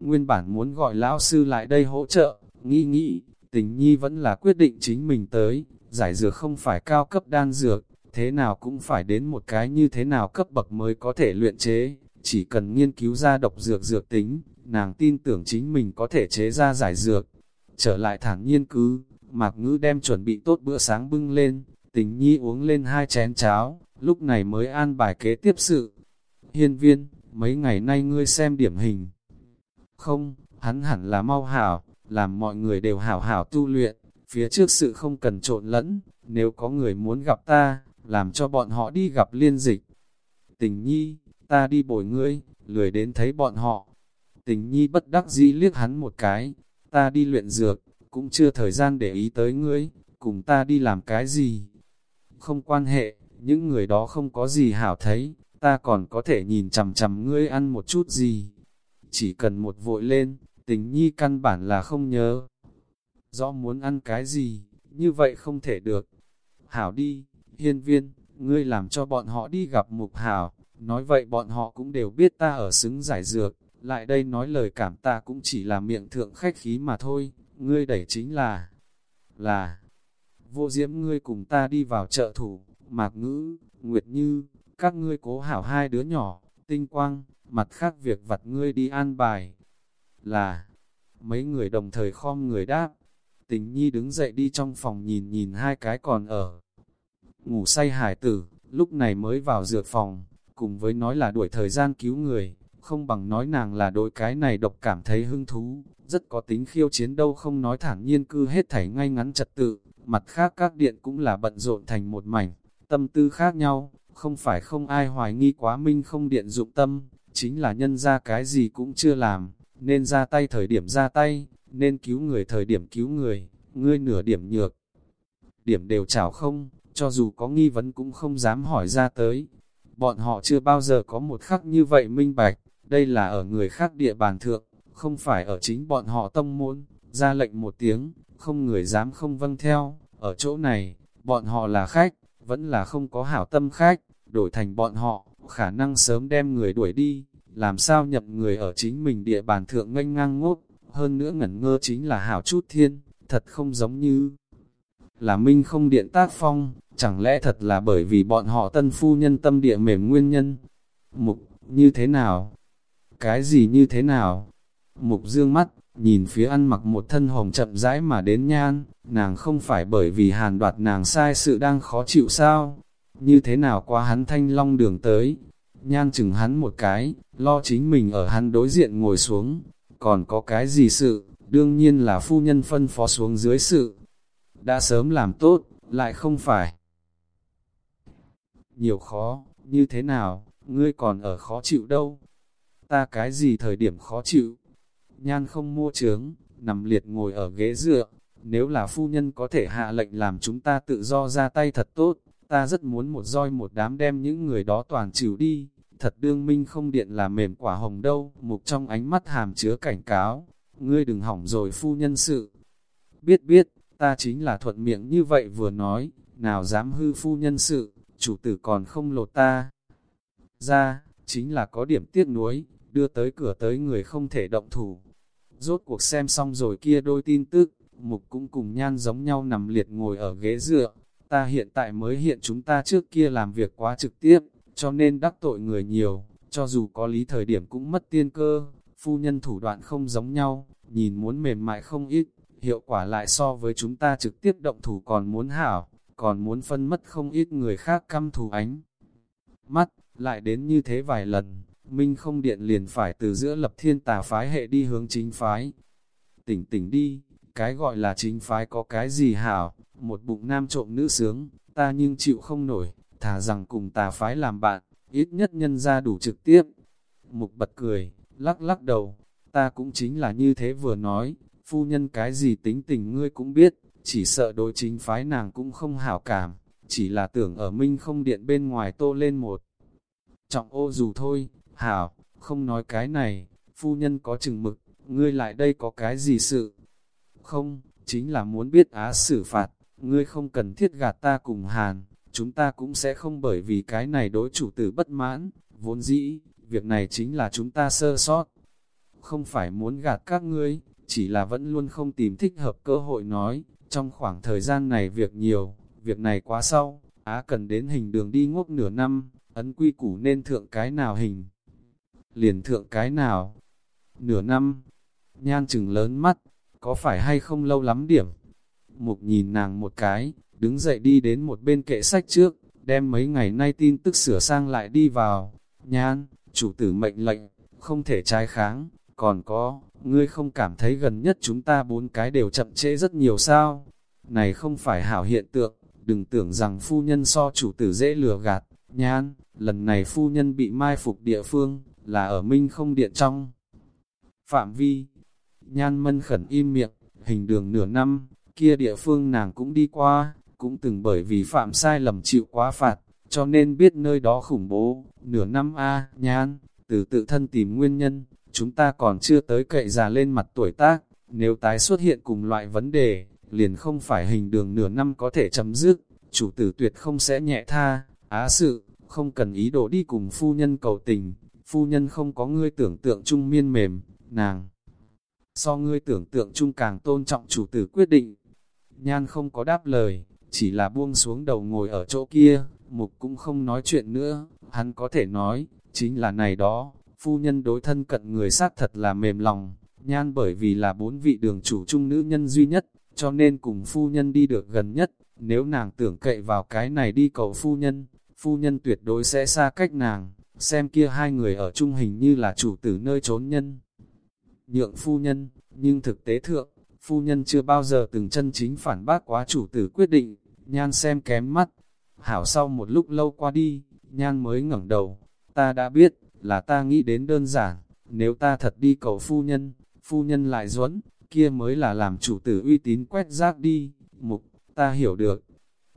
Nguyên bản muốn gọi lão sư lại đây hỗ trợ, nghĩ nghĩ, tình nhi vẫn là quyết định chính mình tới, giải dược không phải cao cấp đan dược, thế nào cũng phải đến một cái như thế nào cấp bậc mới có thể luyện chế, chỉ cần nghiên cứu ra độc dược dược tính, nàng tin tưởng chính mình có thể chế ra giải dược. Trở lại thẳng nhiên cứ, Mạc Ngữ đem chuẩn bị tốt bữa sáng bưng lên, tình nhi uống lên hai chén cháo, lúc này mới an bài kế tiếp sự. Hiên viên, mấy ngày nay ngươi xem điểm hình. Không, hắn hẳn là mau hảo, làm mọi người đều hảo hảo tu luyện, phía trước sự không cần trộn lẫn, nếu có người muốn gặp ta, làm cho bọn họ đi gặp liên dịch. Tình nhi, ta đi bồi ngươi, lười đến thấy bọn họ. Tình nhi bất đắc dĩ liếc hắn một cái, ta đi luyện dược, cũng chưa thời gian để ý tới ngươi, cùng ta đi làm cái gì. Không quan hệ, những người đó không có gì hảo thấy, ta còn có thể nhìn chằm chằm ngươi ăn một chút gì. Chỉ cần một vội lên, tình nhi căn bản là không nhớ. Rõ muốn ăn cái gì, như vậy không thể được. Hảo đi, hiên viên, ngươi làm cho bọn họ đi gặp mục hảo, nói vậy bọn họ cũng đều biết ta ở xứng giải dược, lại đây nói lời cảm ta cũng chỉ là miệng thượng khách khí mà thôi, ngươi đẩy chính là, là, vô diễm ngươi cùng ta đi vào chợ thủ, mạc ngữ, nguyệt như, các ngươi cố hảo hai đứa nhỏ, tinh quang, mặt khác việc vặt ngươi đi an bài, là, mấy người đồng thời khom người đáp, tình nhi đứng dậy đi trong phòng nhìn nhìn hai cái còn ở, ngủ say hải tử, lúc này mới vào dược phòng, cùng với nói là đuổi thời gian cứu người, không bằng nói nàng là đội cái này độc cảm thấy hứng thú, rất có tính khiêu chiến đâu không nói thẳng nhiên cư hết thảy ngay ngắn trật tự, mặt khác các điện cũng là bận rộn thành một mảnh, tâm tư khác nhau, không phải không ai hoài nghi quá minh không điện dụng tâm, chính là nhân ra cái gì cũng chưa làm, nên ra tay thời điểm ra tay, nên cứu người thời điểm cứu người, ngươi nửa điểm nhược. Điểm đều chảo không, cho dù có nghi vấn cũng không dám hỏi ra tới. Bọn họ chưa bao giờ có một khắc như vậy minh bạch, đây là ở người khác địa bàn thượng, không phải ở chính bọn họ tông môn, ra lệnh một tiếng, không người dám không vâng theo, ở chỗ này, bọn họ là khách, vẫn là không có hảo tâm khách, đổi thành bọn họ, khả năng sớm đem người đuổi đi, làm sao nhập người ở chính mình địa bàn thượng nganh ngang ngốt, hơn nữa ngẩn ngơ chính là hảo chút thiên, thật không giống như là minh không điện tác phong, chẳng lẽ thật là bởi vì bọn họ tân phu nhân tâm địa mềm nguyên nhân? Mục, như thế nào? Cái gì như thế nào? Mục dương mắt, nhìn phía ăn mặc một thân hồng chậm rãi mà đến nhan, nàng không phải bởi vì hàn đoạt nàng sai sự đang khó chịu sao? Như thế nào qua hắn thanh long đường tới? Nhan chừng hắn một cái, lo chính mình ở hắn đối diện ngồi xuống, còn có cái gì sự, đương nhiên là phu nhân phân phó xuống dưới sự. Đã sớm làm tốt, lại không phải. Nhiều khó, như thế nào, ngươi còn ở khó chịu đâu? Ta cái gì thời điểm khó chịu? Nhan không mua trướng, nằm liệt ngồi ở ghế dựa. Nếu là phu nhân có thể hạ lệnh làm chúng ta tự do ra tay thật tốt, ta rất muốn một roi một đám đem những người đó toàn chịu đi. Thật đương minh không điện là mềm quả hồng đâu, mục trong ánh mắt hàm chứa cảnh cáo. Ngươi đừng hỏng rồi phu nhân sự. Biết biết, ta chính là thuận miệng như vậy vừa nói, nào dám hư phu nhân sự, chủ tử còn không lột ta. Ra, chính là có điểm tiếc nuối, đưa tới cửa tới người không thể động thủ. Rốt cuộc xem xong rồi kia đôi tin tức, mục cũng cùng nhan giống nhau nằm liệt ngồi ở ghế dựa. Ta hiện tại mới hiện chúng ta trước kia làm việc quá trực tiếp, cho nên đắc tội người nhiều, cho dù có lý thời điểm cũng mất tiên cơ, phu nhân thủ đoạn không giống nhau, nhìn muốn mềm mại không ít, hiệu quả lại so với chúng ta trực tiếp động thủ còn muốn hảo, còn muốn phân mất không ít người khác căm thù ánh. Mắt, lại đến như thế vài lần, Minh không điện liền phải từ giữa lập thiên tà phái hệ đi hướng chính phái. Tỉnh tỉnh đi, cái gọi là chính phái có cái gì hảo, một bụng nam trộm nữ sướng, ta nhưng chịu không nổi, thả rằng cùng tà phái làm bạn, ít nhất nhân ra đủ trực tiếp. Mục bật cười, lắc lắc đầu, ta cũng chính là như thế vừa nói, phu nhân cái gì tính tình ngươi cũng biết, chỉ sợ đối chính phái nàng cũng không hảo cảm, chỉ là tưởng ở minh không điện bên ngoài tô lên một. Trọng ô dù thôi, hảo, không nói cái này, phu nhân có chừng mực, ngươi lại đây có cái gì sự? Không, chính là muốn biết á xử phạt, ngươi không cần thiết gạt ta cùng hàn, chúng ta cũng sẽ không bởi vì cái này đối chủ tử bất mãn, vốn dĩ, việc này chính là chúng ta sơ sót. không phải muốn gạt các ngươi, chỉ là vẫn luôn không tìm thích hợp cơ hội nói, trong khoảng thời gian này việc nhiều, việc này quá sau, á cần đến hình đường đi ngốc nửa năm, ấn quy củ nên thượng cái nào hình, liền thượng cái nào, nửa năm, nhan chừng lớn mắt, có phải hay không lâu lắm điểm, mục nhìn nàng một cái, đứng dậy đi đến một bên kệ sách trước, đem mấy ngày nay tin tức sửa sang lại đi vào, nhan, chủ tử mệnh lệnh, không thể trái kháng, còn có, ngươi không cảm thấy gần nhất chúng ta bốn cái đều chậm trễ rất nhiều sao, này không phải hảo hiện tượng, đừng tưởng rằng phu nhân so chủ tử dễ lừa gạt, nhan, lần này phu nhân bị mai phục địa phương, là ở minh không điện trong. Phạm vi, nhan mân khẩn im miệng, hình đường nửa năm, kia địa phương nàng cũng đi qua, cũng từng bởi vì phạm sai lầm chịu quá phạt, cho nên biết nơi đó khủng bố, nửa năm A, nhan, từ tự thân tìm nguyên nhân, chúng ta còn chưa tới cậy già lên mặt tuổi tác, nếu tái xuất hiện cùng loại vấn đề, liền không phải hình đường nửa năm có thể chấm dứt, chủ tử tuyệt không sẽ nhẹ tha, á sự, không cần ý đồ đi cùng phu nhân cầu tình, phu nhân không có ngươi tưởng tượng trung miên mềm, nàng. So ngươi tưởng tượng chung càng tôn trọng chủ tử quyết định. Nhan không có đáp lời, chỉ là buông xuống đầu ngồi ở chỗ kia, mục cũng không nói chuyện nữa, hắn có thể nói, chính là này đó, phu nhân đối thân cận người sát thật là mềm lòng, nhan bởi vì là bốn vị đường chủ chung nữ nhân duy nhất, cho nên cùng phu nhân đi được gần nhất, nếu nàng tưởng cậy vào cái này đi cầu phu nhân, phu nhân tuyệt đối sẽ xa cách nàng, xem kia hai người ở chung hình như là chủ tử nơi trốn nhân. Nhượng phu nhân, nhưng thực tế thượng, phu nhân chưa bao giờ từng chân chính phản bác quá chủ tử quyết định, nhan xem kém mắt. Hảo sau một lúc lâu qua đi, nhan mới ngẩng đầu, ta đã biết, là ta nghĩ đến đơn giản, nếu ta thật đi cầu phu nhân, phu nhân lại duẫn kia mới là làm chủ tử uy tín quét rác đi, mục, ta hiểu được.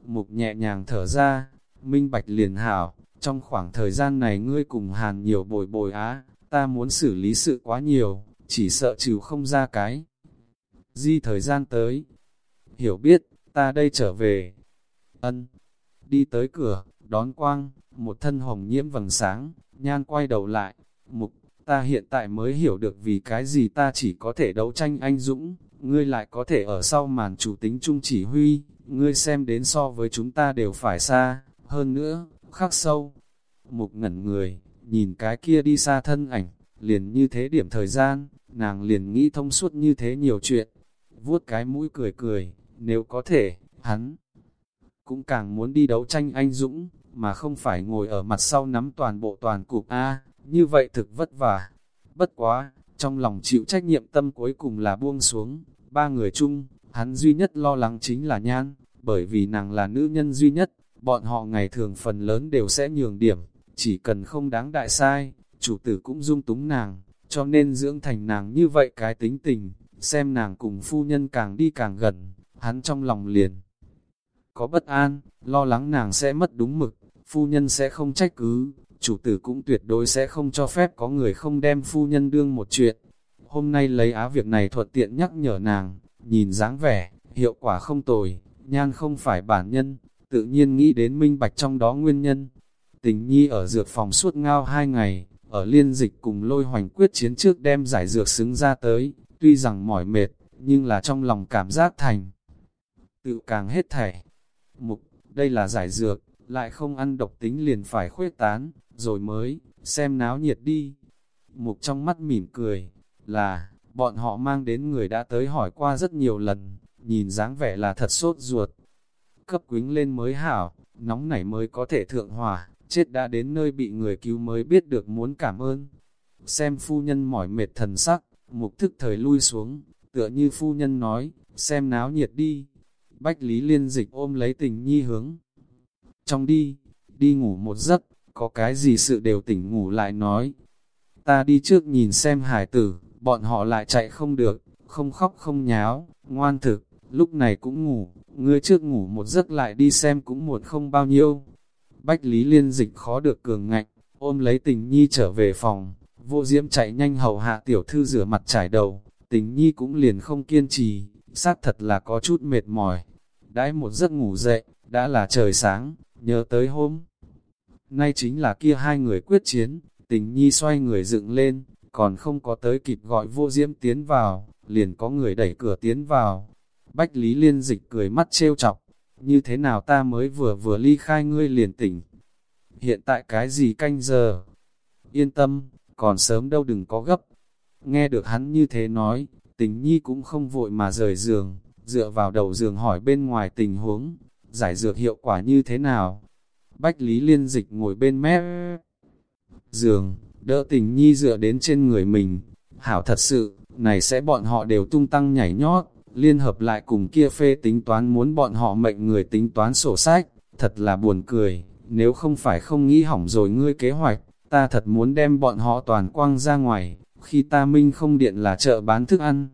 Mục nhẹ nhàng thở ra, minh bạch liền hảo, trong khoảng thời gian này ngươi cùng hàn nhiều bồi bồi á, ta muốn xử lý sự quá nhiều, chỉ sợ trừ không ra cái. Di thời gian tới, hiểu biết, ta đây trở về. Ân, đi tới cửa, đón quang, một thân hồng nhiễm vầng sáng, nhan quay đầu lại, mục, ta hiện tại mới hiểu được vì cái gì ta chỉ có thể đấu tranh anh dũng, ngươi lại có thể ở sau màn chủ tính trung chỉ huy, ngươi xem đến so với chúng ta đều phải xa, hơn nữa, khắc sâu. Mục ngẩn người, nhìn cái kia đi xa thân ảnh, liền như thế điểm thời gian, nàng liền nghĩ thông suốt như thế nhiều chuyện, vuốt cái mũi cười cười, nếu có thể, hắn cũng càng muốn đi đấu tranh anh dũng, mà không phải ngồi ở mặt sau nắm toàn bộ toàn cục A, như vậy thực vất vả. Bất quá, trong lòng chịu trách nhiệm tâm cuối cùng là buông xuống, ba người chung, hắn duy nhất lo lắng chính là nhan, bởi vì nàng là nữ nhân duy nhất, bọn họ ngày thường phần lớn đều sẽ nhường điểm, chỉ cần không đáng đại sai, chủ tử cũng dung túng nàng, cho nên dưỡng thành nàng như vậy cái tính tình, xem nàng cùng phu nhân càng đi càng gần, hắn trong lòng liền. Có bất an, lo lắng nàng sẽ mất đúng mực, phu nhân sẽ không trách cứ, chủ tử cũng tuyệt đối sẽ không cho phép có người không đem phu nhân đương một chuyện. Hôm nay lấy á việc này thuận tiện nhắc nhở nàng, nhìn dáng vẻ, hiệu quả không tồi, nhan không phải bản nhân, tự nhiên nghĩ đến minh bạch trong đó nguyên nhân. Tình nhi ở dược phòng suốt ngao hai ngày, ở liên dịch cùng lôi hoành quyết chiến trước đem giải dược xứng ra tới, tuy rằng mỏi mệt, nhưng là trong lòng cảm giác thành. Tự càng hết thảy. Mục, đây là giải dược, lại không ăn độc tính liền phải khuếch tán, rồi mới, xem náo nhiệt đi. Mục trong mắt mỉm cười, là, bọn họ mang đến người đã tới hỏi qua rất nhiều lần, nhìn dáng vẻ là thật sốt ruột. Cấp quính lên mới hảo, nóng nảy mới có thể thượng hỏa, chết đã đến nơi bị người cứu mới biết được muốn cảm ơn. Xem phu nhân mỏi mệt thần sắc, mục thức thời lui xuống, tựa như phu nhân nói, xem náo nhiệt đi. Bách Lý Liên Dịch ôm lấy tình nhi hướng. Trong đi, đi ngủ một giấc, có cái gì sự đều tỉnh ngủ lại nói. Ta đi trước nhìn xem hải tử, bọn họ lại chạy không được, không khóc không nháo, ngoan thực, lúc này cũng ngủ, ngươi trước ngủ một giấc lại đi xem cũng muộn không bao nhiêu. Bách Lý Liên Dịch khó được cường ngạnh, ôm lấy tình nhi trở về phòng, vô diễm chạy nhanh hầu hạ tiểu thư rửa mặt trải đầu, tình nhi cũng liền không kiên trì, xác thật là có chút mệt mỏi. Đãi một giấc ngủ dậy, đã là trời sáng, nhớ tới hôm. Nay chính là kia hai người quyết chiến, tình nhi xoay người dựng lên, còn không có tới kịp gọi vô diễm tiến vào, liền có người đẩy cửa tiến vào. Bách Lý Liên Dịch cười mắt trêu chọc, như thế nào ta mới vừa vừa ly khai ngươi liền tỉnh. Hiện tại cái gì canh giờ? Yên tâm, còn sớm đâu đừng có gấp. Nghe được hắn như thế nói, tình nhi cũng không vội mà rời giường, dựa vào đầu giường hỏi bên ngoài tình huống, giải dược hiệu quả như thế nào. Bách Lý Liên Dịch ngồi bên mép giường, đỡ tình nhi dựa đến trên người mình. Hảo thật sự, này sẽ bọn họ đều tung tăng nhảy nhót, liên hợp lại cùng kia phê tính toán muốn bọn họ mệnh người tính toán sổ sách, thật là buồn cười, nếu không phải không nghĩ hỏng rồi ngươi kế hoạch, ta thật muốn đem bọn họ toàn quăng ra ngoài, khi ta minh không điện là chợ bán thức ăn.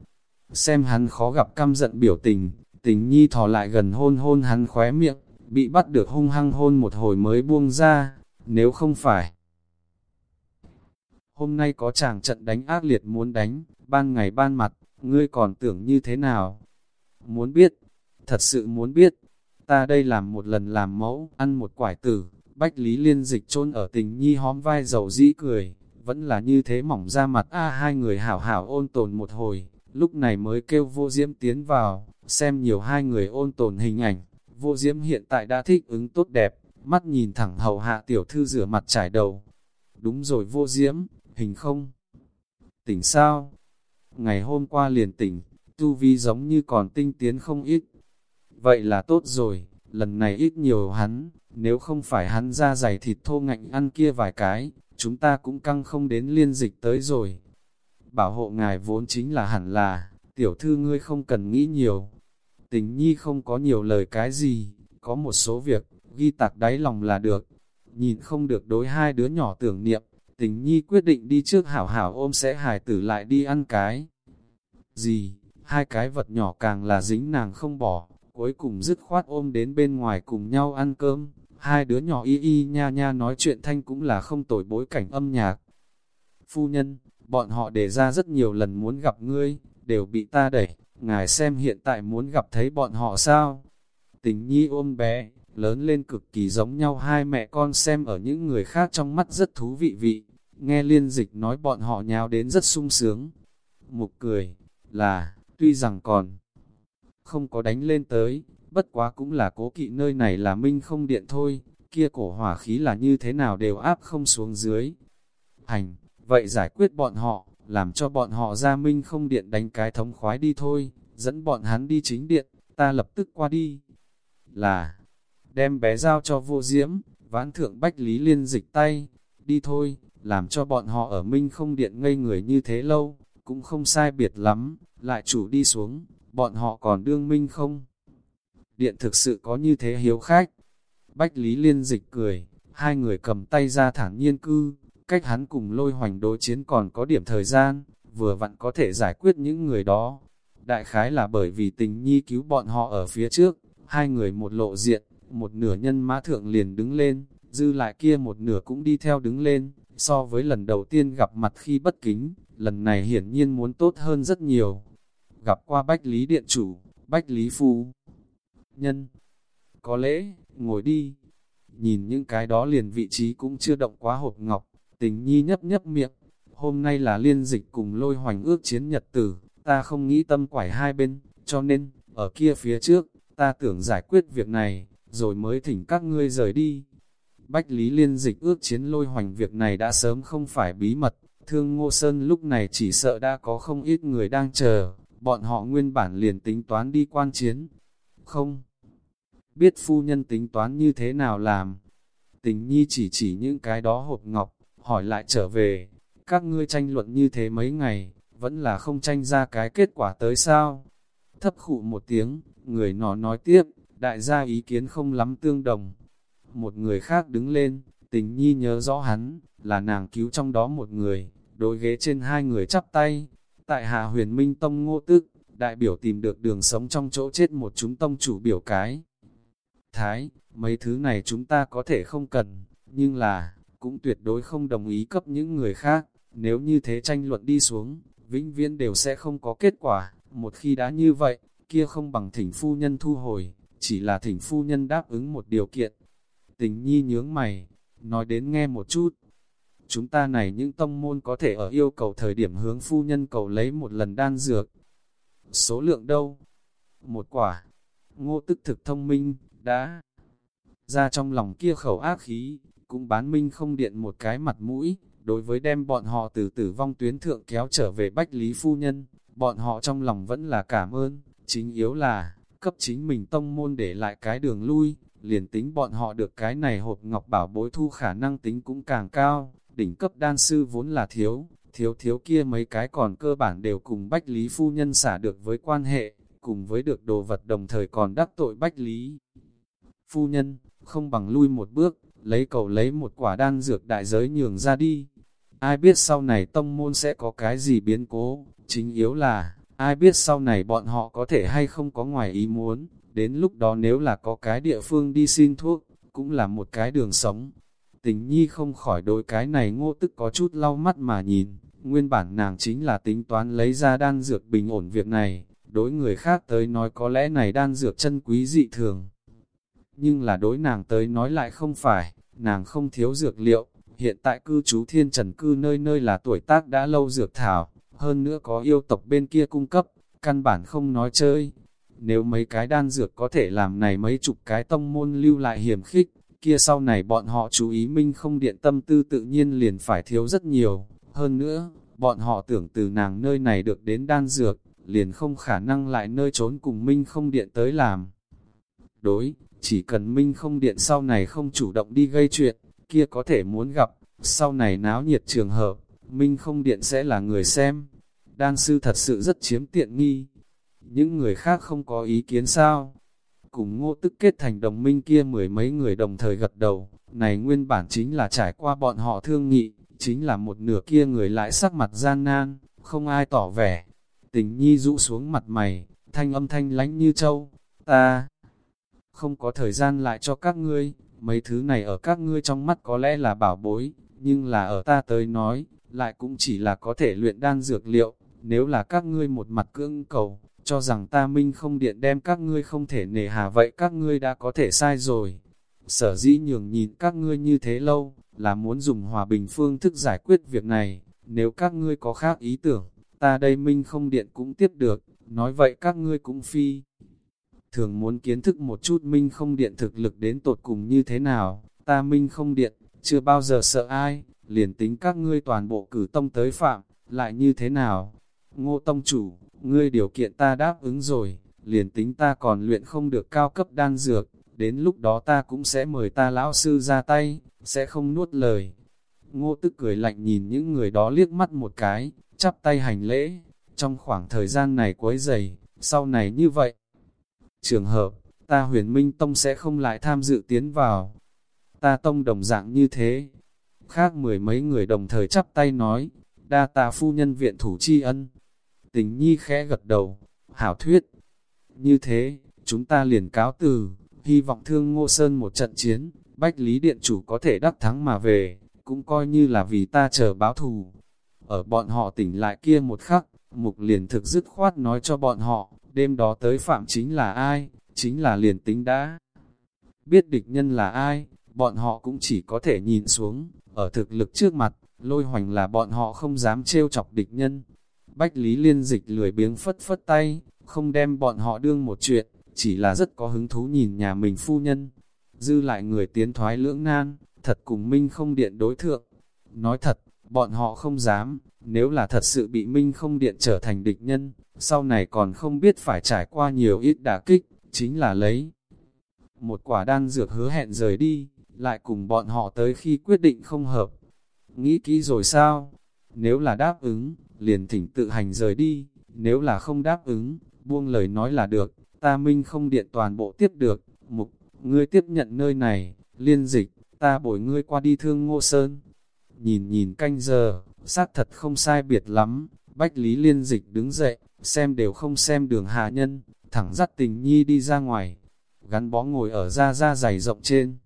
Xem hắn khó gặp căm giận biểu tình, tình nhi thò lại gần hôn hôn hắn khóe miệng, bị bắt được hung hăng hôn một hồi mới buông ra, nếu không phải. Hôm nay có chàng trận đánh ác liệt muốn đánh, ban ngày ban mặt, ngươi còn tưởng như thế nào? Muốn biết, thật sự muốn biết, ta đây làm một lần làm mẫu, ăn một quải tử, bách lý liên dịch chôn ở tình nhi hóm vai dầu dĩ cười, vẫn là như thế mỏng ra mặt a hai người hảo hảo ôn tồn một hồi, lúc này mới kêu vô diễm tiến vào, xem nhiều hai người ôn tồn hình ảnh, vô diễm hiện tại đã thích ứng tốt đẹp, mắt nhìn thẳng hầu hạ tiểu thư rửa mặt trải đầu. Đúng rồi vô diễm, hình không? Tỉnh sao? Ngày hôm qua liền tỉnh, tu vi giống như còn tinh tiến không ít. Vậy là tốt rồi, lần này ít nhiều hắn, nếu không phải hắn ra giày thịt thô ngạnh ăn kia vài cái, chúng ta cũng căng không đến liên dịch tới rồi. Bảo hộ ngài vốn chính là hẳn là, tiểu thư ngươi không cần nghĩ nhiều. Tình nhi không có nhiều lời cái gì, có một số việc, ghi tạc đáy lòng là được. Nhìn không được đối hai đứa nhỏ tưởng niệm, tình nhi quyết định đi trước hảo hảo ôm sẽ hài tử lại đi ăn cái. Gì, hai cái vật nhỏ càng là dính nàng không bỏ, cuối cùng dứt khoát ôm đến bên ngoài cùng nhau ăn cơm. Hai đứa nhỏ y y nha nha nói chuyện thanh cũng là không tồi bối cảnh âm nhạc. Phu nhân, bọn họ đề ra rất nhiều lần muốn gặp ngươi, đều bị ta đẩy, ngài xem hiện tại muốn gặp thấy bọn họ sao? Tình nhi ôm bé, lớn lên cực kỳ giống nhau hai mẹ con xem ở những người khác trong mắt rất thú vị vị. Nghe liên dịch nói bọn họ nhào đến rất sung sướng. Mục cười, là, tuy rằng còn không có đánh lên tới, bất quá cũng là cố kỵ nơi này là minh không điện thôi, kia cổ hỏa khí là như thế nào đều áp không xuống dưới. Hành, vậy giải quyết bọn họ, làm cho bọn họ ra minh không điện đánh cái thống khoái đi thôi, dẫn bọn hắn đi chính điện, ta lập tức qua đi. Là, đem bé giao cho vô diễm, vãn thượng bách lý liên dịch tay, đi thôi, làm cho bọn họ ở minh không điện ngây người như thế lâu, cũng không sai biệt lắm, lại chủ đi xuống, bọn họ còn đương minh không? Điện thực sự có như thế hiếu khách. Bách Lý Liên dịch cười, hai người cầm tay ra thản nhiên cư, cách hắn cùng lôi hoành đối chiến còn có điểm thời gian, vừa vặn có thể giải quyết những người đó. Đại khái là bởi vì tình nhi cứu bọn họ ở phía trước, hai người một lộ diện, một nửa nhân mã thượng liền đứng lên, dư lại kia một nửa cũng đi theo đứng lên, so với lần đầu tiên gặp mặt khi bất kính, lần này hiển nhiên muốn tốt hơn rất nhiều. Gặp qua Bách Lý Điện Chủ, Bách Lý Phu, Nhân, có lễ, ngồi đi. Nhìn những cái đó liền vị trí cũng chưa động quá hộp ngọc, tình nhi nhấp nhấp miệng. Hôm nay là liên dịch cùng lôi hoành ước chiến nhật tử, ta không nghĩ tâm quải hai bên, cho nên, ở kia phía trước, ta tưởng giải quyết việc này, rồi mới thỉnh các ngươi rời đi. Bách Lý Liên dịch ước chiến lôi hoành việc này đã sớm không phải bí mật, thương Ngô Sơn lúc này chỉ sợ đã có không ít người đang chờ, bọn họ nguyên bản liền tính toán đi quan chiến. Không, biết phu nhân tính toán như thế nào làm. Tình nhi chỉ chỉ những cái đó hộp ngọc, hỏi lại trở về, các ngươi tranh luận như thế mấy ngày, vẫn là không tranh ra cái kết quả tới sao. Thấp khụ một tiếng, người nó nói tiếp, đại gia ý kiến không lắm tương đồng. Một người khác đứng lên, tình nhi nhớ rõ hắn, là nàng cứu trong đó một người, đối ghế trên hai người chắp tay. Tại Hà huyền minh tông ngô tức, đại biểu tìm được đường sống trong chỗ chết một chúng tông chủ biểu cái. Thái, mấy thứ này chúng ta có thể không cần, nhưng là, cũng tuyệt đối không đồng ý cấp những người khác, nếu như thế tranh luận đi xuống, vĩnh viễn đều sẽ không có kết quả, một khi đã như vậy, kia không bằng thỉnh phu nhân thu hồi, chỉ là thỉnh phu nhân đáp ứng một điều kiện. Tình nhi nhướng mày, nói đến nghe một chút, chúng ta này những tông môn có thể ở yêu cầu thời điểm hướng phu nhân cầu lấy một lần đan dược. Số lượng đâu? Một quả. Ngô tức thực thông minh, đã ra trong lòng kia khẩu ác khí, cũng bán minh không điện một cái mặt mũi, đối với đem bọn họ từ tử vong tuyến thượng kéo trở về Bách Lý Phu Nhân, bọn họ trong lòng vẫn là cảm ơn, chính yếu là, cấp chính mình tông môn để lại cái đường lui, liền tính bọn họ được cái này hộp ngọc bảo bối thu khả năng tính cũng càng cao, đỉnh cấp đan sư vốn là thiếu, thiếu thiếu kia mấy cái còn cơ bản đều cùng Bách Lý Phu Nhân xả được với quan hệ, cùng với được đồ vật đồng thời còn đắc tội Bách Lý. Phu Nhân, không bằng lui một bước, lấy cầu lấy một quả đan dược đại giới nhường ra đi. Ai biết sau này tông môn sẽ có cái gì biến cố, chính yếu là, ai biết sau này bọn họ có thể hay không có ngoài ý muốn, đến lúc đó nếu là có cái địa phương đi xin thuốc, cũng là một cái đường sống. Tình nhi không khỏi đôi cái này ngô tức có chút lau mắt mà nhìn, nguyên bản nàng chính là tính toán lấy ra đan dược bình ổn việc này, đối người khác tới nói có lẽ này đan dược chân quý dị thường. Nhưng là đối nàng tới nói lại không phải, nàng không thiếu dược liệu, hiện tại cư trú thiên trần cư nơi nơi là tuổi tác đã lâu dược thảo, hơn nữa có yêu tộc bên kia cung cấp, căn bản không nói chơi. Nếu mấy cái đan dược có thể làm này mấy chục cái tông môn lưu lại hiểm khích, kia sau này bọn họ chú ý minh không điện tâm tư tự nhiên liền phải thiếu rất nhiều. Hơn nữa, bọn họ tưởng từ nàng nơi này được đến đan dược, liền không khả năng lại nơi trốn cùng minh không điện tới làm. Đối, chỉ cần minh không điện sau này không chủ động đi gây chuyện, kia có thể muốn gặp, sau này náo nhiệt trường hợp, minh không điện sẽ là người xem. Đan sư thật sự rất chiếm tiện nghi. Những người khác không có ý kiến sao? Cùng ngô tức kết thành đồng minh kia mười mấy người đồng thời gật đầu, này nguyên bản chính là trải qua bọn họ thương nghị, chính là một nửa kia người lại sắc mặt gian nan, không ai tỏ vẻ. Tình nhi rũ xuống mặt mày, thanh âm thanh lánh như trâu ta không có thời gian lại cho các ngươi, mấy thứ này ở các ngươi trong mắt có lẽ là bảo bối, nhưng là ở ta tới nói, lại cũng chỉ là có thể luyện đan dược liệu, nếu là các ngươi một mặt cưỡng cầu, cho rằng ta minh không điện đem các ngươi không thể nề hà vậy các ngươi đã có thể sai rồi. Sở dĩ nhường nhìn các ngươi như thế lâu, là muốn dùng hòa bình phương thức giải quyết việc này, nếu các ngươi có khác ý tưởng, ta đây minh không điện cũng tiếp được, nói vậy các ngươi cũng phi thường muốn kiến thức một chút minh không điện thực lực đến tột cùng như thế nào, ta minh không điện, chưa bao giờ sợ ai, liền tính các ngươi toàn bộ cử tông tới phạm, lại như thế nào? Ngô tông chủ, ngươi điều kiện ta đáp ứng rồi, liền tính ta còn luyện không được cao cấp đan dược, đến lúc đó ta cũng sẽ mời ta lão sư ra tay, sẽ không nuốt lời. Ngô tức cười lạnh nhìn những người đó liếc mắt một cái, chắp tay hành lễ, trong khoảng thời gian này quấy dày, sau này như vậy, Trường hợp, ta huyền minh tông sẽ không lại tham dự tiến vào. Ta tông đồng dạng như thế. Khác mười mấy người đồng thời chắp tay nói, đa ta phu nhân viện thủ tri ân. Tình nhi khẽ gật đầu, hảo thuyết. Như thế, chúng ta liền cáo từ, hy vọng thương ngô sơn một trận chiến, bách lý điện chủ có thể đắc thắng mà về, cũng coi như là vì ta chờ báo thù. Ở bọn họ tỉnh lại kia một khắc, mục liền thực dứt khoát nói cho bọn họ, Đêm đó tới phạm chính là ai? Chính là liền tính đã. Biết địch nhân là ai? Bọn họ cũng chỉ có thể nhìn xuống, ở thực lực trước mặt, lôi hoành là bọn họ không dám trêu chọc địch nhân. Bách Lý Liên dịch lười biếng phất phất tay, không đem bọn họ đương một chuyện, chỉ là rất có hứng thú nhìn nhà mình phu nhân. Dư lại người tiến thoái lưỡng nan, thật cùng Minh không điện đối thượng. Nói thật, bọn họ không dám, nếu là thật sự bị Minh không điện trở thành địch nhân, sau này còn không biết phải trải qua nhiều ít đả kích, chính là lấy. Một quả đan dược hứa hẹn rời đi, lại cùng bọn họ tới khi quyết định không hợp. Nghĩ kỹ rồi sao? Nếu là đáp ứng, liền thỉnh tự hành rời đi, nếu là không đáp ứng, buông lời nói là được, ta minh không điện toàn bộ tiếp được, mục, ngươi tiếp nhận nơi này, liên dịch, ta bồi ngươi qua đi thương ngô sơn. Nhìn nhìn canh giờ, xác thật không sai biệt lắm, Bách Lý Liên Dịch đứng dậy, xem đều không xem đường hạ nhân, thẳng dắt tình nhi đi ra ngoài, gắn bó ngồi ở ra ra dày rộng trên.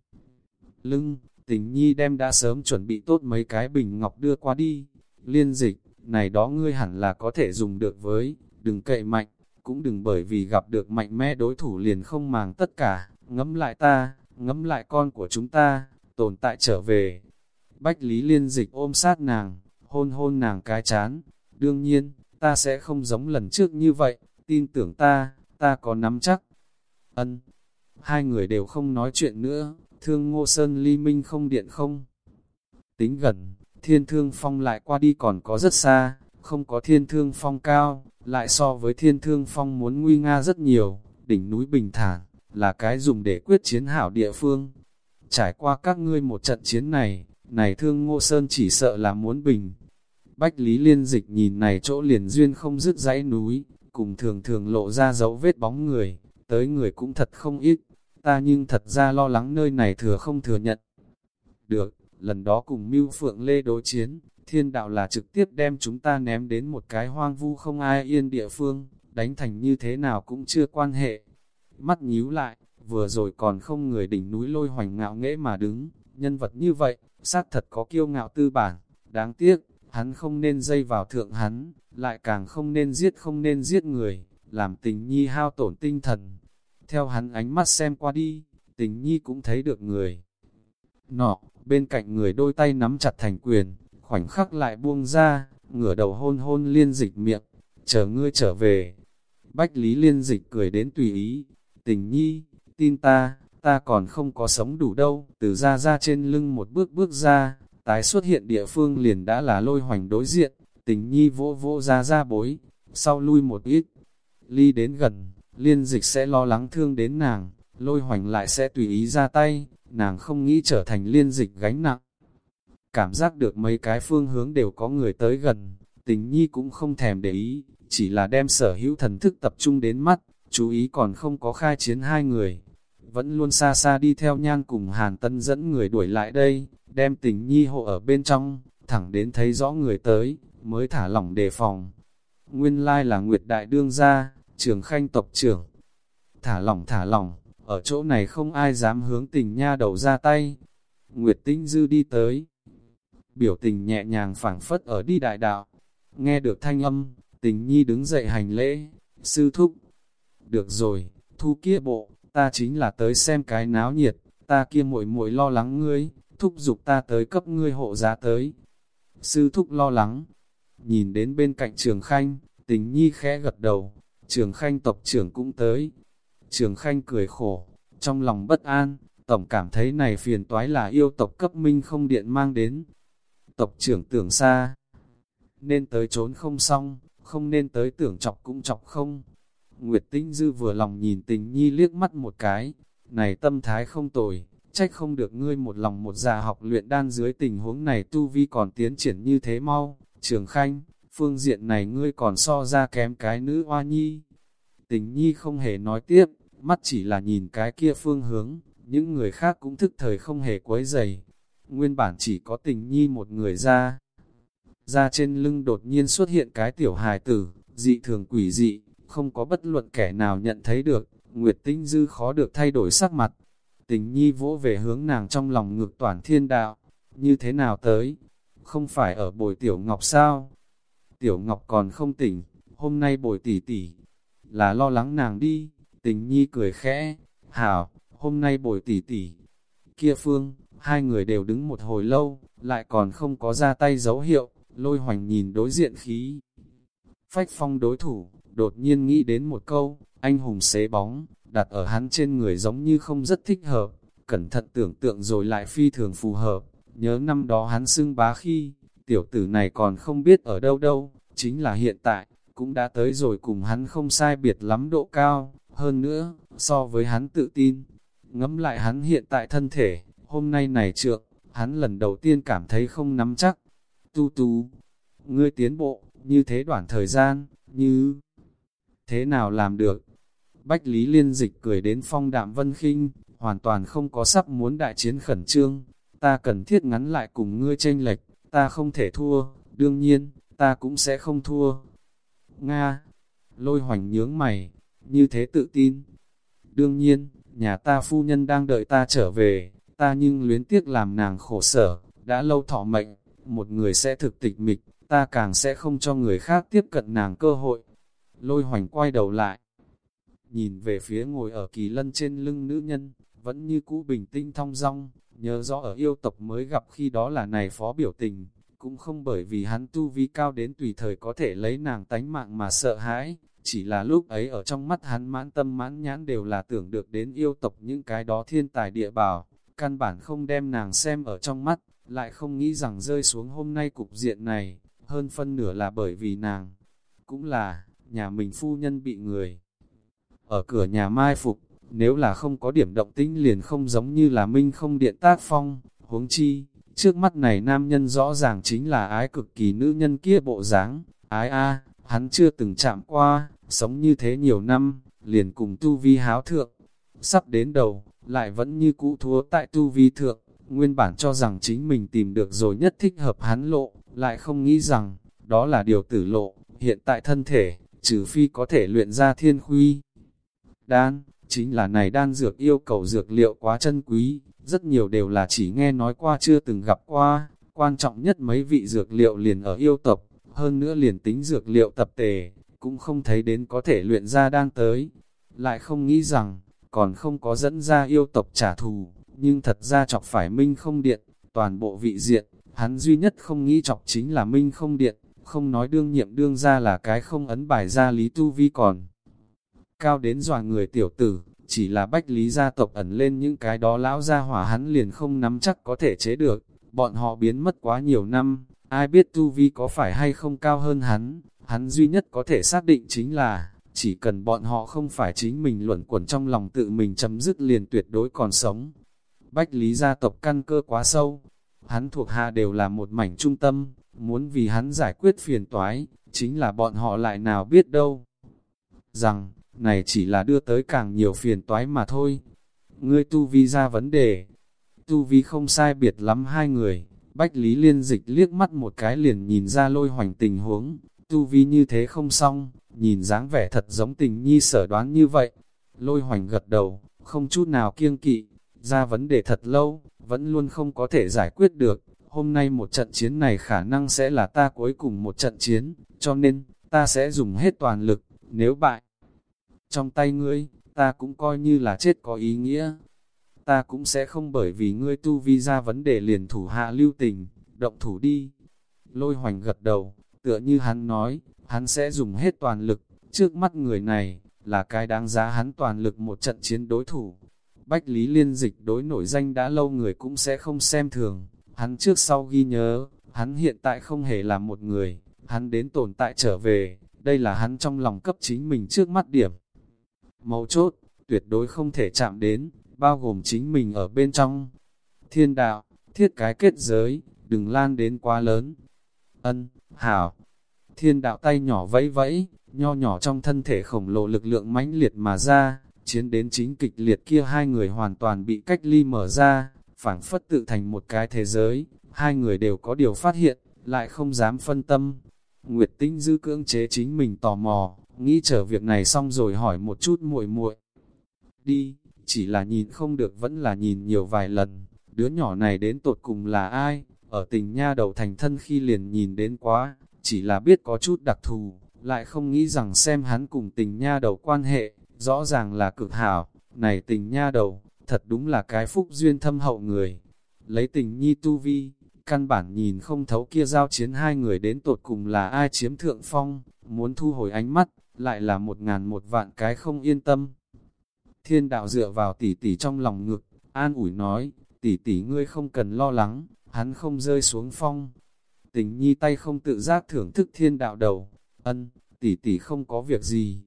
Lưng, tình nhi đem đã sớm chuẩn bị tốt mấy cái bình ngọc đưa qua đi, liên dịch, này đó ngươi hẳn là có thể dùng được với, đừng cậy mạnh, cũng đừng bởi vì gặp được mạnh mẽ đối thủ liền không màng tất cả, ngấm lại ta, ngấm lại con của chúng ta, tồn tại trở về. Bách Lý Liên Dịch ôm sát nàng, hôn hôn nàng cái chán. Đương nhiên, ta sẽ không giống lần trước như vậy, tin tưởng ta, ta có nắm chắc. Ân, hai người đều không nói chuyện nữa, thương ngô sơn ly minh không điện không. Tính gần, thiên thương phong lại qua đi còn có rất xa, không có thiên thương phong cao, lại so với thiên thương phong muốn nguy nga rất nhiều, đỉnh núi bình thản, là cái dùng để quyết chiến hảo địa phương. Trải qua các ngươi một trận chiến này, này thương ngô sơn chỉ sợ là muốn bình. Bách Lý Liên Dịch nhìn này chỗ liền duyên không dứt dãy núi, cùng thường thường lộ ra dấu vết bóng người, tới người cũng thật không ít, ta nhưng thật ra lo lắng nơi này thừa không thừa nhận. Được, lần đó cùng Mưu Phượng Lê đối chiến, thiên đạo là trực tiếp đem chúng ta ném đến một cái hoang vu không ai yên địa phương, đánh thành như thế nào cũng chưa quan hệ. Mắt nhíu lại, vừa rồi còn không người đỉnh núi lôi hoành ngạo nghễ mà đứng, nhân vật như vậy, xác thật có kiêu ngạo tư bản, đáng tiếc, hắn không nên dây vào thượng hắn, lại càng không nên giết không nên giết người, làm tình nhi hao tổn tinh thần. Theo hắn ánh mắt xem qua đi, tình nhi cũng thấy được người. Nọ, bên cạnh người đôi tay nắm chặt thành quyền, khoảnh khắc lại buông ra, ngửa đầu hôn hôn liên dịch miệng, chờ ngươi trở về. Bách Lý liên dịch cười đến tùy ý, tình nhi, tin ta, ta còn không có sống đủ đâu, từ ra ra trên lưng một bước bước ra, tái xuất hiện địa phương liền đã là lôi hoành đối diện, tình nhi vỗ vỗ ra ra bối, sau lui một ít, ly đến gần, liên dịch sẽ lo lắng thương đến nàng, lôi hoành lại sẽ tùy ý ra tay, nàng không nghĩ trở thành liên dịch gánh nặng. Cảm giác được mấy cái phương hướng đều có người tới gần, tình nhi cũng không thèm để ý, chỉ là đem sở hữu thần thức tập trung đến mắt, chú ý còn không có khai chiến hai người. Vẫn luôn xa xa đi theo nhan cùng Hàn Tân dẫn người đuổi lại đây, đem tình nhi hộ ở bên trong, thẳng đến thấy rõ người tới, mới thả lỏng đề phòng. Nguyên lai là Nguyệt Đại Đương gia, trường khanh tộc trưởng. Thả lỏng thả lỏng, ở chỗ này không ai dám hướng tình nha đầu ra tay. Nguyệt Tinh Dư đi tới. Biểu tình nhẹ nhàng phảng phất ở đi đại đạo. Nghe được thanh âm, tình nhi đứng dậy hành lễ. Sư thúc. Được rồi, thu kia bộ, ta chính là tới xem cái náo nhiệt, ta kia muội muội lo lắng ngươi, thúc giục ta tới cấp ngươi hộ giá tới. Sư thúc lo lắng, nhìn đến bên cạnh trường khanh, tình nhi khẽ gật đầu, trường khanh tộc trưởng cũng tới. Trường khanh cười khổ, trong lòng bất an, tổng cảm thấy này phiền toái là yêu tộc cấp minh không điện mang đến. Tộc trưởng tưởng xa, nên tới trốn không xong, không nên tới tưởng chọc cũng chọc không. Nguyệt Tinh Dư vừa lòng nhìn tình nhi liếc mắt một cái, này tâm thái không tồi, trách không được ngươi một lòng một dạ học luyện đan dưới tình huống này tu vi còn tiến triển như thế mau, trường khanh, phương diện này ngươi còn so ra kém cái nữ hoa nhi. Tình nhi không hề nói tiếp, mắt chỉ là nhìn cái kia phương hướng, những người khác cũng thức thời không hề quấy dày. Nguyên bản chỉ có tình nhi một người ra. Ra trên lưng đột nhiên xuất hiện cái tiểu hài tử, dị thường quỷ dị, không có bất luận kẻ nào nhận thấy được, Nguyệt Tinh Dư khó được thay đổi sắc mặt. Tình nhi vỗ về hướng nàng trong lòng ngược toàn thiên đạo, như thế nào tới? Không phải ở bồi tiểu ngọc sao? Tiểu ngọc còn không tỉnh, hôm nay bồi tỷ tỷ, là lo lắng nàng đi, tình nhi cười khẽ, hảo, hôm nay bồi tỷ tỷ. Kia phương, hai người đều đứng một hồi lâu, lại còn không có ra tay dấu hiệu, lôi hoành nhìn đối diện khí. Phách phong đối thủ, đột nhiên nghĩ đến một câu, anh hùng xế bóng, đặt ở hắn trên người giống như không rất thích hợp, cẩn thận tưởng tượng rồi lại phi thường phù hợp, nhớ năm đó hắn xưng bá khi, tiểu tử này còn không biết ở đâu đâu, chính là hiện tại, cũng đã tới rồi cùng hắn không sai biệt lắm độ cao, hơn nữa, so với hắn tự tin, ngẫm lại hắn hiện tại thân thể, hôm nay này trượng, hắn lần đầu tiên cảm thấy không nắm chắc. Tu tú, ngươi tiến bộ, như thế đoạn thời gian, như thế nào làm được? Bách Lý Liên Dịch cười đến phong đạm vân khinh, hoàn toàn không có sắp muốn đại chiến khẩn trương, ta cần thiết ngắn lại cùng ngươi tranh lệch, ta không thể thua, đương nhiên, ta cũng sẽ không thua. Nga, lôi hoành nhướng mày, như thế tự tin. Đương nhiên, nhà ta phu nhân đang đợi ta trở về, ta nhưng luyến tiếc làm nàng khổ sở, đã lâu thọ mệnh, một người sẽ thực tịch mịch, ta càng sẽ không cho người khác tiếp cận nàng cơ hội. Lôi hoành quay đầu lại, nhìn về phía ngồi ở kỳ lân trên lưng nữ nhân, vẫn như cũ bình tĩnh thong dong, nhớ rõ ở yêu tộc mới gặp khi đó là này phó biểu tình, cũng không bởi vì hắn tu vi cao đến tùy thời có thể lấy nàng tánh mạng mà sợ hãi, chỉ là lúc ấy ở trong mắt hắn mãn tâm mãn nhãn đều là tưởng được đến yêu tộc những cái đó thiên tài địa bảo, căn bản không đem nàng xem ở trong mắt, lại không nghĩ rằng rơi xuống hôm nay cục diện này, hơn phân nửa là bởi vì nàng, cũng là, nhà mình phu nhân bị người. Ở cửa nhà mai phục, nếu là không có điểm động tĩnh liền không giống như là minh không điện tác phong, huống chi, trước mắt này nam nhân rõ ràng chính là ái cực kỳ nữ nhân kia bộ dáng, ái a, hắn chưa từng chạm qua, sống như thế nhiều năm, liền cùng tu vi háo thượng, sắp đến đầu, lại vẫn như cũ thua tại tu vi thượng, nguyên bản cho rằng chính mình tìm được rồi nhất thích hợp hắn lộ, lại không nghĩ rằng, đó là điều tử lộ, hiện tại thân thể, trừ phi có thể luyện ra thiên khuy. Đan, chính là này đan dược yêu cầu dược liệu quá chân quý, rất nhiều đều là chỉ nghe nói qua chưa từng gặp qua, quan trọng nhất mấy vị dược liệu liền ở yêu tộc, hơn nữa liền tính dược liệu tập tề, cũng không thấy đến có thể luyện ra đan tới. Lại không nghĩ rằng, còn không có dẫn ra yêu tộc trả thù, nhưng thật ra chọc phải minh không điện, toàn bộ vị diện, hắn duy nhất không nghĩ chọc chính là minh không điện, không nói đương nhiệm đương ra là cái không ấn bài ra lý tu vi còn. Cao đến dòa người tiểu tử, chỉ là bách lý gia tộc ẩn lên những cái đó lão gia hỏa hắn liền không nắm chắc có thể chế được, bọn họ biến mất quá nhiều năm, ai biết tu vi có phải hay không cao hơn hắn, hắn duy nhất có thể xác định chính là, chỉ cần bọn họ không phải chính mình luẩn quẩn trong lòng tự mình chấm dứt liền tuyệt đối còn sống. Bách lý gia tộc căn cơ quá sâu, hắn thuộc hạ đều là một mảnh trung tâm, muốn vì hắn giải quyết phiền toái, chính là bọn họ lại nào biết đâu. Rằng, này chỉ là đưa tới càng nhiều phiền toái mà thôi. Ngươi tu vi ra vấn đề, tu vi không sai biệt lắm hai người, Bách Lý Liên Dịch liếc mắt một cái liền nhìn ra lôi hoành tình huống, tu vi như thế không xong, nhìn dáng vẻ thật giống tình nhi sở đoán như vậy. Lôi hoành gật đầu, không chút nào kiêng kỵ, ra vấn đề thật lâu, vẫn luôn không có thể giải quyết được. Hôm nay một trận chiến này khả năng sẽ là ta cuối cùng một trận chiến, cho nên, ta sẽ dùng hết toàn lực, nếu bại. Trong tay ngươi, ta cũng coi như là chết có ý nghĩa. Ta cũng sẽ không bởi vì ngươi tu vi ra vấn đề liền thủ hạ lưu tình, động thủ đi. Lôi hoành gật đầu, tựa như hắn nói, hắn sẽ dùng hết toàn lực, trước mắt người này, là cái đáng giá hắn toàn lực một trận chiến đối thủ. Bách Lý Liên Dịch đối nổi danh đã lâu người cũng sẽ không xem thường, hắn trước sau ghi nhớ, hắn hiện tại không hề là một người, hắn đến tồn tại trở về, đây là hắn trong lòng cấp chính mình trước mắt điểm. Mấu chốt, tuyệt đối không thể chạm đến, bao gồm chính mình ở bên trong. Thiên đạo, thiết cái kết giới, đừng lan đến quá lớn. Ân, hảo. Thiên đạo tay nhỏ vẫy vẫy, nho nhỏ trong thân thể khổng lồ lực lượng mãnh liệt mà ra, chiến đến chính kịch liệt kia hai người hoàn toàn bị cách ly mở ra, phảng phất tự thành một cái thế giới, hai người đều có điều phát hiện, lại không dám phân tâm. Nguyệt Tinh dư cưỡng chế chính mình tò mò, nghĩ chờ việc này xong rồi hỏi một chút muội muội. Đi, chỉ là nhìn không được vẫn là nhìn nhiều vài lần, đứa nhỏ này đến tột cùng là ai, ở tình nha đầu thành thân khi liền nhìn đến quá, chỉ là biết có chút đặc thù, lại không nghĩ rằng xem hắn cùng tình nha đầu quan hệ, rõ ràng là cực hảo, này tình nha đầu, thật đúng là cái phúc duyên thâm hậu người. Lấy tình nhi tu vi, căn bản nhìn không thấu kia giao chiến hai người đến tột cùng là ai chiếm thượng phong, muốn thu hồi ánh mắt, lại là một ngàn một vạn cái không yên tâm. Thiên đạo dựa vào tỷ tỷ trong lòng ngực, an ủi nói, tỷ tỷ ngươi không cần lo lắng, hắn không rơi xuống phong. Tình nhi tay không tự giác thưởng thức thiên đạo đầu, ân, tỷ tỷ không có việc gì.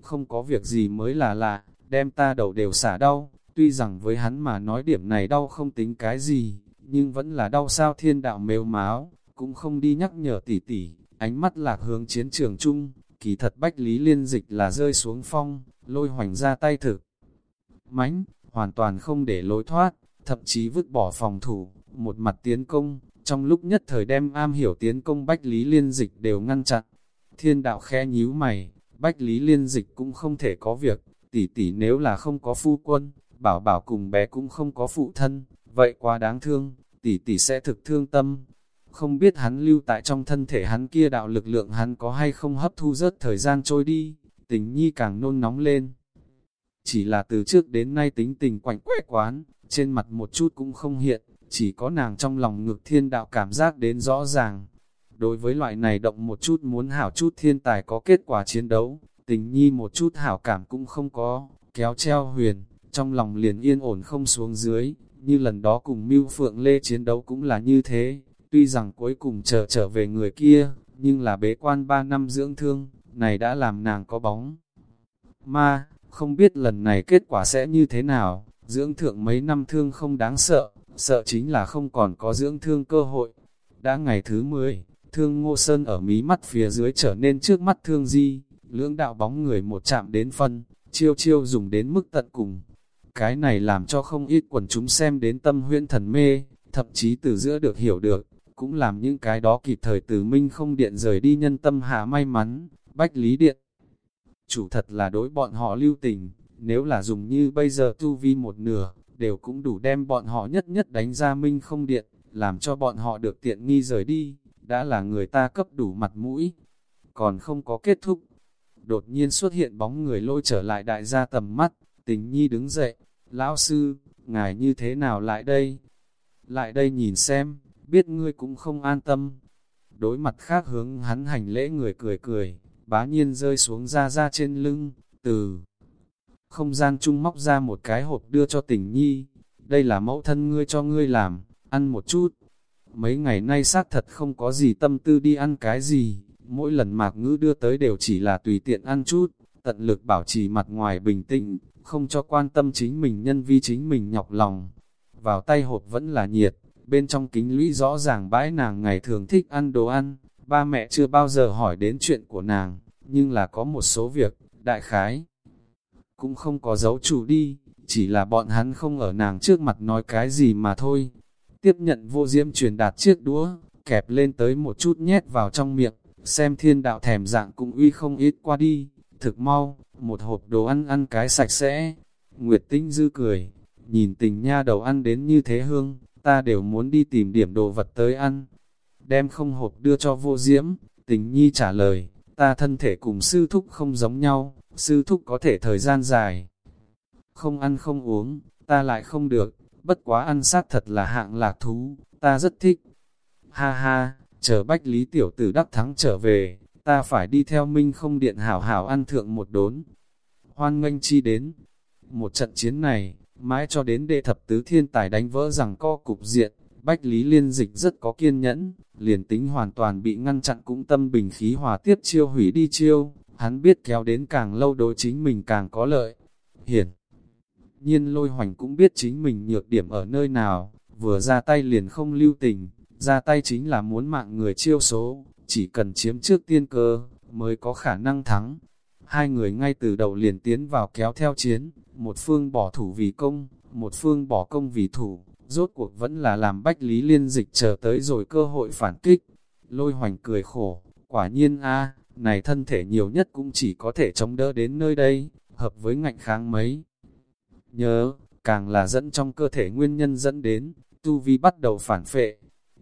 Không có việc gì mới là lạ, đem ta đầu đều xả đau, tuy rằng với hắn mà nói điểm này đau không tính cái gì, nhưng vẫn là đau sao thiên đạo mếu máu, cũng không đi nhắc nhở tỷ tỷ, ánh mắt lạc hướng chiến trường chung, kỳ thật bách lý liên dịch là rơi xuống phong, lôi hoành ra tay thực. Mánh, hoàn toàn không để lối thoát, thậm chí vứt bỏ phòng thủ, một mặt tiến công, trong lúc nhất thời đem am hiểu tiến công bách lý liên dịch đều ngăn chặn. Thiên đạo khe nhíu mày, bách lý liên dịch cũng không thể có việc, tỷ tỷ nếu là không có phu quân, bảo bảo cùng bé cũng không có phụ thân, vậy quá đáng thương, tỷ tỷ sẽ thực thương tâm. Không biết hắn lưu tại trong thân thể hắn kia đạo lực lượng hắn có hay không hấp thu rớt thời gian trôi đi, tình nhi càng nôn nóng lên. chỉ là từ trước đến nay tính tình quạnh quẽ quán, trên mặt một chút cũng không hiện, chỉ có nàng trong lòng ngực thiên đạo cảm giác đến rõ ràng. Đối với loại này động một chút muốn hảo chút thiên tài có kết quả chiến đấu, tình nhi một chút hảo cảm cũng không có, kéo treo huyền, trong lòng liền yên ổn không xuống dưới, như lần đó cùng mưu phượng lê chiến đấu cũng là như thế, tuy rằng cuối cùng trở trở về người kia, nhưng là bế quan 3 năm dưỡng thương, này đã làm nàng có bóng. Ma, không biết lần này kết quả sẽ như thế nào, dưỡng thượng mấy năm thương không đáng sợ, sợ chính là không còn có dưỡng thương cơ hội. Đã ngày thứ 10, thương ngô sơn ở mí mắt phía dưới trở nên trước mắt thương di, lưỡng đạo bóng người một chạm đến phân, chiêu chiêu dùng đến mức tận cùng. Cái này làm cho không ít quần chúng xem đến tâm huyễn thần mê, thậm chí từ giữa được hiểu được, cũng làm những cái đó kịp thời từ minh không điện rời đi nhân tâm hạ may mắn, bách lý điện. Chủ thật là đối bọn họ lưu tình, nếu là dùng như bây giờ tu vi một nửa, đều cũng đủ đem bọn họ nhất nhất đánh ra minh không điện, làm cho bọn họ được tiện nghi rời đi, đã là người ta cấp đủ mặt mũi. Còn không có kết thúc, đột nhiên xuất hiện bóng người lôi trở lại đại gia tầm mắt, tình nhi đứng dậy, lão sư, ngài như thế nào lại đây? Lại đây nhìn xem, biết ngươi cũng không an tâm. Đối mặt khác hướng hắn hành lễ người cười cười, bá nhiên rơi xuống ra ra trên lưng, từ không gian chung móc ra một cái hộp đưa cho tình nhi. Đây là mẫu thân ngươi cho ngươi làm, ăn một chút. Mấy ngày nay xác thật không có gì tâm tư đi ăn cái gì, mỗi lần mạc ngữ đưa tới đều chỉ là tùy tiện ăn chút, tận lực bảo trì mặt ngoài bình tĩnh, không cho quan tâm chính mình nhân vi chính mình nhọc lòng. Vào tay hộp vẫn là nhiệt, bên trong kính lũy rõ ràng bãi nàng ngày thường thích ăn đồ ăn, ba mẹ chưa bao giờ hỏi đến chuyện của nàng, nhưng là có một số việc, đại khái, cũng không có dấu chủ đi, chỉ là bọn hắn không ở nàng trước mặt nói cái gì mà thôi. Tiếp nhận vô diễm truyền đạt chiếc đũa, kẹp lên tới một chút nhét vào trong miệng, xem thiên đạo thèm dạng cũng uy không ít qua đi, thực mau, một hộp đồ ăn ăn cái sạch sẽ. Nguyệt tinh dư cười, nhìn tình nha đầu ăn đến như thế hương, ta đều muốn đi tìm điểm đồ vật tới ăn. Đem không hộp đưa cho vô diễm, tình nhi trả lời, ta thân thể cùng sư thúc không giống nhau, sư thúc có thể thời gian dài. Không ăn không uống, ta lại không được, bất quá ăn sát thật là hạng lạc thú, ta rất thích. Ha ha, chờ bách lý tiểu tử đắc thắng trở về, ta phải đi theo minh không điện hảo hảo ăn thượng một đốn. Hoan nghênh chi đến, một trận chiến này, mãi cho đến đệ thập tứ thiên tài đánh vỡ rằng co cục diện, Bách Lý Liên Dịch rất có kiên nhẫn, liền tính hoàn toàn bị ngăn chặn cũng tâm bình khí hòa tiếp chiêu hủy đi chiêu, hắn biết kéo đến càng lâu đối chính mình càng có lợi. Hiển nhiên lôi hoành cũng biết chính mình nhược điểm ở nơi nào, vừa ra tay liền không lưu tình, ra tay chính là muốn mạng người chiêu số, chỉ cần chiếm trước tiên cơ, mới có khả năng thắng. Hai người ngay từ đầu liền tiến vào kéo theo chiến, một phương bỏ thủ vì công, một phương bỏ công vì thủ, rốt cuộc vẫn là làm bách lý liên dịch chờ tới rồi cơ hội phản kích. Lôi hoành cười khổ, quả nhiên a này thân thể nhiều nhất cũng chỉ có thể chống đỡ đến nơi đây, hợp với ngạnh kháng mấy. Nhớ, càng là dẫn trong cơ thể nguyên nhân dẫn đến, tu vi bắt đầu phản phệ.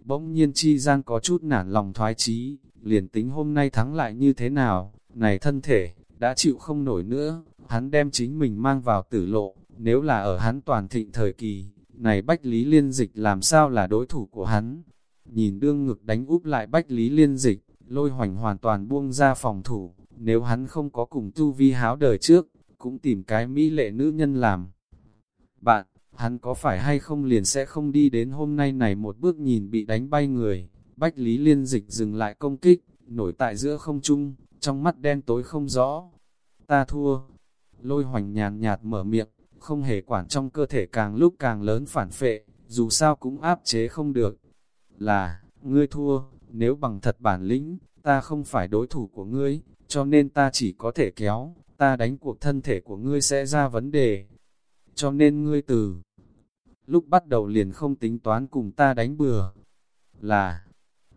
Bỗng nhiên chi gian có chút nản lòng thoái chí, liền tính hôm nay thắng lại như thế nào, này thân thể, đã chịu không nổi nữa, hắn đem chính mình mang vào tử lộ, nếu là ở hắn toàn thịnh thời kỳ, này Bách Lý Liên Dịch làm sao là đối thủ của hắn. Nhìn đương ngực đánh úp lại Bách Lý Liên Dịch, lôi hoành hoàn toàn buông ra phòng thủ, nếu hắn không có cùng tu vi háo đời trước, cũng tìm cái mỹ lệ nữ nhân làm. Bạn, hắn có phải hay không liền sẽ không đi đến hôm nay này một bước nhìn bị đánh bay người, Bách Lý Liên Dịch dừng lại công kích, nổi tại giữa không trung, trong mắt đen tối không rõ. Ta thua. Lôi hoành nhàn nhạt mở miệng, không hề quản trong cơ thể càng lúc càng lớn phản phệ, dù sao cũng áp chế không được. Là, ngươi thua, nếu bằng thật bản lĩnh, ta không phải đối thủ của ngươi, cho nên ta chỉ có thể kéo, ta đánh cuộc thân thể của ngươi sẽ ra vấn đề. Cho nên ngươi từ lúc bắt đầu liền không tính toán cùng ta đánh bừa. Là,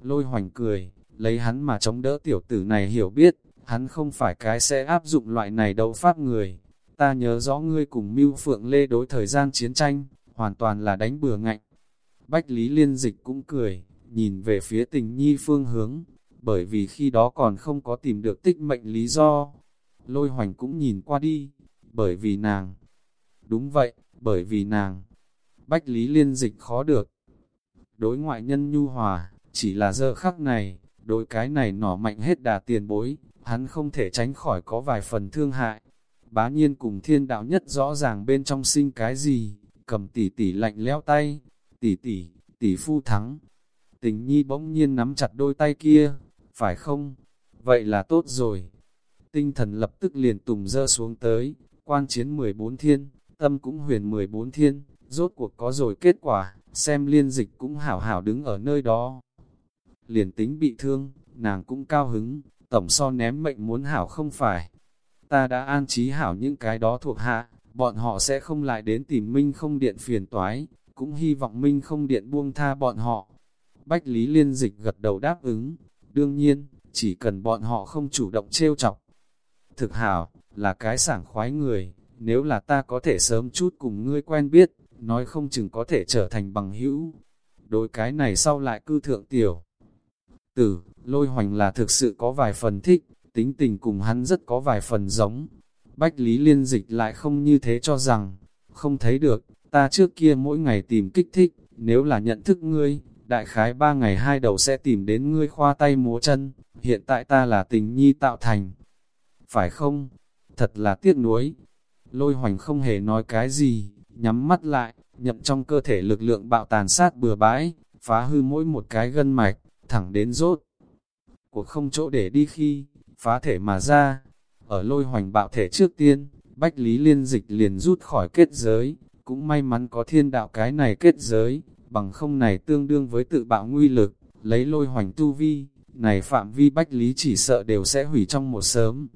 lôi hoành cười, lấy hắn mà chống đỡ tiểu tử này hiểu biết, hắn không phải cái sẽ áp dụng loại này đấu pháp người. Ta nhớ rõ ngươi cùng mưu phượng lê đối thời gian chiến tranh, hoàn toàn là đánh bừa ngạnh. Bách Lý Liên Dịch cũng cười, nhìn về phía tình nhi phương hướng, bởi vì khi đó còn không có tìm được tích mệnh lý do. Lôi hoành cũng nhìn qua đi, bởi vì nàng, Đúng vậy, bởi vì nàng, Bách Lý Liên dịch khó được. Đối ngoại nhân nhu hòa, chỉ là giờ khắc này, đối cái này nỏ mạnh hết đà tiền bối, hắn không thể tránh khỏi có vài phần thương hại. Bá nhiên cùng thiên đạo nhất rõ ràng bên trong sinh cái gì, cầm tỷ tỷ lạnh leo tay, tỷ tỷ, tỷ phu thắng. Tình nhi bỗng nhiên nắm chặt đôi tay kia, phải không? Vậy là tốt rồi. Tinh thần lập tức liền tùng dơ xuống tới, quan chiến 14 thiên, tâm cũng huyền 14 thiên, rốt cuộc có rồi kết quả, xem liên dịch cũng hảo hảo đứng ở nơi đó. Liền tính bị thương, nàng cũng cao hứng, tổng so ném mệnh muốn hảo không phải. Ta đã an trí hảo những cái đó thuộc hạ, bọn họ sẽ không lại đến tìm Minh không điện phiền toái, cũng hy vọng Minh không điện buông tha bọn họ. Bách Lý Liên Dịch gật đầu đáp ứng, đương nhiên, chỉ cần bọn họ không chủ động trêu chọc. Thực hảo, là cái sảng khoái người, nếu là ta có thể sớm chút cùng ngươi quen biết, nói không chừng có thể trở thành bằng hữu. Đối cái này sau lại cư thượng tiểu. Tử, lôi hoành là thực sự có vài phần thích, tính tình cùng hắn rất có vài phần giống. Bách Lý Liên Dịch lại không như thế cho rằng, không thấy được, ta trước kia mỗi ngày tìm kích thích, nếu là nhận thức ngươi, đại khái ba ngày hai đầu sẽ tìm đến ngươi khoa tay múa chân, hiện tại ta là tình nhi tạo thành. Phải không? Thật là tiếc nuối. Lôi hoành không hề nói cái gì, nhắm mắt lại, nhậm trong cơ thể lực lượng bạo tàn sát bừa bãi, phá hư mỗi một cái gân mạch, thẳng đến rốt. Cuộc không chỗ để đi khi, phá thể mà ra, ở lôi hoành bạo thể trước tiên, Bách Lý Liên Dịch liền rút khỏi kết giới, cũng may mắn có thiên đạo cái này kết giới, bằng không này tương đương với tự bạo nguy lực, lấy lôi hoành tu vi, này phạm vi Bách Lý chỉ sợ đều sẽ hủy trong một sớm.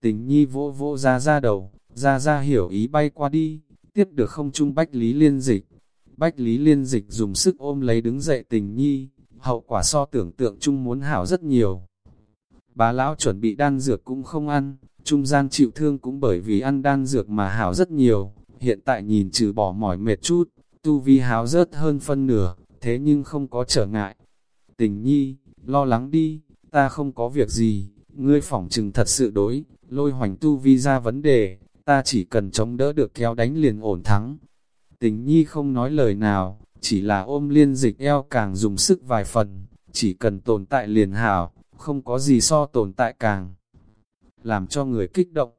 Tình nhi vỗ vỗ ra ra đầu, ra ra hiểu ý bay qua đi, tiếp được không trung Bách Lý Liên Dịch. Bách Lý Liên Dịch dùng sức ôm lấy đứng dậy tình nhi, hậu quả so tưởng tượng chung muốn hảo rất nhiều. bà lão chuẩn bị đan dược cũng không ăn, trung gian chịu thương cũng bởi vì ăn đan dược mà hảo rất nhiều, hiện tại nhìn trừ bỏ mỏi mệt chút, tu vi háo rớt hơn phân nửa, thế nhưng không có trở ngại. Tình nhi, lo lắng đi, ta không có việc gì, ngươi phỏng chừng thật sự đối, lôi hoành tu vi ra vấn đề, ta chỉ cần chống đỡ được kéo đánh liền ổn thắng. Tình nhi không nói lời nào, chỉ là ôm liên dịch eo càng dùng sức vài phần, chỉ cần tồn tại liền hảo, không có gì so tồn tại càng. Làm cho người kích động.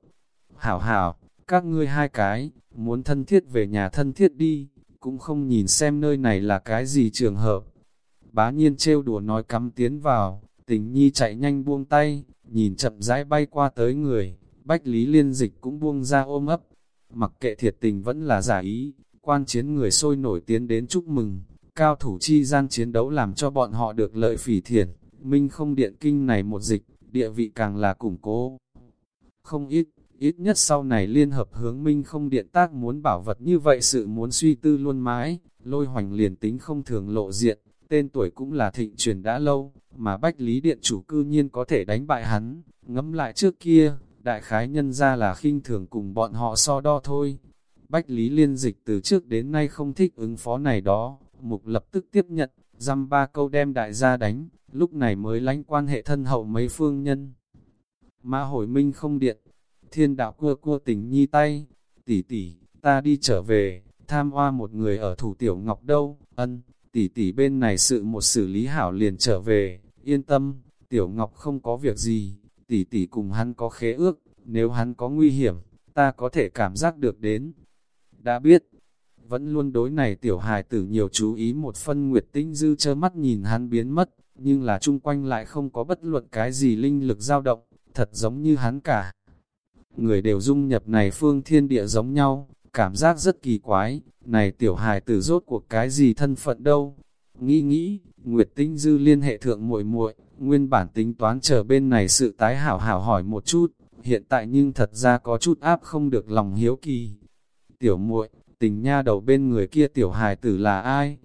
Hảo hảo, các ngươi hai cái, muốn thân thiết về nhà thân thiết đi, cũng không nhìn xem nơi này là cái gì trường hợp. Bá nhiên trêu đùa nói cắm tiến vào, tình nhi chạy nhanh buông tay, nhìn chậm rãi bay qua tới người, Bách Lý Liên Dịch cũng buông ra ôm ấp. Mặc kệ thiệt tình vẫn là giả ý, quan chiến người sôi nổi tiến đến chúc mừng, cao thủ chi gian chiến đấu làm cho bọn họ được lợi phỉ thiện, minh không điện kinh này một dịch, địa vị càng là củng cố. Không ít, ít nhất sau này liên hợp hướng minh không điện tác muốn bảo vật như vậy sự muốn suy tư luôn mãi, lôi hoành liền tính không thường lộ diện, tên tuổi cũng là thịnh truyền đã lâu, mà bách lý điện chủ cư nhiên có thể đánh bại hắn, ngẫm lại trước kia, đại khái nhân ra là khinh thường cùng bọn họ so đo thôi. Bách Lý Liên Dịch từ trước đến nay không thích ứng phó này đó, mục lập tức tiếp nhận, dăm ba câu đem đại gia đánh, lúc này mới lánh quan hệ thân hậu mấy phương nhân. Mã hồi minh không điện, thiên đạo cua cua tình nhi tay, tỷ tỷ, ta đi trở về, tham hoa một người ở thủ tiểu ngọc đâu, ân, tỷ tỷ bên này sự một xử lý hảo liền trở về, yên tâm, tiểu ngọc không có việc gì, tỷ tỷ cùng hắn có khế ước, nếu hắn có nguy hiểm, ta có thể cảm giác được đến. Đã biết, vẫn luôn đối này tiểu hài tử nhiều chú ý một phân nguyệt tinh dư chơ mắt nhìn hắn biến mất, nhưng là chung quanh lại không có bất luận cái gì linh lực dao động, thật giống như hắn cả. Người đều dung nhập này phương thiên địa giống nhau, cảm giác rất kỳ quái, này tiểu hài tử rốt cuộc cái gì thân phận đâu. Nghĩ nghĩ, Nguyệt Tinh Dư liên hệ thượng muội muội nguyên bản tính toán chờ bên này sự tái hảo hảo hỏi một chút, hiện tại nhưng thật ra có chút áp không được lòng hiếu kỳ. Tiểu muội tình nha đầu bên người kia tiểu hài tử là ai?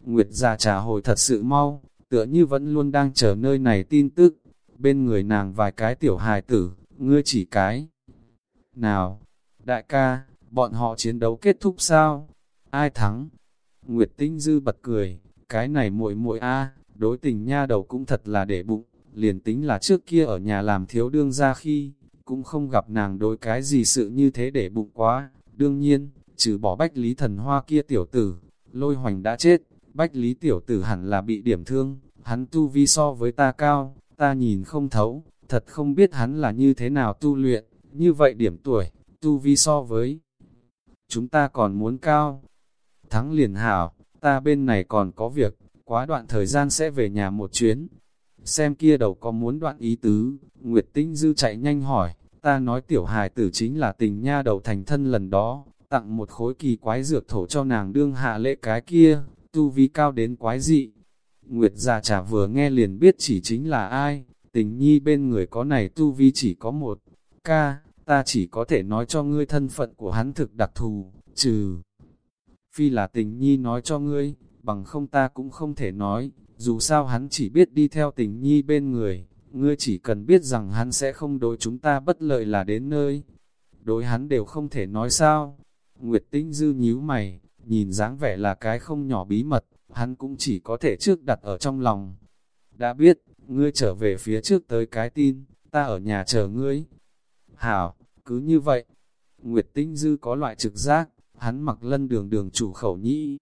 Nguyệt già trả hồi thật sự mau, tựa như vẫn luôn đang chờ nơi này tin tức, bên người nàng vài cái tiểu hài tử, ngươi chỉ cái. Nào, đại ca, bọn họ chiến đấu kết thúc sao? Ai thắng? Nguyệt Tinh Dư bật cười, cái này muội muội a, đối tình nha đầu cũng thật là để bụng, liền tính là trước kia ở nhà làm thiếu đương ra khi, cũng không gặp nàng đối cái gì sự như thế để bụng quá, đương nhiên, trừ bỏ bách lý thần hoa kia tiểu tử, lôi hoành đã chết, bách lý tiểu tử hẳn là bị điểm thương, hắn tu vi so với ta cao, ta nhìn không thấu, thật không biết hắn là như thế nào tu luyện, như vậy điểm tuổi, tu vi so với chúng ta còn muốn cao. Thắng liền hảo, ta bên này còn có việc, quá đoạn thời gian sẽ về nhà một chuyến. Xem kia đầu có muốn đoạn ý tứ, Nguyệt Tinh Dư chạy nhanh hỏi, ta nói tiểu hài tử chính là tình nha đầu thành thân lần đó, tặng một khối kỳ quái dược thổ cho nàng đương hạ lễ cái kia, tu vi cao đến quái dị. Nguyệt già trà vừa nghe liền biết chỉ chính là ai, tình nhi bên người có này tu vi chỉ có một, ca, ta chỉ có thể nói cho ngươi thân phận của hắn thực đặc thù, trừ. Phi là tình nhi nói cho ngươi, bằng không ta cũng không thể nói, dù sao hắn chỉ biết đi theo tình nhi bên người, ngươi chỉ cần biết rằng hắn sẽ không đối chúng ta bất lợi là đến nơi. Đối hắn đều không thể nói sao. Nguyệt tinh dư nhíu mày, nhìn dáng vẻ là cái không nhỏ bí mật, hắn cũng chỉ có thể trước đặt ở trong lòng. Đã biết, ngươi trở về phía trước tới cái tin, ta ở nhà chờ ngươi. Hảo, cứ như vậy. Nguyệt tinh dư có loại trực giác, hắn mặc lân đường đường chủ khẩu nhĩ.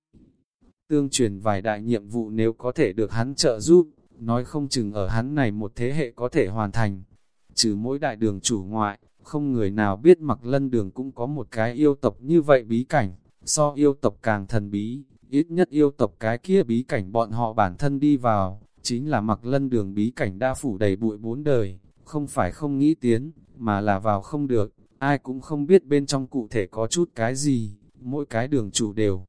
Tương truyền vài đại nhiệm vụ nếu có thể được hắn trợ giúp, nói không chừng ở hắn này một thế hệ có thể hoàn thành. Trừ mỗi đại đường chủ ngoại, không người nào biết mặc lân đường cũng có một cái yêu tộc như vậy bí cảnh, so yêu tộc càng thần bí, ít nhất yêu tộc cái kia bí cảnh bọn họ bản thân đi vào, chính là mặc lân đường bí cảnh đa phủ đầy bụi bốn đời, không phải không nghĩ tiến, mà là vào không được, ai cũng không biết bên trong cụ thể có chút cái gì, mỗi cái đường chủ đều.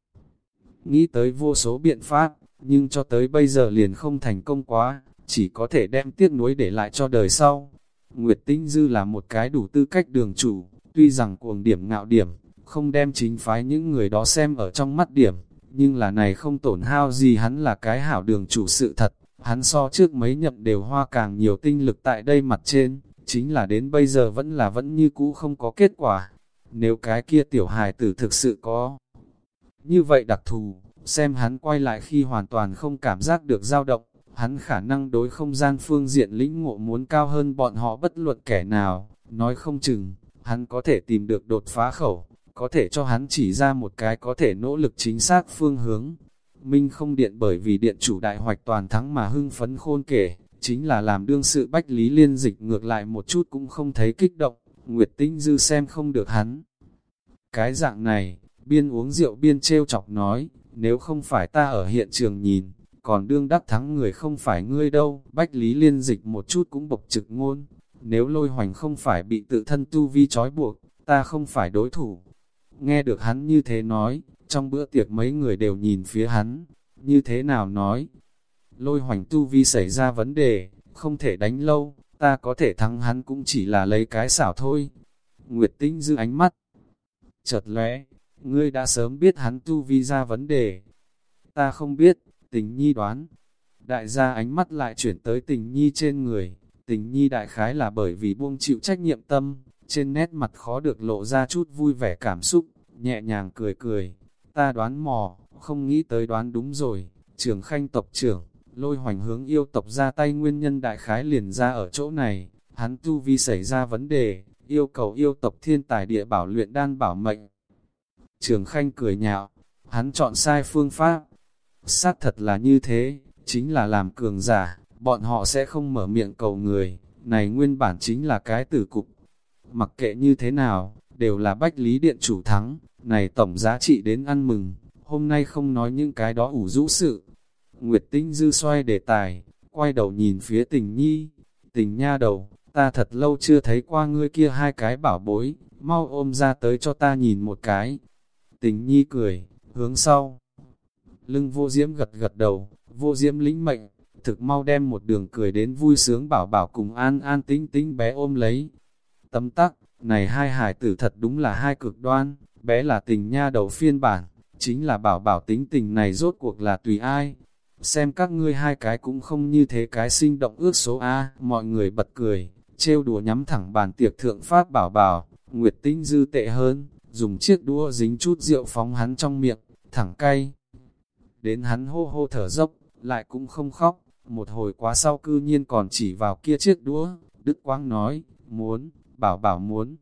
Nghĩ tới vô số biện pháp, nhưng cho tới bây giờ liền không thành công quá, chỉ có thể đem tiếc nuối để lại cho đời sau. Nguyệt Tinh Dư là một cái đủ tư cách đường chủ, tuy rằng cuồng điểm ngạo điểm, không đem chính phái những người đó xem ở trong mắt điểm, nhưng là này không tổn hao gì hắn là cái hảo đường chủ sự thật, hắn so trước mấy nhậm đều hoa càng nhiều tinh lực tại đây mặt trên, chính là đến bây giờ vẫn là vẫn như cũ không có kết quả. Nếu cái kia tiểu hài tử thực sự có như vậy đặc thù, xem hắn quay lại khi hoàn toàn không cảm giác được dao động, hắn khả năng đối không gian phương diện lĩnh ngộ muốn cao hơn bọn họ bất luận kẻ nào, nói không chừng, hắn có thể tìm được đột phá khẩu, có thể cho hắn chỉ ra một cái có thể nỗ lực chính xác phương hướng. Minh không điện bởi vì điện chủ đại hoạch toàn thắng mà hưng phấn khôn kể, chính là làm đương sự bách lý liên dịch ngược lại một chút cũng không thấy kích động, Nguyệt Tinh Dư xem không được hắn. Cái dạng này, biên uống rượu biên treo chọc nói, nếu không phải ta ở hiện trường nhìn, còn đương đắc thắng người không phải ngươi đâu, bách lý liên dịch một chút cũng bộc trực ngôn, nếu lôi hoành không phải bị tự thân tu vi trói buộc, ta không phải đối thủ. Nghe được hắn như thế nói, trong bữa tiệc mấy người đều nhìn phía hắn, như thế nào nói. Lôi hoành tu vi xảy ra vấn đề, không thể đánh lâu, ta có thể thắng hắn cũng chỉ là lấy cái xảo thôi. Nguyệt tinh giữ ánh mắt, chợt lóe, ngươi đã sớm biết hắn tu vi ra vấn đề. Ta không biết, tình nhi đoán. Đại gia ánh mắt lại chuyển tới tình nhi trên người. Tình nhi đại khái là bởi vì buông chịu trách nhiệm tâm, trên nét mặt khó được lộ ra chút vui vẻ cảm xúc, nhẹ nhàng cười cười. Ta đoán mò, không nghĩ tới đoán đúng rồi, trường khanh tộc trưởng, lôi hoành hướng yêu tộc ra tay nguyên nhân đại khái liền ra ở chỗ này, hắn tu vi xảy ra vấn đề, yêu cầu yêu tộc thiên tài địa bảo luyện đan bảo mệnh, Trường Khanh cười nhạo, hắn chọn sai phương pháp. Xác thật là như thế, chính là làm cường giả, bọn họ sẽ không mở miệng cầu người, này nguyên bản chính là cái tử cục. Mặc kệ như thế nào, đều là bách lý điện chủ thắng, này tổng giá trị đến ăn mừng, hôm nay không nói những cái đó ủ rũ sự. Nguyệt Tinh dư xoay đề tài, quay đầu nhìn phía tình nhi, tình nha đầu, ta thật lâu chưa thấy qua ngươi kia hai cái bảo bối, mau ôm ra tới cho ta nhìn một cái, Tình nhi cười, hướng sau. Lưng vô diễm gật gật đầu, vô diễm lĩnh mệnh, thực mau đem một đường cười đến vui sướng bảo bảo cùng an an tính tính bé ôm lấy. Tấm tắc, này hai hải tử thật đúng là hai cực đoan, bé là tình nha đầu phiên bản, chính là bảo bảo tính tình này rốt cuộc là tùy ai. Xem các ngươi hai cái cũng không như thế cái sinh động ước số A, mọi người bật cười, trêu đùa nhắm thẳng bàn tiệc thượng pháp bảo bảo, nguyệt tinh dư tệ hơn, dùng chiếc đũa dính chút rượu phóng hắn trong miệng, thẳng cay. Đến hắn hô hô thở dốc, lại cũng không khóc, một hồi quá sau cư nhiên còn chỉ vào kia chiếc đũa, Đức Quang nói, muốn, bảo bảo muốn.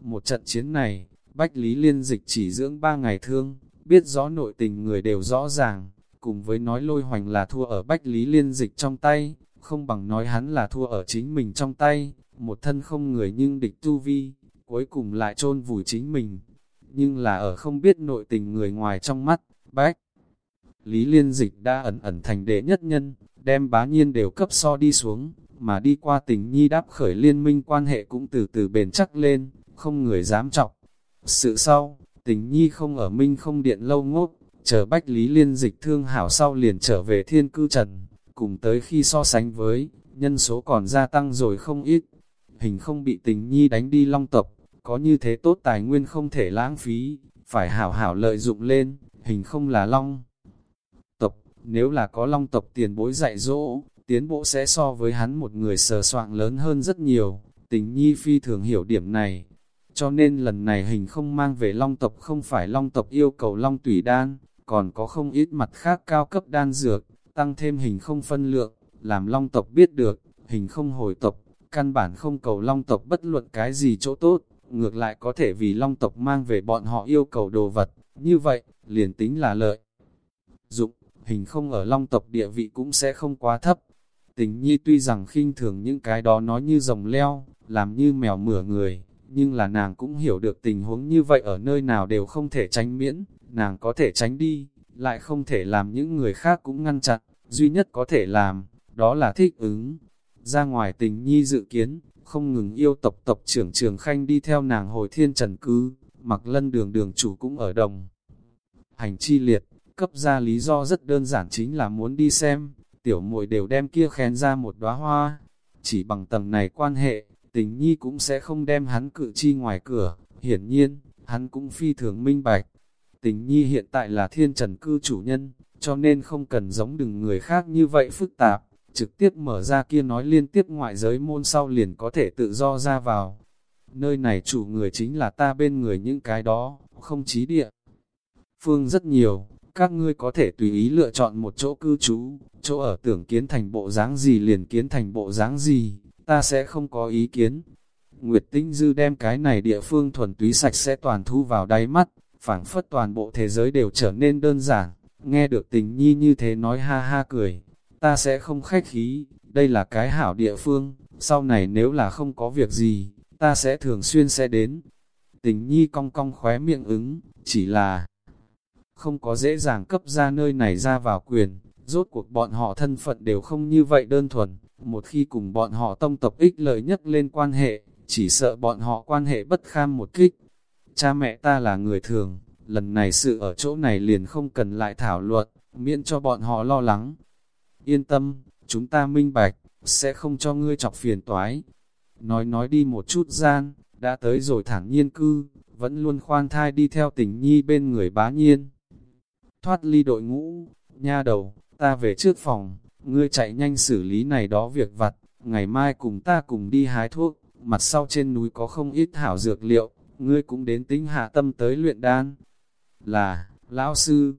Một trận chiến này, Bách Lý Liên Dịch chỉ dưỡng ba ngày thương, biết rõ nội tình người đều rõ ràng, cùng với nói lôi hoành là thua ở Bách Lý Liên Dịch trong tay, không bằng nói hắn là thua ở chính mình trong tay, một thân không người nhưng địch tu vi, cuối cùng lại chôn vùi chính mình. Nhưng là ở không biết nội tình người ngoài trong mắt, Bách Lý Liên Dịch đã ẩn ẩn thành đệ nhất nhân, đem bá nhiên đều cấp so đi xuống, mà đi qua tình nhi đáp khởi liên minh quan hệ cũng từ từ bền chắc lên, không người dám trọng. Sự sau, tình nhi không ở minh không điện lâu ngốc chờ Bách Lý Liên Dịch thương hảo sau liền trở về thiên cư trần, cùng tới khi so sánh với, nhân số còn gia tăng rồi không ít. Hình không bị tình nhi đánh đi long tộc, có như thế tốt tài nguyên không thể lãng phí, phải hảo hảo lợi dụng lên, hình không là long. Tộc, nếu là có long tộc tiền bối dạy dỗ, tiến bộ sẽ so với hắn một người sờ soạn lớn hơn rất nhiều, tình nhi phi thường hiểu điểm này. Cho nên lần này hình không mang về long tộc không phải long tộc yêu cầu long tủy đan, còn có không ít mặt khác cao cấp đan dược, tăng thêm hình không phân lượng, làm long tộc biết được, hình không hồi tộc, căn bản không cầu long tộc bất luận cái gì chỗ tốt, ngược lại có thể vì long tộc mang về bọn họ yêu cầu đồ vật, như vậy, liền tính là lợi. Dụng, hình không ở long tộc địa vị cũng sẽ không quá thấp. Tình nhi tuy rằng khinh thường những cái đó nói như rồng leo, làm như mèo mửa người, nhưng là nàng cũng hiểu được tình huống như vậy ở nơi nào đều không thể tránh miễn, nàng có thể tránh đi, lại không thể làm những người khác cũng ngăn chặn, duy nhất có thể làm, đó là thích ứng. Ra ngoài tình nhi dự kiến, không ngừng yêu tộc tộc trưởng trường khanh đi theo nàng hồi thiên trần cứ, mặc lân đường đường chủ cũng ở đồng. Hành chi liệt, cấp ra lý do rất đơn giản chính là muốn đi xem, tiểu muội đều đem kia khen ra một đóa hoa. Chỉ bằng tầng này quan hệ, tình nhi cũng sẽ không đem hắn cự chi ngoài cửa, hiển nhiên, hắn cũng phi thường minh bạch. Tình nhi hiện tại là thiên trần cư chủ nhân, cho nên không cần giống đừng người khác như vậy phức tạp, trực tiếp mở ra kia nói liên tiếp ngoại giới môn sau liền có thể tự do ra vào. Nơi này chủ người chính là ta bên người những cái đó, không chí địa. Phương rất nhiều, các ngươi có thể tùy ý lựa chọn một chỗ cư trú, chỗ ở tưởng kiến thành bộ dáng gì liền kiến thành bộ dáng gì, ta sẽ không có ý kiến. Nguyệt Tinh Dư đem cái này địa phương thuần túy sạch sẽ toàn thu vào đáy mắt, phảng phất toàn bộ thế giới đều trở nên đơn giản, nghe được tình nhi như thế nói ha ha cười, ta sẽ không khách khí, đây là cái hảo địa phương, sau này nếu là không có việc gì, ta sẽ thường xuyên sẽ đến. Tình nhi cong cong khóe miệng ứng, chỉ là không có dễ dàng cấp ra nơi này ra vào quyền, rốt cuộc bọn họ thân phận đều không như vậy đơn thuần, một khi cùng bọn họ tông tộc ích lợi nhất lên quan hệ, chỉ sợ bọn họ quan hệ bất kham một kích. Cha mẹ ta là người thường, lần này sự ở chỗ này liền không cần lại thảo luận, miễn cho bọn họ lo lắng. Yên tâm, chúng ta minh bạch, sẽ không cho ngươi chọc phiền toái. Nói nói đi một chút gian, đã tới rồi thản nhiên cư, vẫn luôn khoan thai đi theo tình nhi bên người bá nhiên. Thoát ly đội ngũ, nha đầu, ta về trước phòng, ngươi chạy nhanh xử lý này đó việc vặt, ngày mai cùng ta cùng đi hái thuốc, mặt sau trên núi có không ít thảo dược liệu, ngươi cũng đến tính hạ tâm tới luyện đan. Là, lão sư,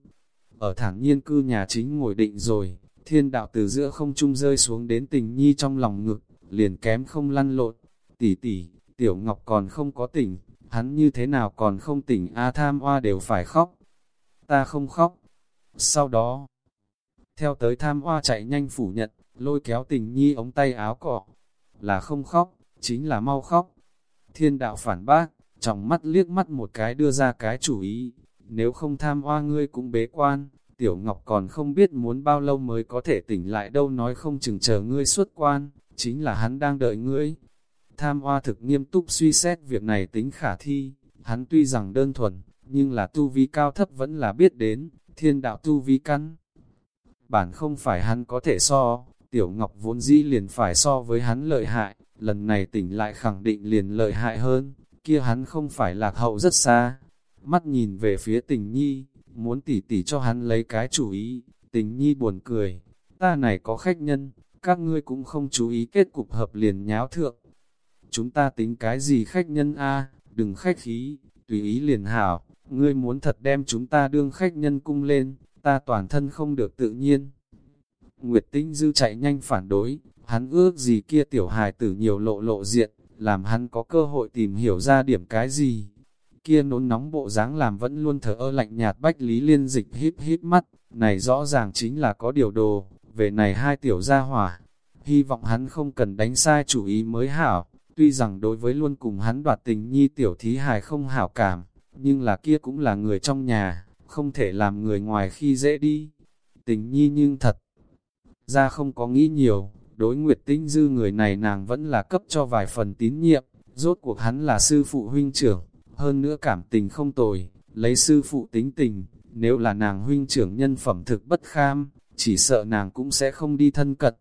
ở thẳng nhiên cư nhà chính ngồi định rồi, thiên đạo từ giữa không trung rơi xuống đến tình nhi trong lòng ngực, liền kém không lăn lộn, tỷ tỷ, tiểu ngọc còn không có tỉnh, hắn như thế nào còn không tỉnh A tham oa đều phải khóc. Ta không khóc. Sau đó, theo tới tham hoa chạy nhanh phủ nhận, lôi kéo tình nhi ống tay áo cỏ. Là không khóc, chính là mau khóc. Thiên đạo phản bác, trong mắt liếc mắt một cái đưa ra cái chủ ý. Nếu không tham hoa ngươi cũng bế quan, tiểu ngọc còn không biết muốn bao lâu mới có thể tỉnh lại đâu nói không chừng chờ ngươi xuất quan, chính là hắn đang đợi ngươi. Tham hoa thực nghiêm túc suy xét việc này tính khả thi, hắn tuy rằng đơn thuần, nhưng là tu vi cao thấp vẫn là biết đến, thiên đạo tu vi căn bản không phải hắn có thể so, tiểu ngọc vốn dĩ liền phải so với hắn lợi hại, lần này tỉnh lại khẳng định liền lợi hại hơn, kia hắn không phải lạc hậu rất xa. Mắt nhìn về phía tình nhi, muốn tỉ tỉ cho hắn lấy cái chủ ý, tình nhi buồn cười, ta này có khách nhân, các ngươi cũng không chú ý kết cục hợp liền nháo thượng. Chúng ta tính cái gì khách nhân a đừng khách khí, tùy ý liền hảo, ngươi muốn thật đem chúng ta đương khách nhân cung lên, ta toàn thân không được tự nhiên. Nguyệt Tinh Dư chạy nhanh phản đối, hắn ước gì kia tiểu hài tử nhiều lộ lộ diện, làm hắn có cơ hội tìm hiểu ra điểm cái gì. kia nôn nóng bộ dáng làm vẫn luôn thở ơ lạnh nhạt bách lý liên dịch híp híp mắt, này rõ ràng chính là có điều đồ, về này hai tiểu gia hỏa. Hy vọng hắn không cần đánh sai chủ ý mới hảo, tuy rằng đối với luôn cùng hắn đoạt tình nhi tiểu thí hài không hảo cảm, nhưng là kia cũng là người trong nhà, không thể làm người ngoài khi dễ đi. Tình nhi nhưng thật, ra không có nghĩ nhiều, đối Nguyệt Tinh Dư người này nàng vẫn là cấp cho vài phần tín nhiệm, rốt cuộc hắn là sư phụ huynh trưởng, hơn nữa cảm tình không tồi, lấy sư phụ tính tình, nếu là nàng huynh trưởng nhân phẩm thực bất kham, chỉ sợ nàng cũng sẽ không đi thân cận.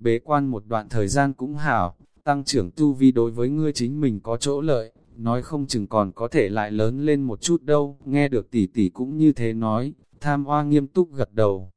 Bế quan một đoạn thời gian cũng hảo, tăng trưởng tu vi đối với ngươi chính mình có chỗ lợi, nói không chừng còn có thể lại lớn lên một chút đâu, nghe được tỷ tỷ cũng như thế nói, tham hoa nghiêm túc gật đầu.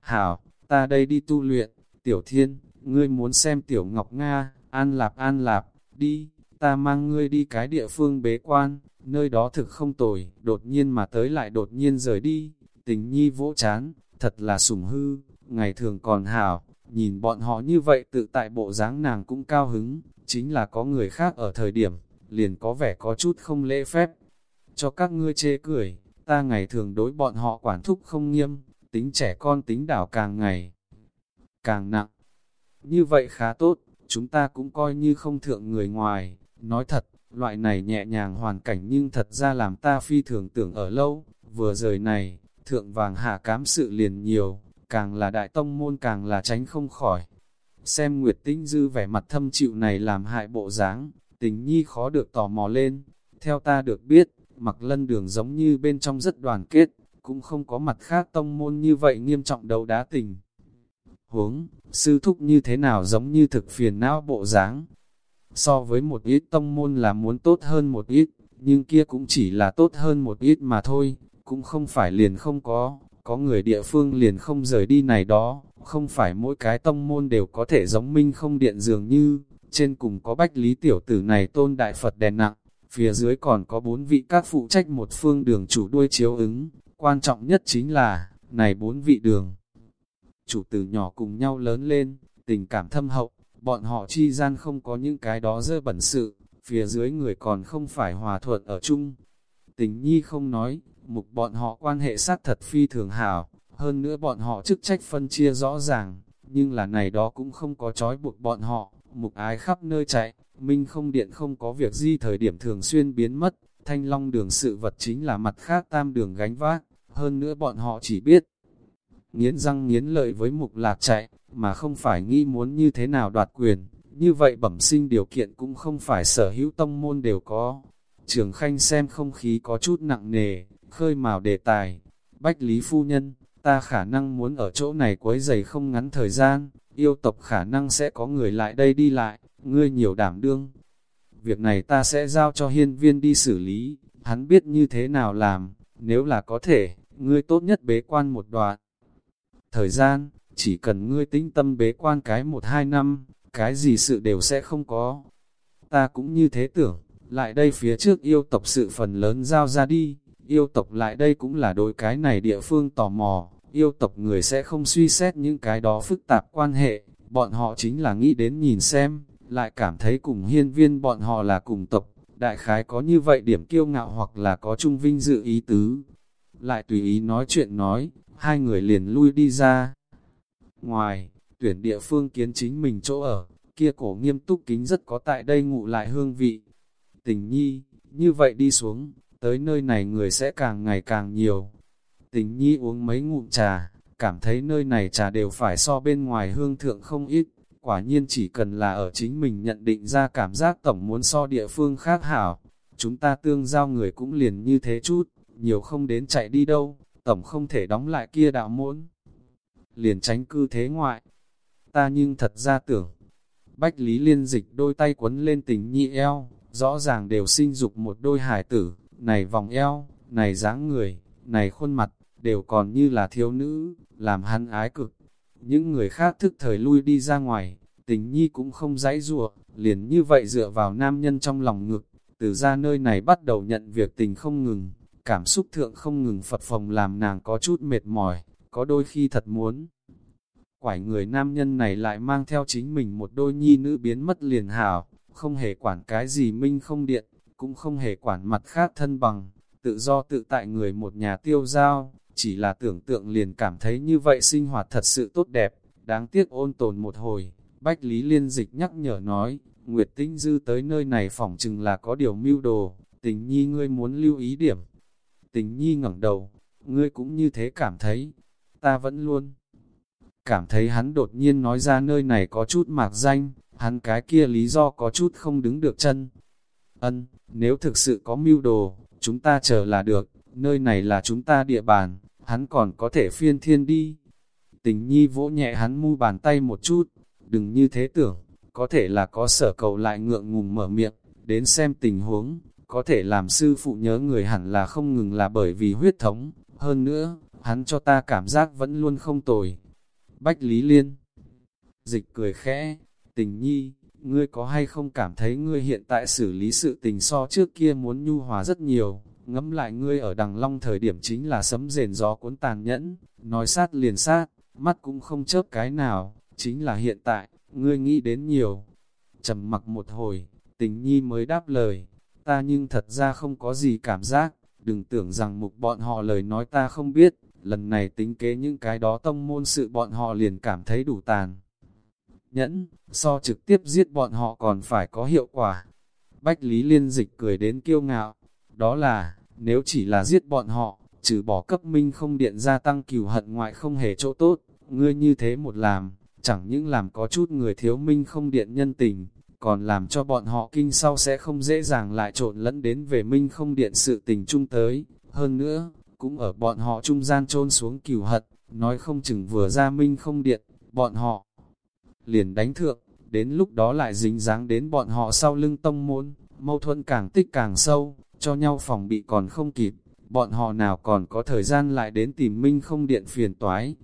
Hảo, ta đây đi tu luyện, tiểu thiên, ngươi muốn xem tiểu ngọc Nga, an lạp an lạp, đi, ta mang ngươi đi cái địa phương bế quan, nơi đó thực không tồi, đột nhiên mà tới lại đột nhiên rời đi, tình nhi vỗ chán, thật là sủng hư, ngày thường còn hảo, nhìn bọn họ như vậy tự tại bộ dáng nàng cũng cao hứng, chính là có người khác ở thời điểm, liền có vẻ có chút không lễ phép. Cho các ngươi chê cười, ta ngày thường đối bọn họ quản thúc không nghiêm, tính trẻ con tính đảo càng ngày càng nặng. Như vậy khá tốt, chúng ta cũng coi như không thượng người ngoài, nói thật, loại này nhẹ nhàng hoàn cảnh nhưng thật ra làm ta phi thường tưởng ở lâu, vừa rời này, thượng vàng hạ cám sự liền nhiều, càng là đại tông môn càng là tránh không khỏi. Xem Nguyệt Tinh Dư vẻ mặt thâm chịu này làm hại bộ dáng, tình nhi khó được tò mò lên. Theo ta được biết, mặc lân đường giống như bên trong rất đoàn kết, cũng không có mặt khác tông môn như vậy nghiêm trọng đấu đá tình. Huống, sư thúc như thế nào giống như thực phiền não bộ dáng So với một ít tông môn là muốn tốt hơn một ít, nhưng kia cũng chỉ là tốt hơn một ít mà thôi, cũng không phải liền không có, có người địa phương liền không rời đi này đó, không phải mỗi cái tông môn đều có thể giống minh không điện dường như, trên cùng có bách lý tiểu tử này tôn đại Phật đèn nặng, phía dưới còn có bốn vị các phụ trách một phương đường chủ đuôi chiếu ứng, quan trọng nhất chính là, này bốn vị đường. Chủ từ nhỏ cùng nhau lớn lên, tình cảm thâm hậu, bọn họ chi gian không có những cái đó dơ bẩn sự, phía dưới người còn không phải hòa thuận ở chung. Tình nhi không nói, mục bọn họ quan hệ sát thật phi thường hảo, hơn nữa bọn họ chức trách phân chia rõ ràng, nhưng là này đó cũng không có trói buộc bọn họ, mục ái khắp nơi chạy, minh không điện không có việc gì thời điểm thường xuyên biến mất, thanh long đường sự vật chính là mặt khác tam đường gánh vác, hơn nữa bọn họ chỉ biết nghiến răng nghiến lợi với mục lạc chạy, mà không phải nghĩ muốn như thế nào đoạt quyền, như vậy bẩm sinh điều kiện cũng không phải sở hữu tông môn đều có. Trường Khanh xem không khí có chút nặng nề, khơi mào đề tài. Bách Lý Phu Nhân, ta khả năng muốn ở chỗ này quấy giày không ngắn thời gian, yêu tộc khả năng sẽ có người lại đây đi lại, ngươi nhiều đảm đương. Việc này ta sẽ giao cho hiên viên đi xử lý, hắn biết như thế nào làm, nếu là có thể, ngươi tốt nhất bế quan một đoạn. Thời gian, chỉ cần ngươi tĩnh tâm bế quan cái một hai năm, cái gì sự đều sẽ không có. Ta cũng như thế tưởng, lại đây phía trước yêu tộc sự phần lớn giao ra đi, yêu tộc lại đây cũng là đối cái này địa phương tò mò, yêu tộc người sẽ không suy xét những cái đó phức tạp quan hệ, bọn họ chính là nghĩ đến nhìn xem, lại cảm thấy cùng hiên viên bọn họ là cùng tộc, đại khái có như vậy điểm kiêu ngạo hoặc là có trung vinh dự ý tứ. Lại tùy ý nói chuyện nói, hai người liền lui đi ra. Ngoài, tuyển địa phương kiến chính mình chỗ ở, kia cổ nghiêm túc kính rất có tại đây ngụ lại hương vị. Tình nhi, như vậy đi xuống, tới nơi này người sẽ càng ngày càng nhiều. Tình nhi uống mấy ngụm trà, cảm thấy nơi này trà đều phải so bên ngoài hương thượng không ít, quả nhiên chỉ cần là ở chính mình nhận định ra cảm giác tổng muốn so địa phương khác hảo. Chúng ta tương giao người cũng liền như thế chút, nhiều không đến chạy đi đâu, tổng không thể đóng lại kia đạo môn. Liền tránh cư thế ngoại. Ta nhưng thật ra tưởng, Bách Lý Liên dịch đôi tay quấn lên tình nhi eo, rõ ràng đều sinh dục một đôi hải tử, này vòng eo, này dáng người, này khuôn mặt, đều còn như là thiếu nữ, làm hắn ái cực. Những người khác thức thời lui đi ra ngoài, tình nhi cũng không dãy rủa liền như vậy dựa vào nam nhân trong lòng ngực, từ ra nơi này bắt đầu nhận việc tình không ngừng, cảm xúc thượng không ngừng phật phồng làm nàng có chút mệt mỏi, có đôi khi thật muốn. Quải người nam nhân này lại mang theo chính mình một đôi nhi nữ biến mất liền hảo, không hề quản cái gì minh không điện, cũng không hề quản mặt khác thân bằng, tự do tự tại người một nhà tiêu giao, chỉ là tưởng tượng liền cảm thấy như vậy sinh hoạt thật sự tốt đẹp, đáng tiếc ôn tồn một hồi, Bách Lý Liên Dịch nhắc nhở nói, Nguyệt Tinh Dư tới nơi này phỏng chừng là có điều mưu đồ, tình nhi ngươi muốn lưu ý điểm. Tình nhi ngẩng đầu, ngươi cũng như thế cảm thấy, ta vẫn luôn cảm thấy hắn đột nhiên nói ra nơi này có chút mạc danh, hắn cái kia lý do có chút không đứng được chân. Ân, nếu thực sự có mưu đồ, chúng ta chờ là được, nơi này là chúng ta địa bàn, hắn còn có thể phiên thiên đi. Tình nhi vỗ nhẹ hắn mu bàn tay một chút, đừng như thế tưởng, có thể là có sở cầu lại ngượng ngùng mở miệng, đến xem tình huống, có thể làm sư phụ nhớ người hẳn là không ngừng là bởi vì huyết thống, hơn nữa, hắn cho ta cảm giác vẫn luôn không tồi. Bách Lý Liên. Dịch cười khẽ, tình nhi, ngươi có hay không cảm thấy ngươi hiện tại xử lý sự tình so trước kia muốn nhu hòa rất nhiều, ngẫm lại ngươi ở đằng long thời điểm chính là sấm rền gió cuốn tàn nhẫn, nói sát liền sát, mắt cũng không chớp cái nào, chính là hiện tại, ngươi nghĩ đến nhiều. trầm mặc một hồi, tình nhi mới đáp lời, ta nhưng thật ra không có gì cảm giác, đừng tưởng rằng mục bọn họ lời nói ta không biết, lần này tính kế những cái đó tông môn sự bọn họ liền cảm thấy đủ tàn. Nhẫn, so trực tiếp giết bọn họ còn phải có hiệu quả. Bách Lý Liên Dịch cười đến kiêu ngạo, đó là, nếu chỉ là giết bọn họ, trừ bỏ cấp minh không điện gia tăng cừu hận ngoại không hề chỗ tốt, ngươi như thế một làm, chẳng những làm có chút người thiếu minh không điện nhân tình, còn làm cho bọn họ kinh sau sẽ không dễ dàng lại trộn lẫn đến về minh không điện sự tình chung tới. Hơn nữa, cũng ở bọn họ trung gian trôn xuống cửu hận, nói không chừng vừa ra minh không điện, bọn họ liền đánh thượng, đến lúc đó lại dính dáng đến bọn họ sau lưng tông môn, mâu thuẫn càng tích càng sâu, cho nhau phòng bị còn không kịp, bọn họ nào còn có thời gian lại đến tìm minh không điện phiền toái.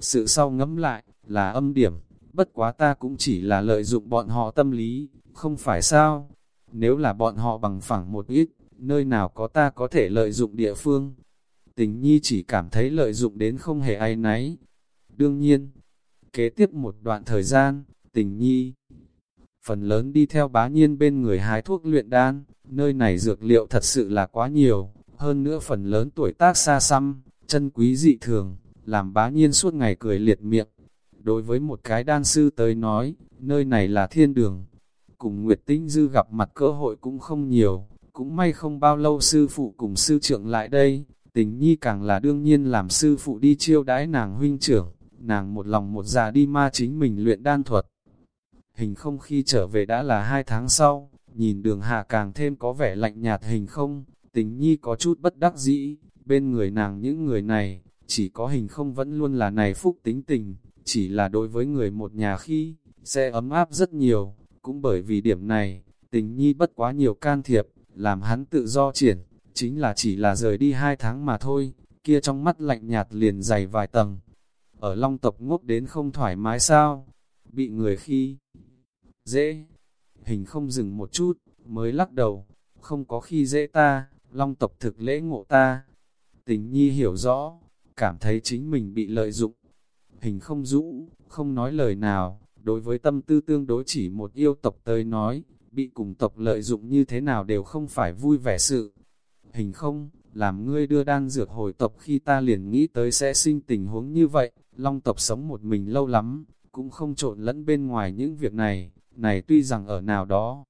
Sự sau ngẫm lại, là âm điểm, bất quá ta cũng chỉ là lợi dụng bọn họ tâm lý, không phải sao? Nếu là bọn họ bằng phẳng một ít, nơi nào có ta có thể lợi dụng địa phương? Tình nhi chỉ cảm thấy lợi dụng đến không hề ai náy. Đương nhiên, kế tiếp một đoạn thời gian, tình nhi phần lớn đi theo bá nhiên bên người hái thuốc luyện đan, nơi này dược liệu thật sự là quá nhiều, hơn nữa phần lớn tuổi tác xa xăm, chân quý dị thường, làm bá nhiên suốt ngày cười liệt miệng, Đối với một cái đan sư tới nói, nơi này là thiên đường. Cùng Nguyệt Tinh Dư gặp mặt cơ hội cũng không nhiều, cũng may không bao lâu sư phụ cùng sư trưởng lại đây, tình nhi càng là đương nhiên làm sư phụ đi chiêu đãi nàng huynh trưởng, nàng một lòng một dạ đi ma chính mình luyện đan thuật. Hình không khi trở về đã là hai tháng sau, nhìn đường hạ càng thêm có vẻ lạnh nhạt hình không, tình nhi có chút bất đắc dĩ, bên người nàng những người này, chỉ có hình không vẫn luôn là này phúc tính tình, chỉ là đối với người một nhà khi, sẽ ấm áp rất nhiều, cũng bởi vì điểm này, tình nhi bất quá nhiều can thiệp, làm hắn tự do triển, chính là chỉ là rời đi hai tháng mà thôi, kia trong mắt lạnh nhạt liền dày vài tầng. Ở long tộc ngốc đến không thoải mái sao, bị người khi dễ, hình không dừng một chút, mới lắc đầu, không có khi dễ ta, long tộc thực lễ ngộ ta. Tình nhi hiểu rõ, cảm thấy chính mình bị lợi dụng, hình không rũ, không nói lời nào, đối với tâm tư tương đối chỉ một yêu tộc tới nói, bị cùng tộc lợi dụng như thế nào đều không phải vui vẻ sự. Hình không, làm ngươi đưa đan dược hồi tộc khi ta liền nghĩ tới sẽ sinh tình huống như vậy, long tộc sống một mình lâu lắm, cũng không trộn lẫn bên ngoài những việc này, này tuy rằng ở nào đó.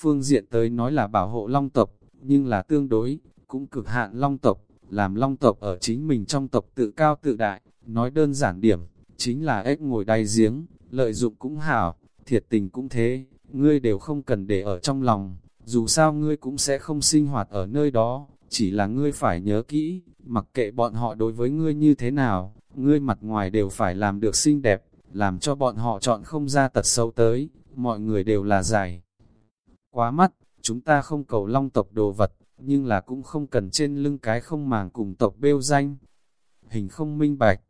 Phương diện tới nói là bảo hộ long tộc, nhưng là tương đối, cũng cực hạn long tộc, làm long tộc ở chính mình trong tộc tự cao tự đại, Nói đơn giản điểm, chính là ếch ngồi đáy giếng, lợi dụng cũng hảo, thiệt tình cũng thế, ngươi đều không cần để ở trong lòng, dù sao ngươi cũng sẽ không sinh hoạt ở nơi đó, chỉ là ngươi phải nhớ kỹ, mặc kệ bọn họ đối với ngươi như thế nào, ngươi mặt ngoài đều phải làm được xinh đẹp, làm cho bọn họ chọn không ra tật sâu tới, mọi người đều là dài. Quá mắt, chúng ta không cầu long tộc đồ vật, nhưng là cũng không cần trên lưng cái không màng cùng tộc bêu danh. Hình không minh bạch,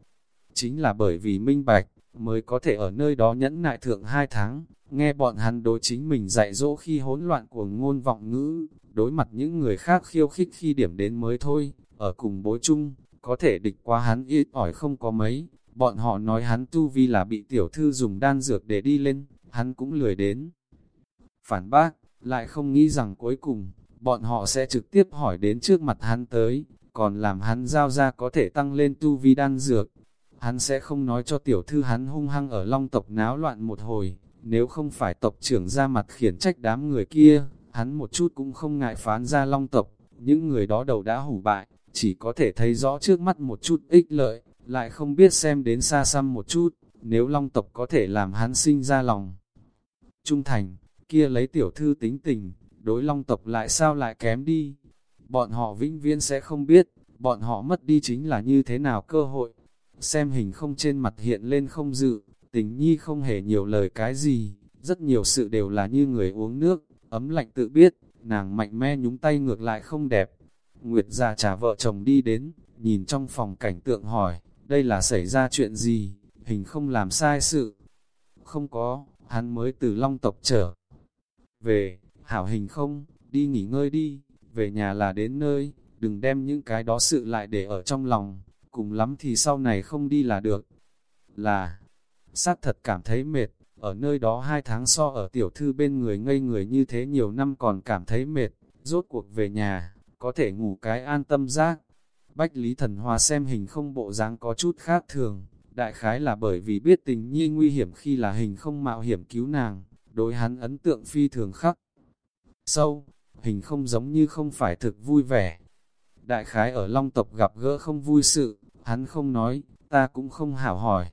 Chính là bởi vì minh bạch, mới có thể ở nơi đó nhẫn nại thượng hai tháng, nghe bọn hắn đối chính mình dạy dỗ khi hỗn loạn của ngôn vọng ngữ, đối mặt những người khác khiêu khích khi điểm đến mới thôi, ở cùng bối chung, có thể địch qua hắn ít ỏi không có mấy, bọn họ nói hắn tu vi là bị tiểu thư dùng đan dược để đi lên, hắn cũng lười đến. Phản bác, lại không nghĩ rằng cuối cùng, bọn họ sẽ trực tiếp hỏi đến trước mặt hắn tới, còn làm hắn giao ra có thể tăng lên tu vi đan dược. Hắn sẽ không nói cho tiểu thư hắn hung hăng ở long tộc náo loạn một hồi, nếu không phải tộc trưởng ra mặt khiển trách đám người kia, hắn một chút cũng không ngại phán ra long tộc, những người đó đầu đã hủ bại, chỉ có thể thấy rõ trước mắt một chút ích lợi, lại không biết xem đến xa xăm một chút, nếu long tộc có thể làm hắn sinh ra lòng. Trung thành, kia lấy tiểu thư tính tình, đối long tộc lại sao lại kém đi. Bọn họ vĩnh viễn sẽ không biết, bọn họ mất đi chính là như thế nào cơ hội. Xem hình không trên mặt hiện lên không dự, tình nhi không hề nhiều lời cái gì, rất nhiều sự đều là như người uống nước, ấm lạnh tự biết, nàng mạnh mẽ nhúng tay ngược lại không đẹp. Nguyệt già trả vợ chồng đi đến, nhìn trong phòng cảnh tượng hỏi, đây là xảy ra chuyện gì, hình không làm sai sự. Không có, hắn mới từ long tộc trở về, hảo hình không, đi nghỉ ngơi đi, về nhà là đến nơi, đừng đem những cái đó sự lại để ở trong lòng, cùng lắm thì sau này không đi là được. Là, xác thật cảm thấy mệt, ở nơi đó hai tháng so ở tiểu thư bên người ngây người như thế nhiều năm còn cảm thấy mệt, rốt cuộc về nhà, có thể ngủ cái an tâm giác. Bách Lý Thần Hòa xem hình không bộ dáng có chút khác thường, đại khái là bởi vì biết tình nhi nguy hiểm khi là hình không mạo hiểm cứu nàng, đối hắn ấn tượng phi thường khắc. Sâu, hình không giống như không phải thực vui vẻ. Đại khái ở long tộc gặp gỡ không vui sự, hắn không nói, ta cũng không hảo hỏi.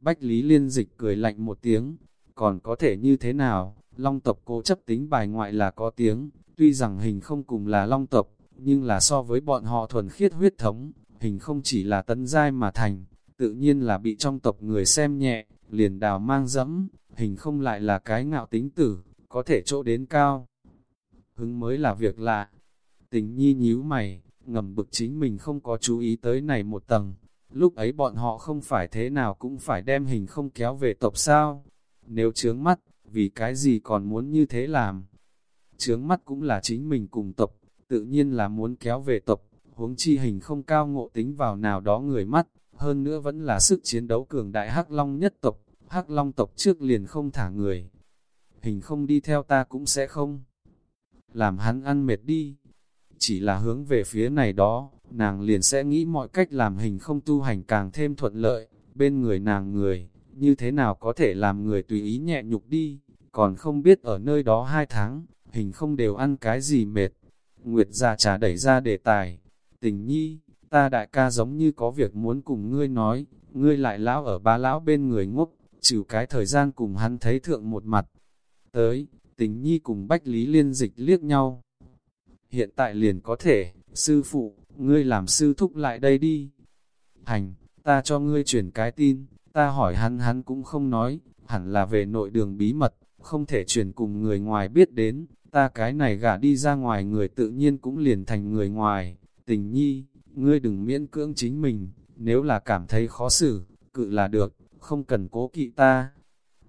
Bách Lý Liên Dịch cười lạnh một tiếng, còn có thể như thế nào, long tộc cố chấp tính bài ngoại là có tiếng, tuy rằng hình không cùng là long tộc, nhưng là so với bọn họ thuần khiết huyết thống, hình không chỉ là tấn giai mà thành, tự nhiên là bị trong tộc người xem nhẹ, liền đào mang dẫm, hình không lại là cái ngạo tính tử, có thể chỗ đến cao. Hứng mới là việc lạ. Tình nhi nhíu mày, ngầm bực chính mình không có chú ý tới này một tầng. Lúc ấy bọn họ không phải thế nào cũng phải đem hình không kéo về tộc sao. Nếu chướng mắt, vì cái gì còn muốn như thế làm? Chướng mắt cũng là chính mình cùng tộc, tự nhiên là muốn kéo về tộc, huống chi hình không cao ngộ tính vào nào đó người mắt, hơn nữa vẫn là sức chiến đấu cường đại hắc long nhất tộc, hắc long tộc trước liền không thả người. Hình không đi theo ta cũng sẽ không. Làm hắn ăn mệt đi. Chỉ là hướng về phía này đó, nàng liền sẽ nghĩ mọi cách làm hình không tu hành càng thêm thuận lợi, bên người nàng người, như thế nào có thể làm người tùy ý nhẹ nhục đi, còn không biết ở nơi đó hai tháng, hình không đều ăn cái gì mệt. Nguyệt già trà đẩy ra đề tài, tình nhi, ta đại ca giống như có việc muốn cùng ngươi nói, ngươi lại lão ở ba lão bên người ngốc, trừ cái thời gian cùng hắn thấy thượng một mặt. Tới, tình nhi cùng Bách Lý Liên dịch liếc nhau. Hiện tại liền có thể, sư phụ, ngươi làm sư thúc lại đây đi. Hành, ta cho ngươi chuyển cái tin, ta hỏi hắn hắn cũng không nói, hẳn là về nội đường bí mật, không thể chuyển cùng người ngoài biết đến, ta cái này gả đi ra ngoài người tự nhiên cũng liền thành người ngoài. Tình nhi, ngươi đừng miễn cưỡng chính mình, nếu là cảm thấy khó xử, cự là được, không cần cố kỵ ta.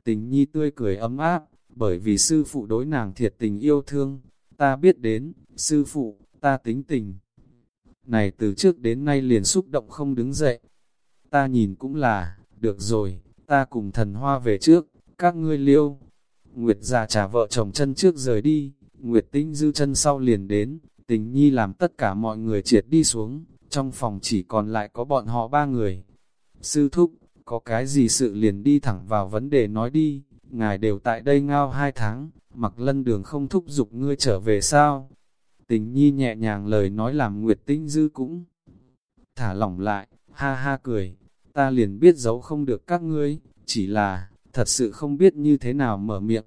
Tình nhi tươi cười ấm áp, bởi vì sư phụ đối nàng thiệt tình yêu thương, ta biết đến, sư phụ, ta tính tình. Này từ trước đến nay liền xúc động không đứng dậy. Ta nhìn cũng là, được rồi, ta cùng thần hoa về trước, các ngươi liêu. Nguyệt già trả vợ chồng chân trước rời đi, Nguyệt tinh dư chân sau liền đến, tình nhi làm tất cả mọi người triệt đi xuống, trong phòng chỉ còn lại có bọn họ ba người. Sư thúc, có cái gì sự liền đi thẳng vào vấn đề nói đi, ngài đều tại đây ngao hai tháng, mặc lân đường không thúc giục ngươi trở về sao. Tình nhi nhẹ nhàng lời nói làm Nguyệt Tinh Dư cũng thả lỏng lại, ha ha cười, ta liền biết giấu không được các ngươi, chỉ là, thật sự không biết như thế nào mở miệng.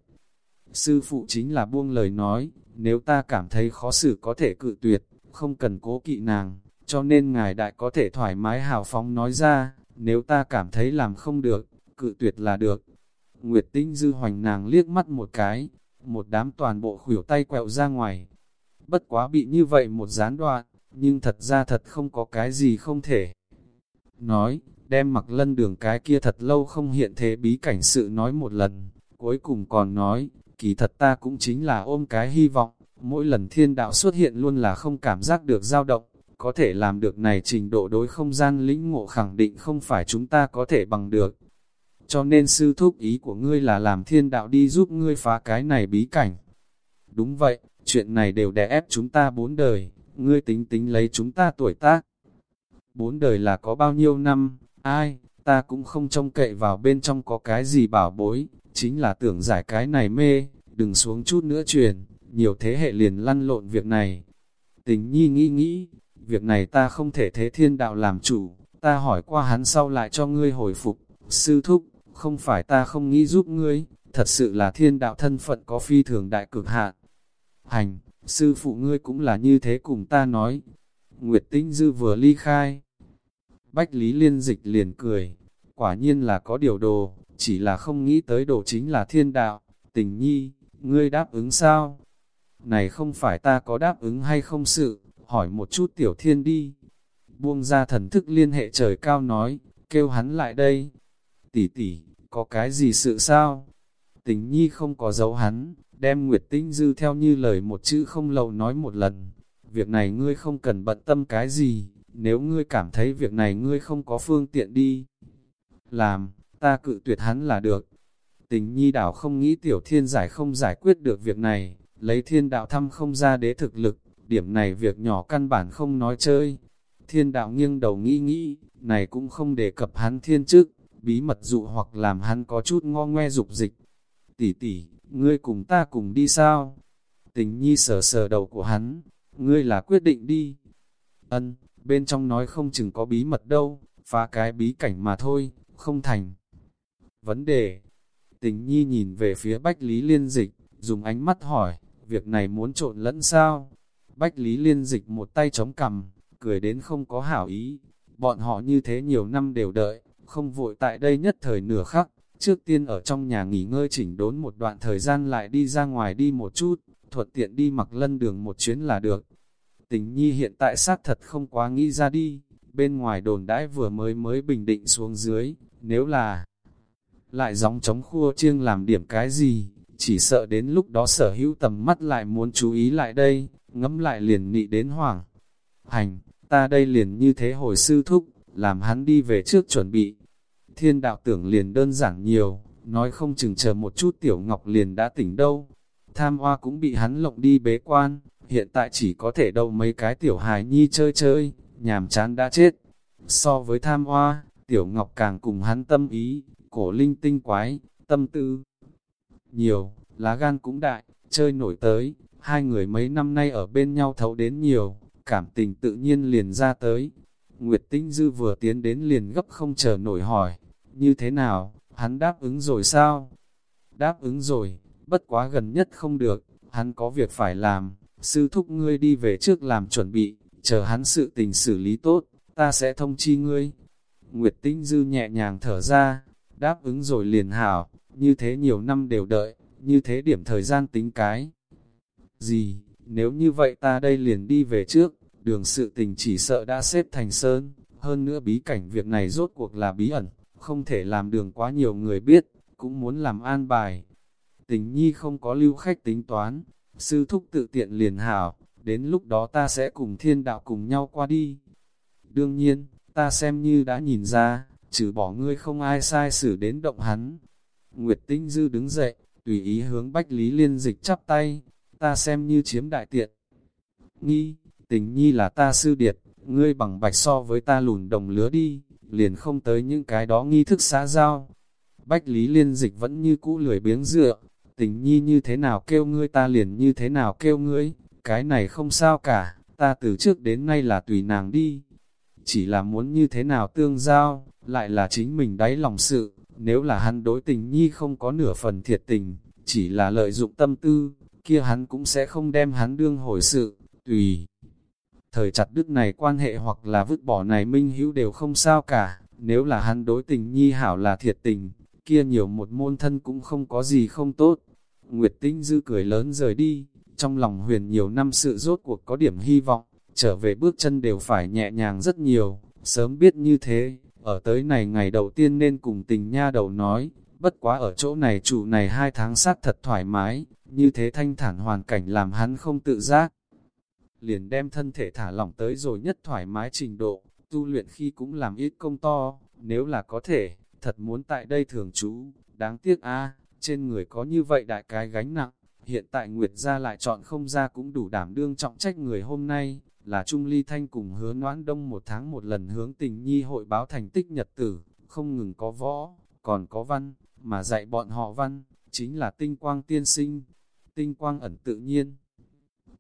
Sư phụ chính là buông lời nói, nếu ta cảm thấy khó xử có thể cự tuyệt, không cần cố kỵ nàng, cho nên ngài đại có thể thoải mái hào phóng nói ra, nếu ta cảm thấy làm không được, cự tuyệt là được. Nguyệt tinh dư hoành nàng liếc mắt một cái, một đám toàn bộ khuỷu tay quẹo ra ngoài. Bất quá bị như vậy một gián đoạn, nhưng thật ra thật không có cái gì không thể. Nói, đem mặc lân đường cái kia thật lâu không hiện thế bí cảnh sự nói một lần, cuối cùng còn nói, kỳ thật ta cũng chính là ôm cái hy vọng, mỗi lần thiên đạo xuất hiện luôn là không cảm giác được dao động, có thể làm được này trình độ đối không gian lĩnh ngộ khẳng định không phải chúng ta có thể bằng được. Cho nên sư thúc ý của ngươi là làm thiên đạo đi giúp ngươi phá cái này bí cảnh. Đúng vậy, chuyện này đều đè ép chúng ta bốn đời, ngươi tính tính lấy chúng ta tuổi tác. Bốn đời là có bao nhiêu năm, ai, ta cũng không trông cậy vào bên trong có cái gì bảo bối, chính là tưởng giải cái này mê, đừng xuống chút nữa truyền, nhiều thế hệ liền lăn lộn việc này. Tình nhi nghĩ nghĩ, việc này ta không thể thế thiên đạo làm chủ, ta hỏi qua hắn sau lại cho ngươi hồi phục, sư thúc, không phải ta không nghĩ giúp ngươi, thật sự là thiên đạo thân phận có phi thường đại cực hạn. Hành, sư phụ ngươi cũng là như thế cùng ta nói. Nguyệt Tinh Dư vừa ly khai. Bách Lý Liên Dịch liền cười, quả nhiên là có điều đồ, chỉ là không nghĩ tới đồ chính là thiên đạo, tình nhi, ngươi đáp ứng sao? Này không phải ta có đáp ứng hay không sự, hỏi một chút tiểu thiên đi. Buông ra thần thức liên hệ trời cao nói, kêu hắn lại đây. Tỷ tỷ, có cái gì sự sao? Tình nhi không có dấu hắn, đem Nguyệt Tinh Dư theo như lời một chữ không lầu nói một lần. Việc này ngươi không cần bận tâm cái gì, nếu ngươi cảm thấy việc này ngươi không có phương tiện đi. Làm, ta cự tuyệt hắn là được. Tình nhi đảo không nghĩ tiểu thiên giải không giải quyết được việc này, lấy thiên đạo thăm không ra đế thực lực, điểm này việc nhỏ căn bản không nói chơi. Thiên đạo nghiêng đầu nghĩ nghĩ, này cũng không đề cập hắn thiên chức, bí mật dụ hoặc làm hắn có chút ngo ngoe dục dịch. Tỷ tỷ, ngươi cùng ta cùng đi sao? Tình nhi sờ sờ đầu của hắn, ngươi là quyết định đi. Ân, bên trong nói không chừng có bí mật đâu, phá cái bí cảnh mà thôi, không thành. Vấn đề, tình nhi nhìn về phía Bách Lý Liên Dịch, dùng ánh mắt hỏi, việc này muốn trộn lẫn sao? Bách Lý Liên Dịch một tay chống cằm, cười đến không có hảo ý. Bọn họ như thế nhiều năm đều đợi, không vội tại đây nhất thời nửa khắc, trước tiên ở trong nhà nghỉ ngơi chỉnh đốn một đoạn thời gian lại đi ra ngoài đi một chút, thuận tiện đi mặc lân đường một chuyến là được. Tình nhi hiện tại xác thật không quá nghĩ ra đi, bên ngoài đồn đãi vừa mới mới bình định xuống dưới, nếu là lại gióng chống khua chiêng làm điểm cái gì, chỉ sợ đến lúc đó sở hữu tầm mắt lại muốn chú ý lại đây, ngẫm lại liền nị đến hoảng. Hành, ta đây liền như thế hồi sư thúc, làm hắn đi về trước chuẩn bị. Thiên đạo tưởng liền đơn giản nhiều, nói không chừng chờ một chút tiểu ngọc liền đã tỉnh đâu. Tham hoa cũng bị hắn lộng đi bế quan, hiện tại chỉ có thể đâu mấy cái tiểu hài nhi chơi chơi, nhàm chán đã chết. So với tham hoa, tiểu ngọc càng cùng hắn tâm ý, cổ linh tinh quái, tâm tư. Nhiều, lá gan cũng đại, chơi nổi tới, hai người mấy năm nay ở bên nhau thấu đến nhiều, cảm tình tự nhiên liền ra tới. Nguyệt Tinh Dư vừa tiến đến liền gấp không chờ nổi hỏi, như thế nào, hắn đáp ứng rồi sao? Đáp ứng rồi, bất quá gần nhất không được, hắn có việc phải làm, sư thúc ngươi đi về trước làm chuẩn bị, chờ hắn sự tình xử lý tốt, ta sẽ thông chi ngươi. Nguyệt Tinh Dư nhẹ nhàng thở ra, đáp ứng rồi liền hảo, như thế nhiều năm đều đợi, như thế điểm thời gian tính cái. Gì, nếu như vậy ta đây liền đi về trước, đường sự tình chỉ sợ đã xếp thành sơn, hơn nữa bí cảnh việc này rốt cuộc là bí ẩn, không thể làm đường quá nhiều người biết, cũng muốn làm an bài. Tình nhi không có lưu khách tính toán, sư thúc tự tiện liền hảo, đến lúc đó ta sẽ cùng thiên đạo cùng nhau qua đi. Đương nhiên, ta xem như đã nhìn ra, trừ bỏ ngươi không ai sai xử đến động hắn. Nguyệt Tinh Dư đứng dậy, tùy ý hướng Bách Lý Liên Dịch chắp tay, ta xem như chiếm đại tiện. Nghi, tình nhi là ta sư điệt, ngươi bằng bạch so với ta lùn đồng lứa đi, liền không tới những cái đó nghi thức xã giao. Bách Lý Liên Dịch vẫn như cũ lười biếng dựa, tình nhi như thế nào kêu ngươi ta liền như thế nào kêu ngươi, cái này không sao cả, ta từ trước đến nay là tùy nàng đi. Chỉ là muốn như thế nào tương giao, lại là chính mình đáy lòng sự, nếu là hắn đối tình nhi không có nửa phần thiệt tình, chỉ là lợi dụng tâm tư, kia hắn cũng sẽ không đem hắn đương hồi sự, tùy. Thời chặt đứt này quan hệ hoặc là vứt bỏ này minh hữu đều không sao cả, nếu là hắn đối tình nhi hảo là thiệt tình, kia nhiều một môn thân cũng không có gì không tốt. Nguyệt Tinh Dư cười lớn rời đi, trong lòng huyền nhiều năm sự rốt cuộc có điểm hy vọng, trở về bước chân đều phải nhẹ nhàng rất nhiều, sớm biết như thế, ở tới này ngày đầu tiên nên cùng tình nha đầu nói, bất quá ở chỗ này chủ này hai tháng sát thật thoải mái, như thế thanh thản hoàn cảnh làm hắn không tự giác. Liền đem thân thể thả lỏng tới rồi nhất thoải mái trình độ, tu luyện khi cũng làm ít công to, nếu là có thể, thật muốn tại đây thường trú, đáng tiếc a trên người có như vậy đại cái gánh nặng, hiện tại Nguyệt gia lại chọn không ra cũng đủ đảm đương trọng trách người hôm nay, là Trung Ly Thanh cùng hứa noãn đông một tháng một lần hướng tình nhi hội báo thành tích nhật tử, không ngừng có võ, còn có văn, mà dạy bọn họ văn, chính là tinh quang tiên sinh, tinh quang ẩn tự nhiên.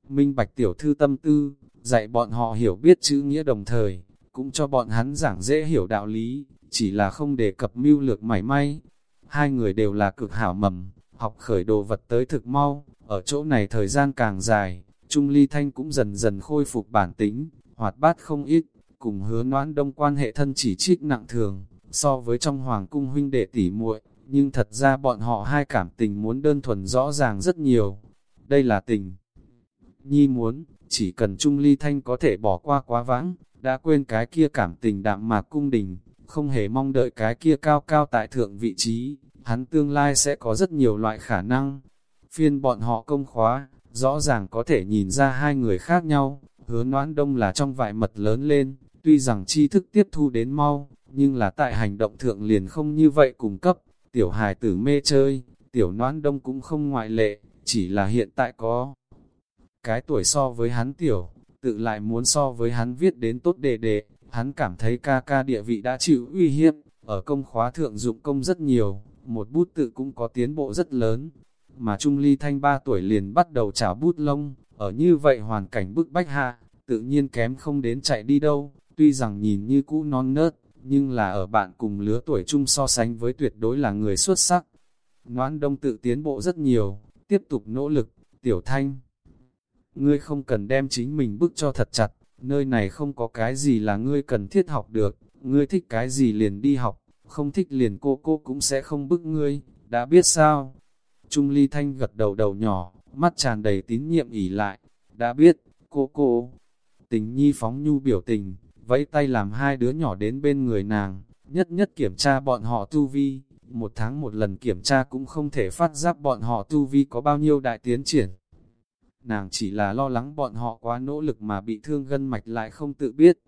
Minh Bạch Tiểu Thư tâm tư, dạy bọn họ hiểu biết chữ nghĩa đồng thời, cũng cho bọn hắn giảng dễ hiểu đạo lý, chỉ là không đề cập mưu lược mảy may. Hai người đều là cực hảo mầm, học khởi đồ vật tới thực mau, ở chỗ này thời gian càng dài, Trung Ly Thanh cũng dần dần khôi phục bản tính, hoạt bát không ít, cùng hứa noãn đông quan hệ thân chỉ trích nặng thường, so với trong hoàng cung huynh đệ tỷ muội nhưng thật ra bọn họ hai cảm tình muốn đơn thuần rõ ràng rất nhiều. Đây là tình. Nhi muốn, chỉ cần Trung Ly Thanh có thể bỏ qua quá vãng, đã quên cái kia cảm tình đạm mạc cung đình, không hề mong đợi cái kia cao cao tại thượng vị trí, hắn tương lai sẽ có rất nhiều loại khả năng. Phiên bọn họ công khóa, rõ ràng có thể nhìn ra hai người khác nhau, hứa noãn đông là trong vại mật lớn lên, tuy rằng tri thức tiếp thu đến mau, nhưng là tại hành động thượng liền không như vậy cung cấp, tiểu hài tử mê chơi, tiểu noãn đông cũng không ngoại lệ, chỉ là hiện tại có cái tuổi so với hắn tiểu, tự lại muốn so với hắn viết đến tốt đề đề, hắn cảm thấy ca ca địa vị đã chịu uy hiếp, ở công khóa thượng dụng công rất nhiều, một bút tự cũng có tiến bộ rất lớn, mà Trung Ly Thanh 3 tuổi liền bắt đầu chảo bút lông, ở như vậy hoàn cảnh bức bách hạ, tự nhiên kém không đến chạy đi đâu, tuy rằng nhìn như cũ non nớt, nhưng là ở bạn cùng lứa tuổi chung so sánh với tuyệt đối là người xuất sắc. Noãn đông tự tiến bộ rất nhiều, tiếp tục nỗ lực, tiểu thanh. Ngươi không cần đem chính mình bức cho thật chặt, nơi này không có cái gì là ngươi cần thiết học được, ngươi thích cái gì liền đi học, không thích liền cô cô cũng sẽ không bức ngươi, đã biết sao? Trung Ly Thanh gật đầu đầu nhỏ, mắt tràn đầy tín nhiệm ỉ lại, đã biết, cô cô. Tình nhi phóng nhu biểu tình, vẫy tay làm hai đứa nhỏ đến bên người nàng, nhất nhất kiểm tra bọn họ tu vi, một tháng một lần kiểm tra cũng không thể phát giác bọn họ tu vi có bao nhiêu đại tiến triển. Nàng chỉ là lo lắng bọn họ quá nỗ lực mà bị thương gân mạch lại không tự biết,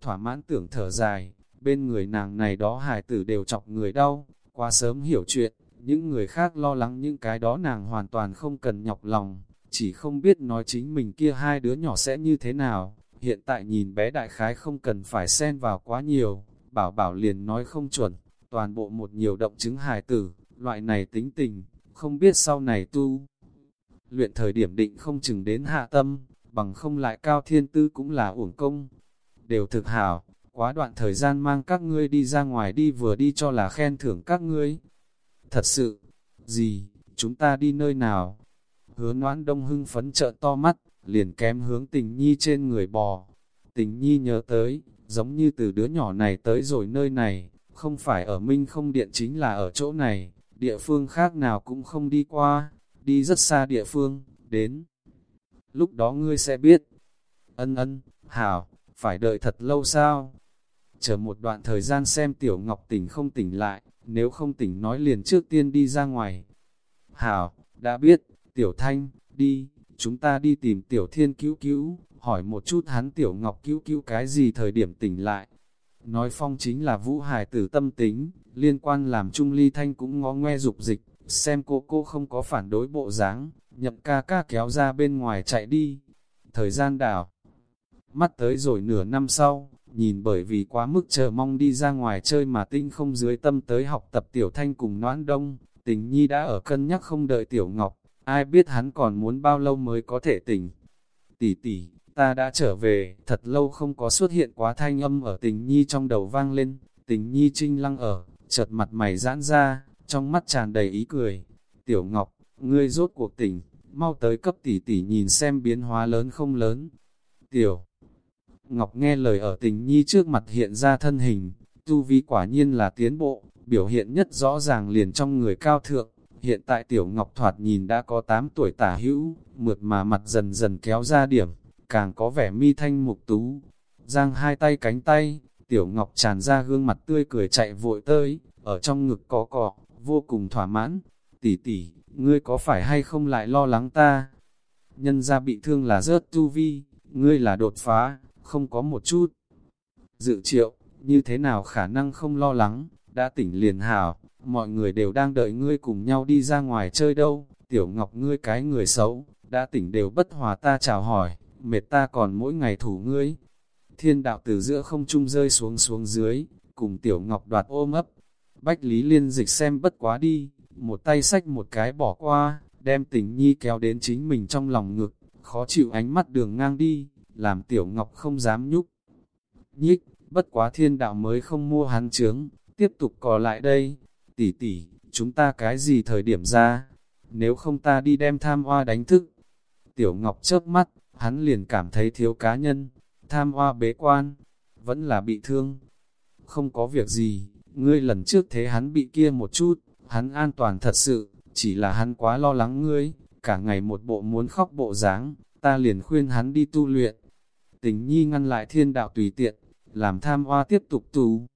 thỏa mãn tưởng thở dài, bên người nàng này đó hài tử đều chọc người đau, quá sớm hiểu chuyện, những người khác lo lắng những cái đó nàng hoàn toàn không cần nhọc lòng, chỉ không biết nói chính mình kia hai đứa nhỏ sẽ như thế nào, hiện tại nhìn bé đại khái không cần phải xen vào quá nhiều, bảo bảo liền nói không chuẩn, toàn bộ một nhiều động chứng hài tử, loại này tính tình, không biết sau này tu. Luyện thời điểm định không chừng đến hạ tâm, bằng không lại cao thiên tư cũng là uổng công. Đều thực hảo, quá đoạn thời gian mang các ngươi đi ra ngoài đi vừa đi cho là khen thưởng các ngươi. Thật sự, gì, chúng ta đi nơi nào? Hứa noãn đông hưng phấn trợn to mắt, liền kém hướng tình nhi trên người bò. Tình nhi nhớ tới, giống như từ đứa nhỏ này tới rồi nơi này, không phải ở Minh không điện chính là ở chỗ này, địa phương khác nào cũng không đi qua, đi rất xa địa phương, đến. Lúc đó ngươi sẽ biết. Ân ân, hảo, phải đợi thật lâu sao? Chờ một đoạn thời gian xem Tiểu Ngọc tỉnh không tỉnh lại, nếu không tỉnh nói liền trước tiên đi ra ngoài. Hảo, đã biết, Tiểu Thanh, đi, chúng ta đi tìm Tiểu Thiên cứu cứu, hỏi một chút hắn Tiểu Ngọc cứu cứu cái gì thời điểm tỉnh lại. Nói phong chính là vũ hải tử tâm tính, liên quan làm Trung Ly Thanh cũng ngó ngoe dục dịch, xem cô cô không có phản đối bộ dáng, nhậm ca ca kéo ra bên ngoài chạy đi. Thời gian đảo, mắt tới rồi nửa năm sau, nhìn bởi vì quá mức chờ mong đi ra ngoài chơi mà tinh không dưới tâm tới học tập tiểu thanh cùng noãn đông, tình nhi đã ở cân nhắc không đợi tiểu ngọc, ai biết hắn còn muốn bao lâu mới có thể tỉnh. Tỷ tỷ, ta đã trở về, thật lâu không có xuất hiện quá thanh âm ở tình nhi trong đầu vang lên, tình nhi trinh lăng ở, chợt mặt mày giãn ra, trong mắt tràn đầy ý cười. Tiểu Ngọc, ngươi rốt cuộc tỉnh, mau tới cấp tỷ tỷ nhìn xem biến hóa lớn không lớn. Tiểu Ngọc nghe lời ở tình nhi trước mặt hiện ra thân hình, tu vi quả nhiên là tiến bộ, biểu hiện nhất rõ ràng liền trong người cao thượng. Hiện tại Tiểu Ngọc thoạt nhìn đã có 8 tuổi tả hữu, mượt mà mặt dần dần kéo ra điểm, càng có vẻ mi thanh mục tú. Giang hai tay cánh tay, Tiểu Ngọc tràn ra gương mặt tươi cười chạy vội tới, ở trong ngực có cọ, vô cùng thỏa mãn. Tỷ tỷ, ngươi có phải hay không lại lo lắng ta? Nhân ra bị thương là rớt tu vi, ngươi là đột phá, không có một chút. Dự triệu, như thế nào khả năng không lo lắng, đã tỉnh liền hảo, mọi người đều đang đợi ngươi cùng nhau đi ra ngoài chơi đâu, Tiểu Ngọc ngươi cái người xấu, đã tỉnh đều bất hòa ta chào hỏi, mệt ta còn mỗi ngày thủ ngươi. Thiên đạo từ giữa không trung rơi xuống xuống dưới, cùng Tiểu Ngọc đoạt ôm ấp. Bách Lý Liên dịch xem bất quá đi, một tay sách một cái bỏ qua, đem tình nhi kéo đến chính mình trong lòng ngực, khó chịu ánh mắt đường ngang đi, làm Tiểu Ngọc không dám nhúc. Nhích, bất quá thiên đạo mới không mua hắn trướng, tiếp tục cò lại đây. Tỷ tỷ, chúng ta cái gì thời điểm ra? Nếu không ta đi đem tham hoa đánh thức. Tiểu Ngọc chớp mắt, hắn liền cảm thấy thiếu cá nhân, tham hoa bế quan, vẫn là bị thương. Không có việc gì, ngươi lần trước thế hắn bị kia một chút, hắn an toàn thật sự, chỉ là hắn quá lo lắng ngươi, cả ngày một bộ muốn khóc bộ dáng, ta liền khuyên hắn đi tu luyện. Tình nhi ngăn lại thiên đạo tùy tiện, làm tham hoa tiếp tục tu.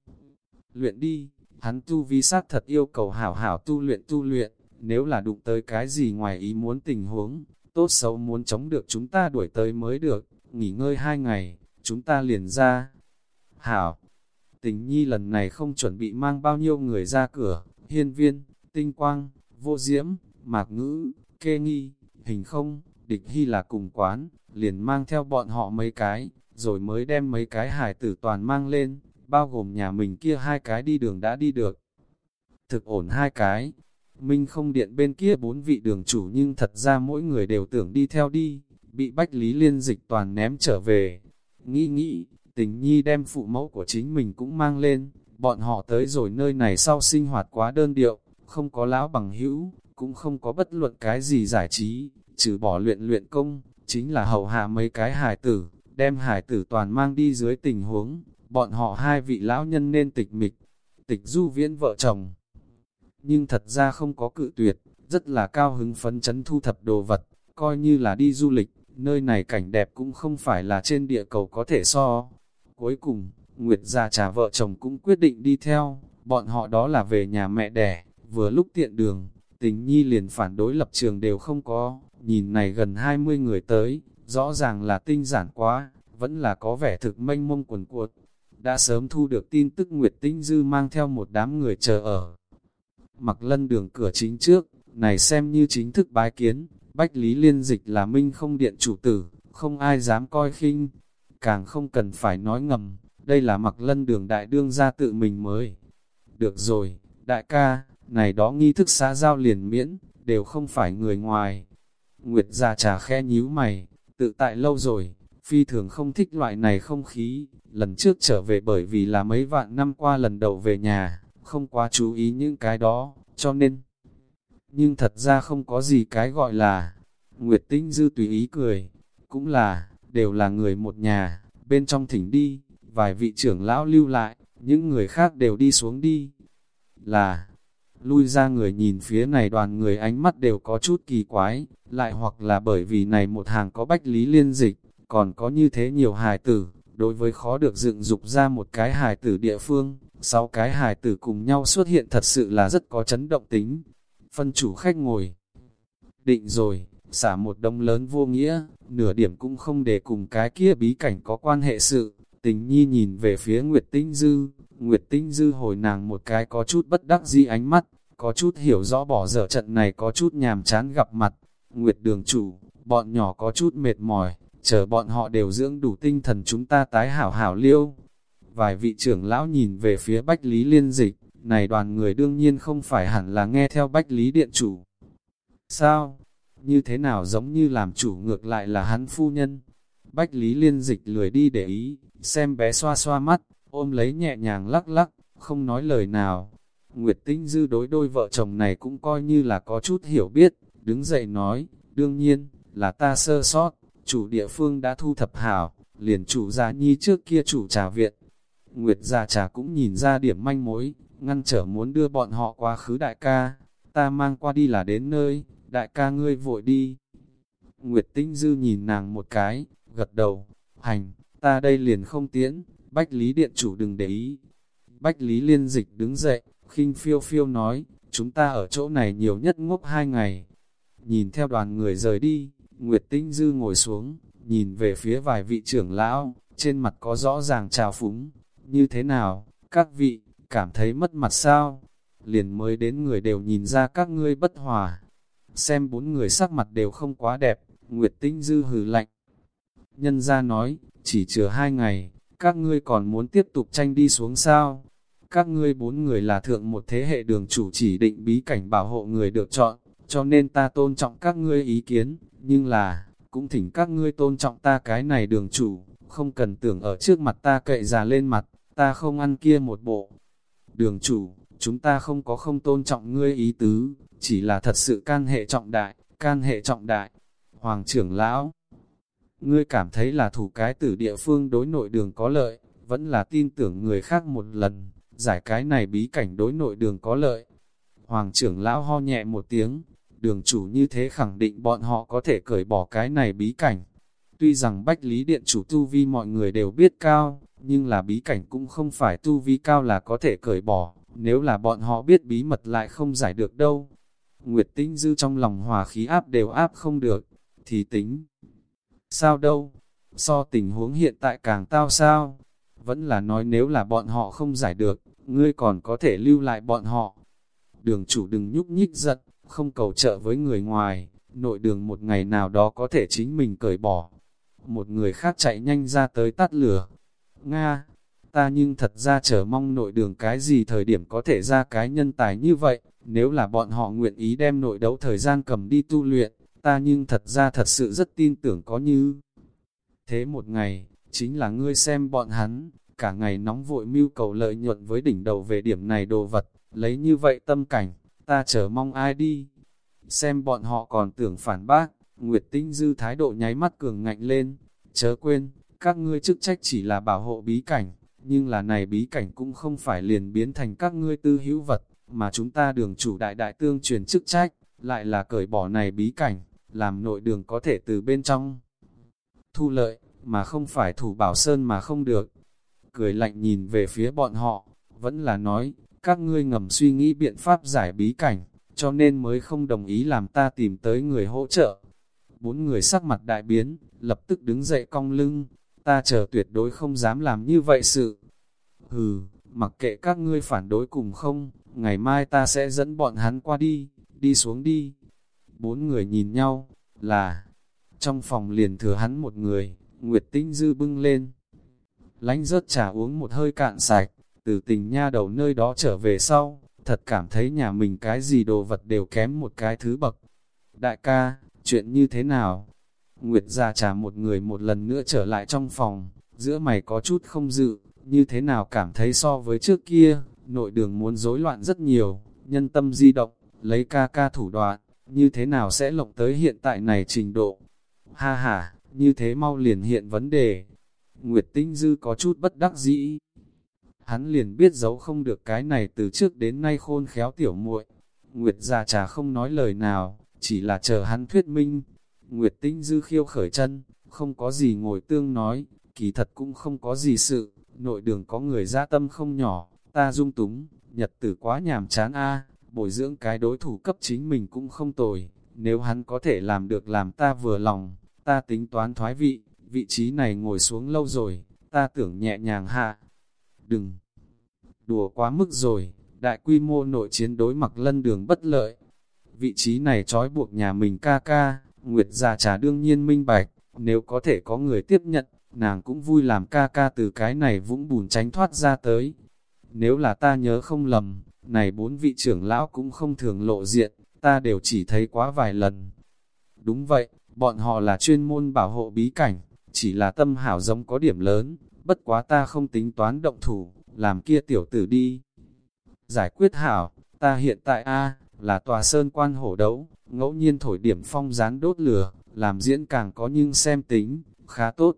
Luyện đi, hắn tu vi sát thật yêu cầu hảo hảo tu luyện tu luyện, nếu là đụng tới cái gì ngoài ý muốn tình huống, tốt xấu muốn chống được chúng ta đuổi tới mới được, nghỉ ngơi hai ngày, chúng ta liền ra. Hảo, tình nhi lần này không chuẩn bị mang bao nhiêu người ra cửa, hiên viên, tinh quang, vô diễm, mạc ngữ, kê nghi, hình không, địch hy là cùng quán, liền mang theo bọn họ mấy cái, rồi mới đem mấy cái hải tử toàn mang lên, bao gồm nhà mình kia hai cái đi đường đã đi được. Thực ổn hai cái, Minh không điện bên kia bốn vị đường chủ nhưng thật ra mỗi người đều tưởng đi theo đi, bị Bách Lý Liên dịch toàn ném trở về. Nghĩ nghĩ, tình nhi đem phụ mẫu của chính mình cũng mang lên, bọn họ tới rồi nơi này sau sinh hoạt quá đơn điệu, không có lão bằng hữu, cũng không có bất luận cái gì giải trí, trừ bỏ luyện luyện công, chính là hầu hạ mấy cái hài tử, đem hài tử toàn mang đi dưới tình huống, bọn họ hai vị lão nhân nên tịch mịch, tịch du viễn vợ chồng. Nhưng thật ra không có cự tuyệt, rất là cao hứng phấn chấn thu thập đồ vật, coi như là đi du lịch, nơi này cảnh đẹp cũng không phải là trên địa cầu có thể so. Cuối cùng, Nguyệt già trà vợ chồng cũng quyết định đi theo, bọn họ đó là về nhà mẹ đẻ, vừa lúc tiện đường, tình nhi liền phản đối lập trường đều không có, nhìn này gần 20 người tới, rõ ràng là tinh giản quá, vẫn là có vẻ thực mênh mông quần cuột. Đã sớm thu được tin tức Nguyệt Tinh Dư mang theo một đám người chờ ở. Mặc lân đường cửa chính trước, này xem như chính thức bái kiến, Bách Lý Liên Dịch là minh không điện chủ tử, không ai dám coi khinh, càng không cần phải nói ngầm, đây là mặc lân đường đại đương ra tự mình mới. Được rồi, đại ca, này đó nghi thức xã giao liền miễn, đều không phải người ngoài. Nguyệt già trà khe nhíu mày, tự tại lâu rồi, phi thường không thích loại này không khí, lần trước trở về bởi vì là mấy vạn năm qua lần đầu về nhà, không quá chú ý những cái đó, cho nên. Nhưng thật ra không có gì cái gọi là, Nguyệt Tinh Dư tùy ý cười, cũng là, đều là người một nhà, bên trong thỉnh đi, vài vị trưởng lão lưu lại, những người khác đều đi xuống đi. Là, lui ra người nhìn phía này đoàn người ánh mắt đều có chút kỳ quái, lại hoặc là bởi vì này một hàng có bách lý liên dịch, còn có như thế nhiều hài tử, đối với khó được dựng dục ra một cái hài tử địa phương, sáu cái hài tử cùng nhau xuất hiện thật sự là rất có chấn động tính. Phân chủ khách ngồi, định rồi, xả một đông lớn vô nghĩa, nửa điểm cũng không để cùng cái kia bí cảnh có quan hệ sự. Tình nhi nhìn về phía Nguyệt Tinh Dư, Nguyệt Tinh Dư hồi nàng một cái có chút bất đắc dĩ ánh mắt, có chút hiểu rõ bỏ dở trận này có chút nhàm chán gặp mặt. Nguyệt đường chủ, bọn nhỏ có chút mệt mỏi, chờ bọn họ đều dưỡng đủ tinh thần chúng ta tái hảo hảo liêu. Vài vị trưởng lão nhìn về phía Bách Lý Liên Dịch, này đoàn người đương nhiên không phải hẳn là nghe theo Bách Lý Điện Chủ. Sao? Như thế nào giống như làm chủ ngược lại là hắn phu nhân? Bách Lý Liên Dịch lười đi để ý, xem bé xoa xoa mắt, ôm lấy nhẹ nhàng lắc lắc, không nói lời nào. Nguyệt Tinh Dư đối đôi vợ chồng này cũng coi như là có chút hiểu biết, đứng dậy nói, đương nhiên, là ta sơ sót, chủ địa phương đã thu thập hảo, liền chủ gia nhi trước kia chủ trà viện. Nguyệt gia trà cũng nhìn ra điểm manh mối, ngăn trở muốn đưa bọn họ qua khứ đại ca, ta mang qua đi là đến nơi, đại ca ngươi vội đi. Nguyệt Tinh Dư nhìn nàng một cái, gật đầu, hành, ta đây liền không tiễn, Bách Lý Điện Chủ đừng để ý. Bách Lý Liên Dịch đứng dậy, khinh phiêu phiêu nói, chúng ta ở chỗ này nhiều nhất ngốc hai ngày. Nhìn theo đoàn người rời đi, Nguyệt Tinh Dư ngồi xuống, nhìn về phía vài vị trưởng lão, trên mặt có rõ ràng trào phúng. Như thế nào, các vị, cảm thấy mất mặt sao? Liền mới đến người đều nhìn ra các ngươi bất hòa. Xem bốn người sắc mặt đều không quá đẹp, Nguyệt Tinh Dư hừ lạnh. Nhân ra nói, chỉ chờ hai ngày, các ngươi còn muốn tiếp tục tranh đi xuống sao? Các ngươi bốn người là thượng một thế hệ đường chủ chỉ định bí cảnh bảo hộ người được chọn, cho nên ta tôn trọng các ngươi ý kiến, nhưng là, cũng thỉnh các ngươi tôn trọng ta cái này đường chủ, không cần tưởng ở trước mặt ta cậy già lên mặt, ta không ăn kia một bộ. Đường chủ, chúng ta không có không tôn trọng ngươi ý tứ, chỉ là thật sự can hệ trọng đại, can hệ trọng đại. Hoàng trưởng lão, ngươi cảm thấy là thủ cái tử địa phương đối nội đường có lợi, vẫn là tin tưởng người khác một lần, giải cái này bí cảnh đối nội đường có lợi. Hoàng trưởng lão ho nhẹ một tiếng, đường chủ như thế khẳng định bọn họ có thể cởi bỏ cái này bí cảnh. Tuy rằng Bách Lý Điện chủ tu vi mọi người đều biết cao, nhưng là bí cảnh cũng không phải tu vi cao là có thể cởi bỏ, nếu là bọn họ biết bí mật lại không giải được đâu. Nguyệt Tinh Dư trong lòng hòa khí áp đều áp không được, thì tính. Sao đâu? So tình huống hiện tại càng tao sao? Vẫn là nói nếu là bọn họ không giải được, ngươi còn có thể lưu lại bọn họ. Đường chủ đừng nhúc nhích giận, không cầu trợ với người ngoài, nội đường một ngày nào đó có thể chính mình cởi bỏ. Một người khác chạy nhanh ra tới tắt lửa. Nga, ta nhưng thật ra chờ mong nội đường cái gì thời điểm có thể ra cái nhân tài như vậy, nếu là bọn họ nguyện ý đem nội đấu thời gian cầm đi tu luyện, ta nhưng thật ra thật sự rất tin tưởng có như. Thế một ngày, chính là ngươi xem bọn hắn, cả ngày nóng vội mưu cầu lợi nhuận với đỉnh đầu về điểm này đồ vật, lấy như vậy tâm cảnh, ta chờ mong ai đi. Xem bọn họ còn tưởng phản bác, Nguyệt Tinh Dư thái độ nháy mắt cường ngạnh lên, chớ quên, các ngươi chức trách chỉ là bảo hộ bí cảnh, nhưng là này bí cảnh cũng không phải liền biến thành các ngươi tư hữu vật, mà chúng ta đường chủ đại đại tương truyền chức trách, lại là cởi bỏ này bí cảnh, làm nội đường có thể từ bên trong thu lợi, mà không phải thủ bảo sơn mà không được. Cười lạnh nhìn về phía bọn họ, vẫn là nói, các ngươi ngầm suy nghĩ biện pháp giải bí cảnh, cho nên mới không đồng ý làm ta tìm tới người hỗ trợ. Bốn người sắc mặt đại biến, lập tức đứng dậy cong lưng, ta chờ tuyệt đối không dám làm như vậy sự. Hừ, mặc kệ các ngươi phản đối cùng không, ngày mai ta sẽ dẫn bọn hắn qua đi, đi xuống đi. Bốn người nhìn nhau, là, trong phòng liền thừa hắn một người, Nguyệt Tinh Dư bưng lên. Lánh rớt trà uống một hơi cạn sạch, từ tình nha đầu nơi đó trở về sau, thật cảm thấy nhà mình cái gì đồ vật đều kém một cái thứ bậc. Đại ca, chuyện như thế nào? Nguyệt ra trà một người một lần nữa trở lại trong phòng, giữa mày có chút không dự, như thế nào cảm thấy so với trước kia, nội đường muốn rối loạn rất nhiều, nhân tâm di động, lấy ca ca thủ đoạn, như thế nào sẽ lộng tới hiện tại này trình độ. Ha ha, như thế mau liền hiện vấn đề. Nguyệt Tinh Dư có chút bất đắc dĩ. Hắn liền biết giấu không được cái này từ trước đến nay khôn khéo tiểu muội. Nguyệt già trà không nói lời nào, chỉ là chờ hắn thuyết minh. Nguyệt Tinh Dư khiêu khởi chân, không có gì ngồi tương nói, kỳ thật cũng không có gì sự, nội đường có người ra tâm không nhỏ, ta dung túng, nhật tử quá nhàm chán a bồi dưỡng cái đối thủ cấp chính mình cũng không tồi, nếu hắn có thể làm được làm ta vừa lòng, ta tính toán thoái vị, vị trí này ngồi xuống lâu rồi, ta tưởng nhẹ nhàng hạ. Đừng đùa quá mức rồi, đại quy mô nội chiến đối mặc lân đường bất lợi. Vị trí này trói buộc nhà mình ca ca, Nguyệt già trà đương nhiên minh bạch, nếu có thể có người tiếp nhận, nàng cũng vui làm ca ca từ cái này vũng bùn tránh thoát ra tới. Nếu là ta nhớ không lầm, này bốn vị trưởng lão cũng không thường lộ diện, ta đều chỉ thấy quá vài lần. Đúng vậy, bọn họ là chuyên môn bảo hộ bí cảnh, chỉ là tâm hảo giống có điểm lớn, bất quá ta không tính toán động thủ, làm kia tiểu tử đi. Giải quyết hảo, ta hiện tại A, là tòa sơn quan hổ đấu, ngẫu nhiên thổi điểm phong rán đốt lửa, làm diễn càng có nhưng xem tính, khá tốt.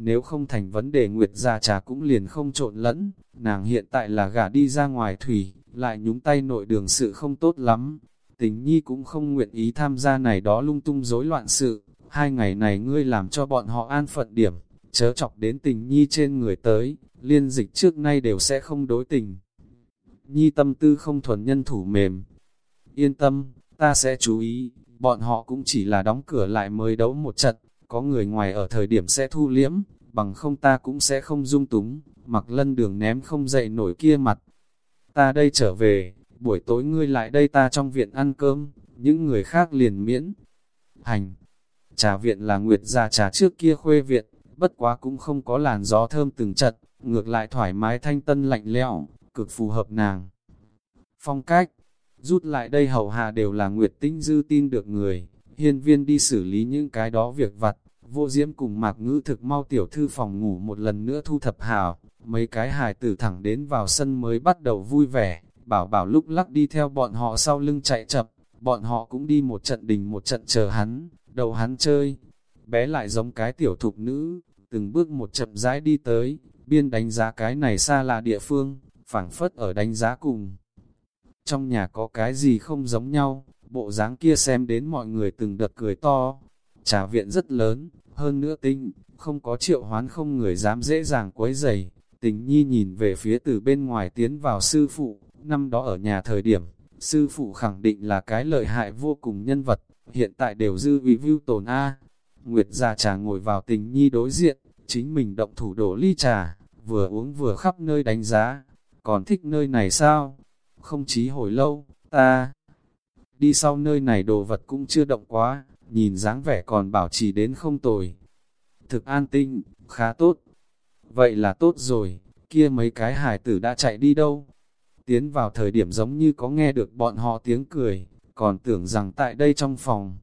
Nếu không thành vấn đề Nguyệt gia trà cũng liền không trộn lẫn, nàng hiện tại là gả đi ra ngoài thủy, lại nhúng tay nội đường sự không tốt lắm. Tình nhi cũng không nguyện ý tham gia này đó lung tung rối loạn sự, hai ngày này ngươi làm cho bọn họ an phận điểm, chớ chọc đến tình nhi trên người tới, liên dịch trước nay đều sẽ không đối tình. Nhi tâm tư không thuần nhân thủ mềm. Yên tâm, ta sẽ chú ý, bọn họ cũng chỉ là đóng cửa lại mới đấu một trận, có người ngoài ở thời điểm sẽ thu liễm, bằng không ta cũng sẽ không dung túng, mặc lân đường ném không dậy nổi kia mặt. Ta đây trở về, buổi tối ngươi lại đây ta trong viện ăn cơm, những người khác liền miễn. Hành, trà viện là Nguyệt gia trà trước kia khuê viện, bất quá cũng không có làn gió thơm từng chật, ngược lại thoải mái thanh tân lạnh lẽo, cực phù hợp nàng. Phong cách, rút lại đây hầu hạ đều là Nguyệt Tinh Dư tin được người, hiên viên đi xử lý những cái đó việc vặt, vô diễm cùng mạc ngữ thực mau tiểu thư phòng ngủ một lần nữa thu thập hảo, mấy cái hài tử thẳng đến vào sân mới bắt đầu vui vẻ, bảo bảo lúc lắc đi theo bọn họ sau lưng chạy chậm, bọn họ cũng đi một trận đình một trận chờ hắn, đầu hắn chơi, bé lại giống cái tiểu thục nữ, từng bước một chậm rãi đi tới, biên đánh giá cái này xa là địa phương, phảng phất ở đánh giá cùng. Trong nhà có cái gì không giống nhau, bộ dáng kia xem đến mọi người từng đợt cười to. Trà viện rất lớn, hơn nữa tinh, không có triệu hoán không người dám dễ dàng quấy giày. Tình nhi nhìn về phía từ bên ngoài tiến vào sư phụ, năm đó ở nhà thời điểm, sư phụ khẳng định là cái lợi hại vô cùng nhân vật, hiện tại đều dư vị view tồn A. Nguyệt già trà ngồi vào tình nhi đối diện, chính mình động thủ đổ ly trà, vừa uống vừa khắp nơi đánh giá. Còn thích nơi này sao? Không chí hồi lâu, ta đi sau nơi này đồ vật cũng chưa động quá, nhìn dáng vẻ còn bảo trì đến không tồi. Thực an tinh, khá tốt. Vậy là tốt rồi, kia mấy cái hải tử đã chạy đi đâu? Tiến vào thời điểm giống như có nghe được bọn họ tiếng cười, còn tưởng rằng tại đây trong phòng.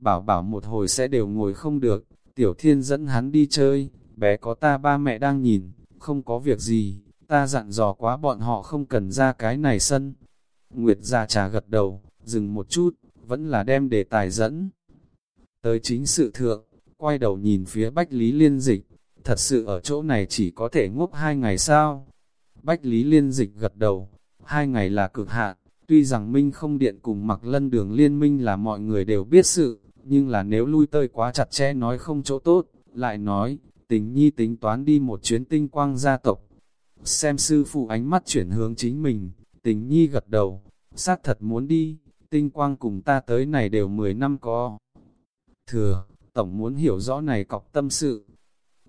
Bảo bảo một hồi sẽ đều ngồi không được, tiểu thiên dẫn hắn đi chơi, bé có ta ba mẹ đang nhìn, không có việc gì, ta dặn dò quá bọn họ không cần ra cái này sân. Nguyệt ra trà gật đầu, dừng một chút, vẫn là đem đề tài dẫn. Tới chính sự thượng, quay đầu nhìn phía Bách Lý Liên Dịch, thật sự ở chỗ này chỉ có thể ngốc hai ngày sao? Bách Lý Liên Dịch gật đầu, hai ngày là cực hạn, tuy rằng Minh không điện cùng mặc lân đường liên minh là mọi người đều biết sự, nhưng là nếu lui tơi quá chặt chẽ nói không chỗ tốt, lại nói, tình nhi tính toán đi một chuyến tinh quang gia tộc. Xem sư phụ ánh mắt chuyển hướng chính mình, tình nhi gật đầu, xác thật muốn đi, tinh quang cùng ta tới này đều 10 năm có. Thừa, tổng muốn hiểu rõ này cọc tâm sự.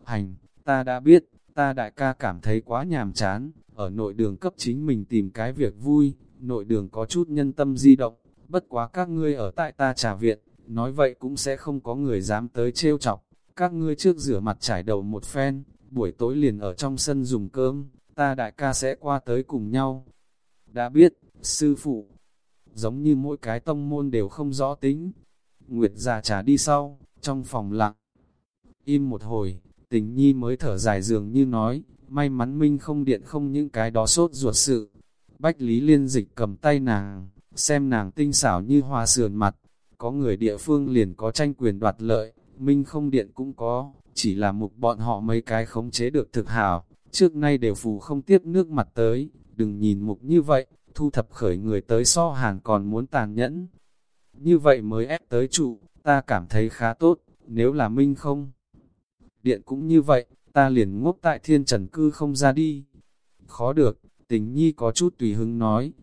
Hành, ta đã biết, ta đại ca cảm thấy quá nhàm chán, ở nội đường cấp chính mình tìm cái việc vui, nội đường có chút nhân tâm di động, bất quá các ngươi ở tại ta trà viện, nói vậy cũng sẽ không có người dám tới trêu chọc. Các ngươi trước rửa mặt trải đầu một phen, buổi tối liền ở trong sân dùng cơm, ta đại ca sẽ qua tới cùng nhau. Đã biết, sư phụ, giống như mỗi cái tông môn đều không rõ tính. Nguyệt già trà đi sau, trong phòng lặng. Im một hồi, tình nhi mới thở dài dường như nói, may mắn minh không điện không những cái đó sốt ruột sự. Bách Lý Liên Dịch cầm tay nàng, xem nàng tinh xảo như hoa sườn mặt, có người địa phương liền có tranh quyền đoạt lợi, minh không điện cũng có, chỉ là mục bọn họ mấy cái khống chế được thực hảo, trước nay đều phù không tiếp nước mặt tới, đừng nhìn mục như vậy, thu thập khởi người tới so hàng còn muốn tàn nhẫn. Như vậy mới ép tới trụ, ta cảm thấy khá tốt, nếu là minh không. Điện cũng như vậy, ta liền ngốc tại thiên trần cư không ra đi. Khó được, tình nhi có chút tùy hứng nói.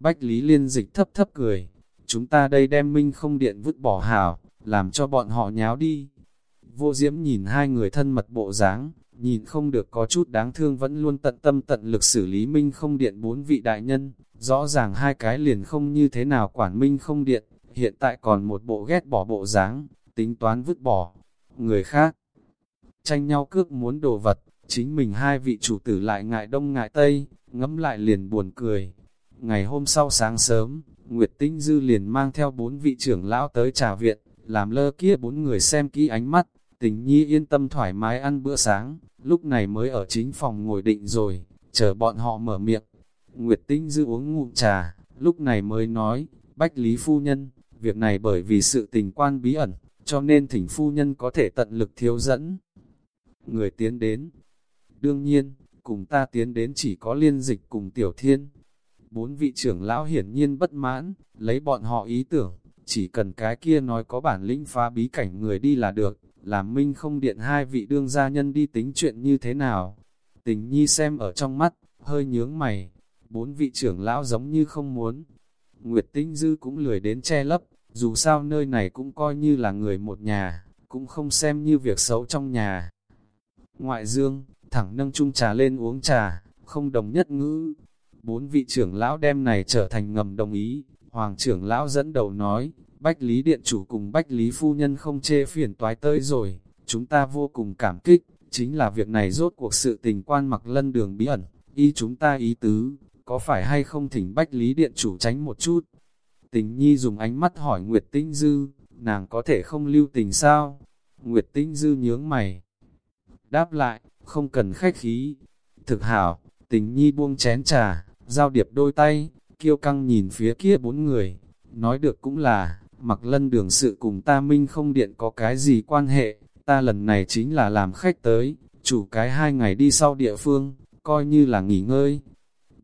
Bách Lý Liên dịch thấp thấp cười. Chúng ta đây đem minh không điện vứt bỏ hảo, làm cho bọn họ nháo đi. Vô diễm nhìn hai người thân mật bộ dáng, nhìn không được có chút đáng thương vẫn luôn tận tâm tận lực xử lý minh không điện bốn vị đại nhân, rõ ràng hai cái liền không như thế nào quản minh không điện, hiện tại còn một bộ ghét bỏ bộ dáng, tính toán vứt bỏ. Người khác, tranh nhau cước muốn đồ vật, chính mình hai vị chủ tử lại ngại đông ngại tây, ngẫm lại liền buồn cười. Ngày hôm sau sáng sớm, Nguyệt Tinh Dư liền mang theo bốn vị trưởng lão tới trà viện, làm lơ kia bốn người xem kỹ ánh mắt, tình nhi yên tâm thoải mái ăn bữa sáng, lúc này mới ở chính phòng ngồi định rồi, chờ bọn họ mở miệng. Nguyệt Tinh Dư uống ngụm trà, lúc này mới nói, Bách Lý Phu Nhân, việc này bởi vì sự tình quan bí ẩn, cho nên thỉnh Phu Nhân có thể tận lực thiếu dẫn. Người tiến đến, đương nhiên, cùng ta tiến đến chỉ có liên dịch cùng Tiểu Thiên. Bốn vị trưởng lão hiển nhiên bất mãn, lấy bọn họ ý tưởng, chỉ cần cái kia nói có bản lĩnh phá bí cảnh người đi là được, làm minh không điện hai vị đương gia nhân đi tính chuyện như thế nào. Tình nhi xem ở trong mắt, hơi nhướng mày, bốn vị trưởng lão giống như không muốn. Nguyệt Tinh Dư cũng lười đến che lấp, dù sao nơi này cũng coi như là người một nhà, cũng không xem như việc xấu trong nhà. Ngoại dương, thẳng nâng chung trà lên uống trà, không đồng nhất ngữ. Bốn vị trưởng lão đem này trở thành ngầm đồng ý, Hoàng trưởng lão dẫn đầu nói, Bách Lý Điện Chủ cùng Bách Lý Phu Nhân không chê phiền toái tới rồi, chúng ta vô cùng cảm kích, chính là việc này rốt cuộc sự tình quan mặc lân đường bí ẩn, y chúng ta ý tứ, có phải hay không thỉnh Bách Lý Điện Chủ tránh một chút. Tình Nhi dùng ánh mắt hỏi Nguyệt Tinh Dư, nàng có thể không lưu tình sao? Nguyệt Tinh Dư nhướng mày. Đáp lại, không cần khách khí. Thực hảo, tình Nhi buông chén trà, giao điệp đôi tay, kiêu căng nhìn phía kia bốn người. Nói được cũng là, mặc lân đường sự cùng ta minh không điện có cái gì quan hệ, ta lần này chính là làm khách tới, chủ cái hai ngày đi sau địa phương, coi như là nghỉ ngơi.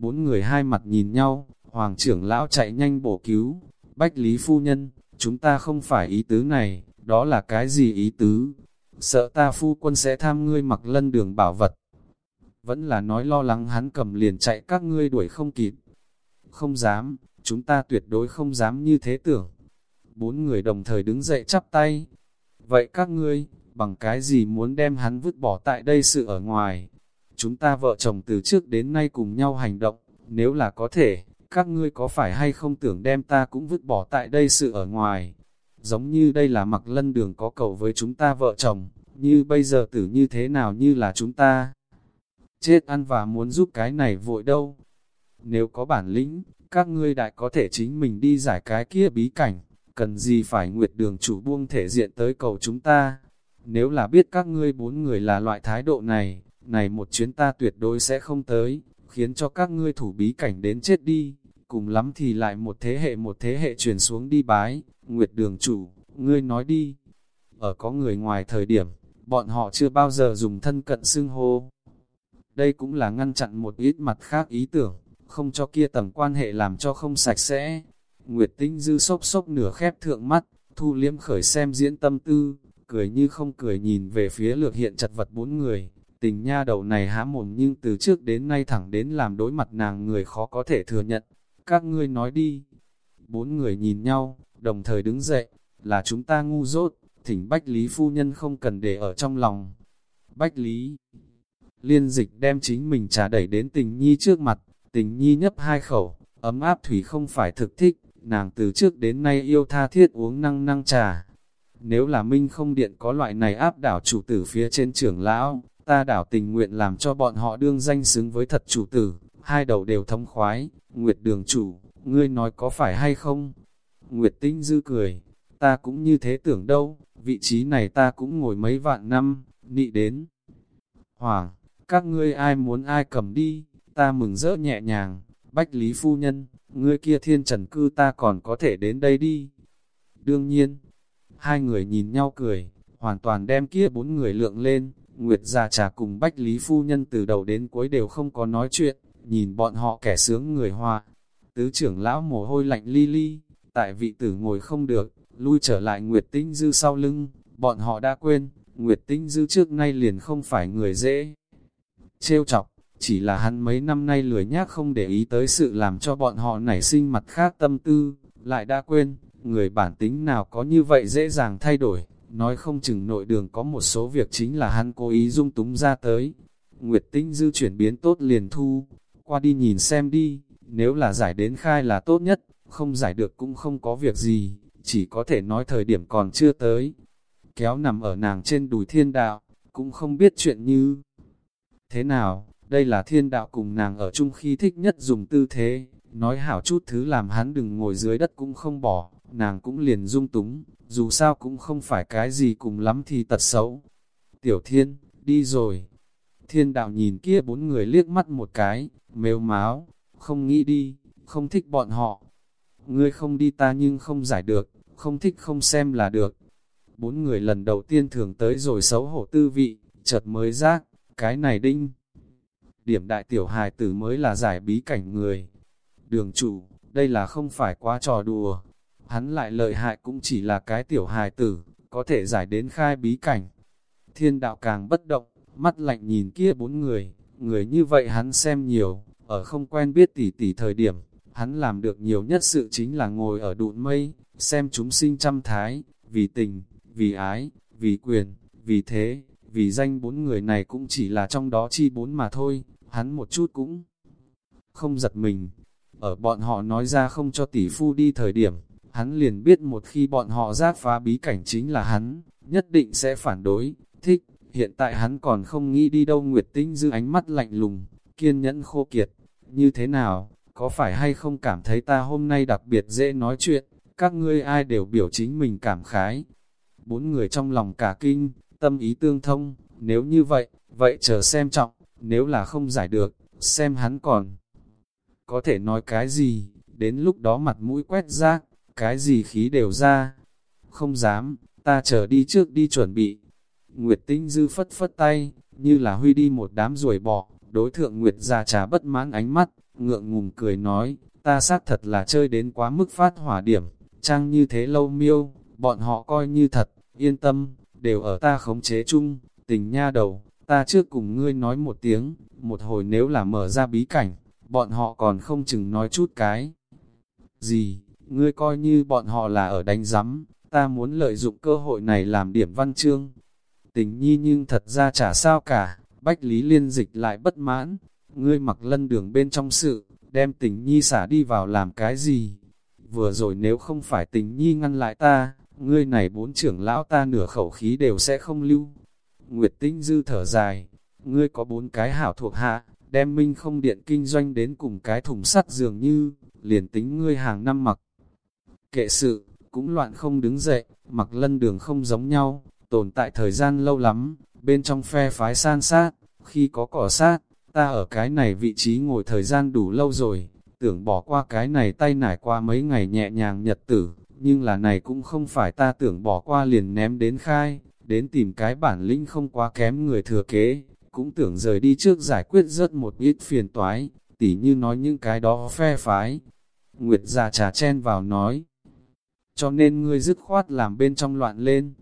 Bốn người hai mặt nhìn nhau, hoàng trưởng lão chạy nhanh bổ cứu, bách lý phu nhân, chúng ta không phải ý tứ này, đó là cái gì ý tứ? Sợ ta phu quân sẽ tham ngươi mặc lân đường bảo vật. Vẫn là nói lo lắng hắn cầm liền chạy các ngươi đuổi không kịp. Không dám, chúng ta tuyệt đối không dám như thế tưởng. Bốn người đồng thời đứng dậy chắp tay. Vậy các ngươi, bằng cái gì muốn đem hắn vứt bỏ tại đây sự ở ngoài? Chúng ta vợ chồng từ trước đến nay cùng nhau hành động, nếu là có thể, các ngươi có phải hay không tưởng đem ta cũng vứt bỏ tại đây sự ở ngoài? Giống như đây là mặc lân đường có cầu với chúng ta vợ chồng, như bây giờ tử như thế nào như là chúng ta? Chết ăn và muốn giúp cái này vội đâu? Nếu có bản lĩnh, các ngươi đại có thể chính mình đi giải cái kia bí cảnh, cần gì phải nguyệt đường chủ buông thể diện tới cầu chúng ta. Nếu là biết các ngươi bốn người là loại thái độ này, này một chuyến ta tuyệt đối sẽ không tới, khiến cho các ngươi thủ bí cảnh đến chết đi, cùng lắm thì lại một thế hệ một thế hệ truyền xuống đi bái, nguyệt đường chủ, ngươi nói đi. Ở có người ngoài thời điểm, bọn họ chưa bao giờ dùng thân cận xưng hô. Đây cũng là ngăn chặn một ít mặt khác ý tưởng, không cho kia tầng quan hệ làm cho không sạch sẽ. Nguyệt tinh dư sốc sốc nửa khép thượng mắt, thu liếm khởi xem diễn tâm tư, cười như không cười nhìn về phía lược hiện chật vật bốn người. Tình nha đầu này há mồm nhưng từ trước đến nay thẳng đến làm đối mặt nàng người khó có thể thừa nhận. Các ngươi nói đi. Bốn người nhìn nhau, đồng thời đứng dậy, là chúng ta ngu dốt, thỉnh Bách Lý Phu Nhân không cần để ở trong lòng. Bách Lý Liên dịch đem chính mình trà đẩy đến tình nhi trước mặt, tình nhi nhấp hai khẩu, ấm áp thủy không phải thực thích, nàng từ trước đến nay yêu tha thiết uống năng năng trà. Nếu là minh không điện có loại này áp đảo chủ tử phía trên trưởng lão, ta đảo tình nguyện làm cho bọn họ đương danh xứng với thật chủ tử, hai đầu đều thông khoái, Nguyệt đường chủ, ngươi nói có phải hay không? Nguyệt tinh dư cười, ta cũng như thế tưởng đâu, vị trí này ta cũng ngồi mấy vạn năm, nị đến. Hoàng, các ngươi ai muốn ai cầm đi, ta mừng rỡ nhẹ nhàng, bách lý phu nhân, ngươi kia thiên trần cư ta còn có thể đến đây đi. Đương nhiên, hai người nhìn nhau cười, hoàn toàn đem kia bốn người lượng lên, Nguyệt già trà cùng bách lý phu nhân từ đầu đến cuối đều không có nói chuyện, nhìn bọn họ kẻ sướng người hoa. Tứ trưởng lão mồ hôi lạnh li li, tại vị tử ngồi không được, lui trở lại Nguyệt Tinh Dư sau lưng, bọn họ đã quên, Nguyệt Tinh Dư trước nay liền không phải người dễ. Trêu chọc, chỉ là hắn mấy năm nay lười nhác không để ý tới sự làm cho bọn họ nảy sinh mặt khác tâm tư, lại đã quên, người bản tính nào có như vậy dễ dàng thay đổi, nói không chừng nội đường có một số việc chính là hắn cố ý dung túng ra tới. Nguyệt Tinh Dư chuyển biến tốt liền thu, qua đi nhìn xem đi, nếu là giải đến khai là tốt nhất, không giải được cũng không có việc gì, chỉ có thể nói thời điểm còn chưa tới. Kéo nằm ở nàng trên đùi thiên đạo, cũng không biết chuyện như thế nào, đây là thiên đạo cùng nàng ở chung khi thích nhất dùng tư thế, nói hảo chút thứ làm hắn đừng ngồi dưới đất cũng không bỏ, nàng cũng liền dung túng, dù sao cũng không phải cái gì cùng lắm thì tật xấu. Tiểu thiên, đi rồi. Thiên đạo nhìn kia bốn người liếc mắt một cái, mếu máu, không nghĩ đi, không thích bọn họ. Ngươi không đi ta nhưng không giải được, không thích không xem là được. Bốn người lần đầu tiên thường tới rồi xấu hổ tư vị, chợt mới giác, cái này đinh. Điểm đại tiểu hài tử mới là giải bí cảnh người. Đường chủ, đây là không phải quá trò đùa. Hắn lại lợi hại cũng chỉ là cái tiểu hài tử, có thể giải đến khai bí cảnh. Thiên đạo càng bất động, mắt lạnh nhìn kia bốn người, người như vậy hắn xem nhiều, ở không quen biết tỉ tỉ thời điểm, hắn làm được nhiều nhất sự chính là ngồi ở đụn mây, xem chúng sinh trăm thái, vì tình, vì ái, vì quyền, vì thế, vì danh bốn người này cũng chỉ là trong đó chi bốn mà thôi, hắn một chút cũng không giật mình. ở bọn họ nói ra không cho tỷ phu đi thời điểm, hắn liền biết một khi bọn họ giác phá bí cảnh chính là hắn, nhất định sẽ phản đối, thích, hiện tại hắn còn không nghĩ đi đâu. Nguyệt Tinh dư ánh mắt lạnh lùng, kiên nhẫn khô kiệt, như thế nào, có phải hay không cảm thấy ta hôm nay đặc biệt dễ nói chuyện, các ngươi ai đều biểu chính mình cảm khái. Bốn người trong lòng cả kinh, tâm ý tương thông, nếu như vậy, vậy chờ xem trọng, nếu là không giải được, xem hắn còn. Có thể nói cái gì, đến lúc đó mặt mũi quét rác, cái gì khí đều ra. Không dám, ta chờ đi trước đi chuẩn bị. Nguyệt Tinh Dư phất phất tay, như là huy đi một đám ruồi bọ, đối thượng Nguyệt già trà bất mãn ánh mắt, ngượng ngùng cười nói, ta xác thật là chơi đến quá mức phát hỏa điểm, trang như thế lâu miêu, bọn họ coi như thật, yên tâm, đều ở ta khống chế chung, tình nha đầu, ta trước cùng ngươi nói một tiếng, một hồi nếu là mở ra bí cảnh, bọn họ còn không chừng nói chút cái. Gì, ngươi coi như bọn họ là ở đánh giám, ta muốn lợi dụng cơ hội này làm điểm văn chương. Tình nhi nhưng thật ra chả sao cả, Bách Lý Liên dịch lại bất mãn, ngươi mặc lân đường bên trong sự, đem tình nhi xả đi vào làm cái gì? Vừa rồi nếu không phải tình nhi ngăn lại ta, ngươi này bốn trưởng lão ta nửa khẩu khí đều sẽ không lưu. Nguyệt Tinh Dư thở dài, ngươi có bốn cái hảo thuộc hạ, đem minh không điện kinh doanh đến cùng cái thùng sắt dường như, liền tính ngươi hàng năm mặc. Kệ sự, cũng loạn không đứng dậy, mặc lân đường không giống nhau, tồn tại thời gian lâu lắm, bên trong phe phái san sát, khi có cỏ sát, ta ở cái này vị trí ngồi thời gian đủ lâu rồi, tưởng bỏ qua cái này tay nải qua mấy ngày nhẹ nhàng nhật tử, nhưng là này cũng không phải ta tưởng bỏ qua liền ném đến khai, đến tìm cái bản lĩnh không quá kém người thừa kế, cũng tưởng rời đi trước giải quyết rất một ít phiền toái, tỉ như nói những cái đó phe phái. Nguyệt già trà chen vào nói, cho nên ngươi dứt khoát làm bên trong loạn lên.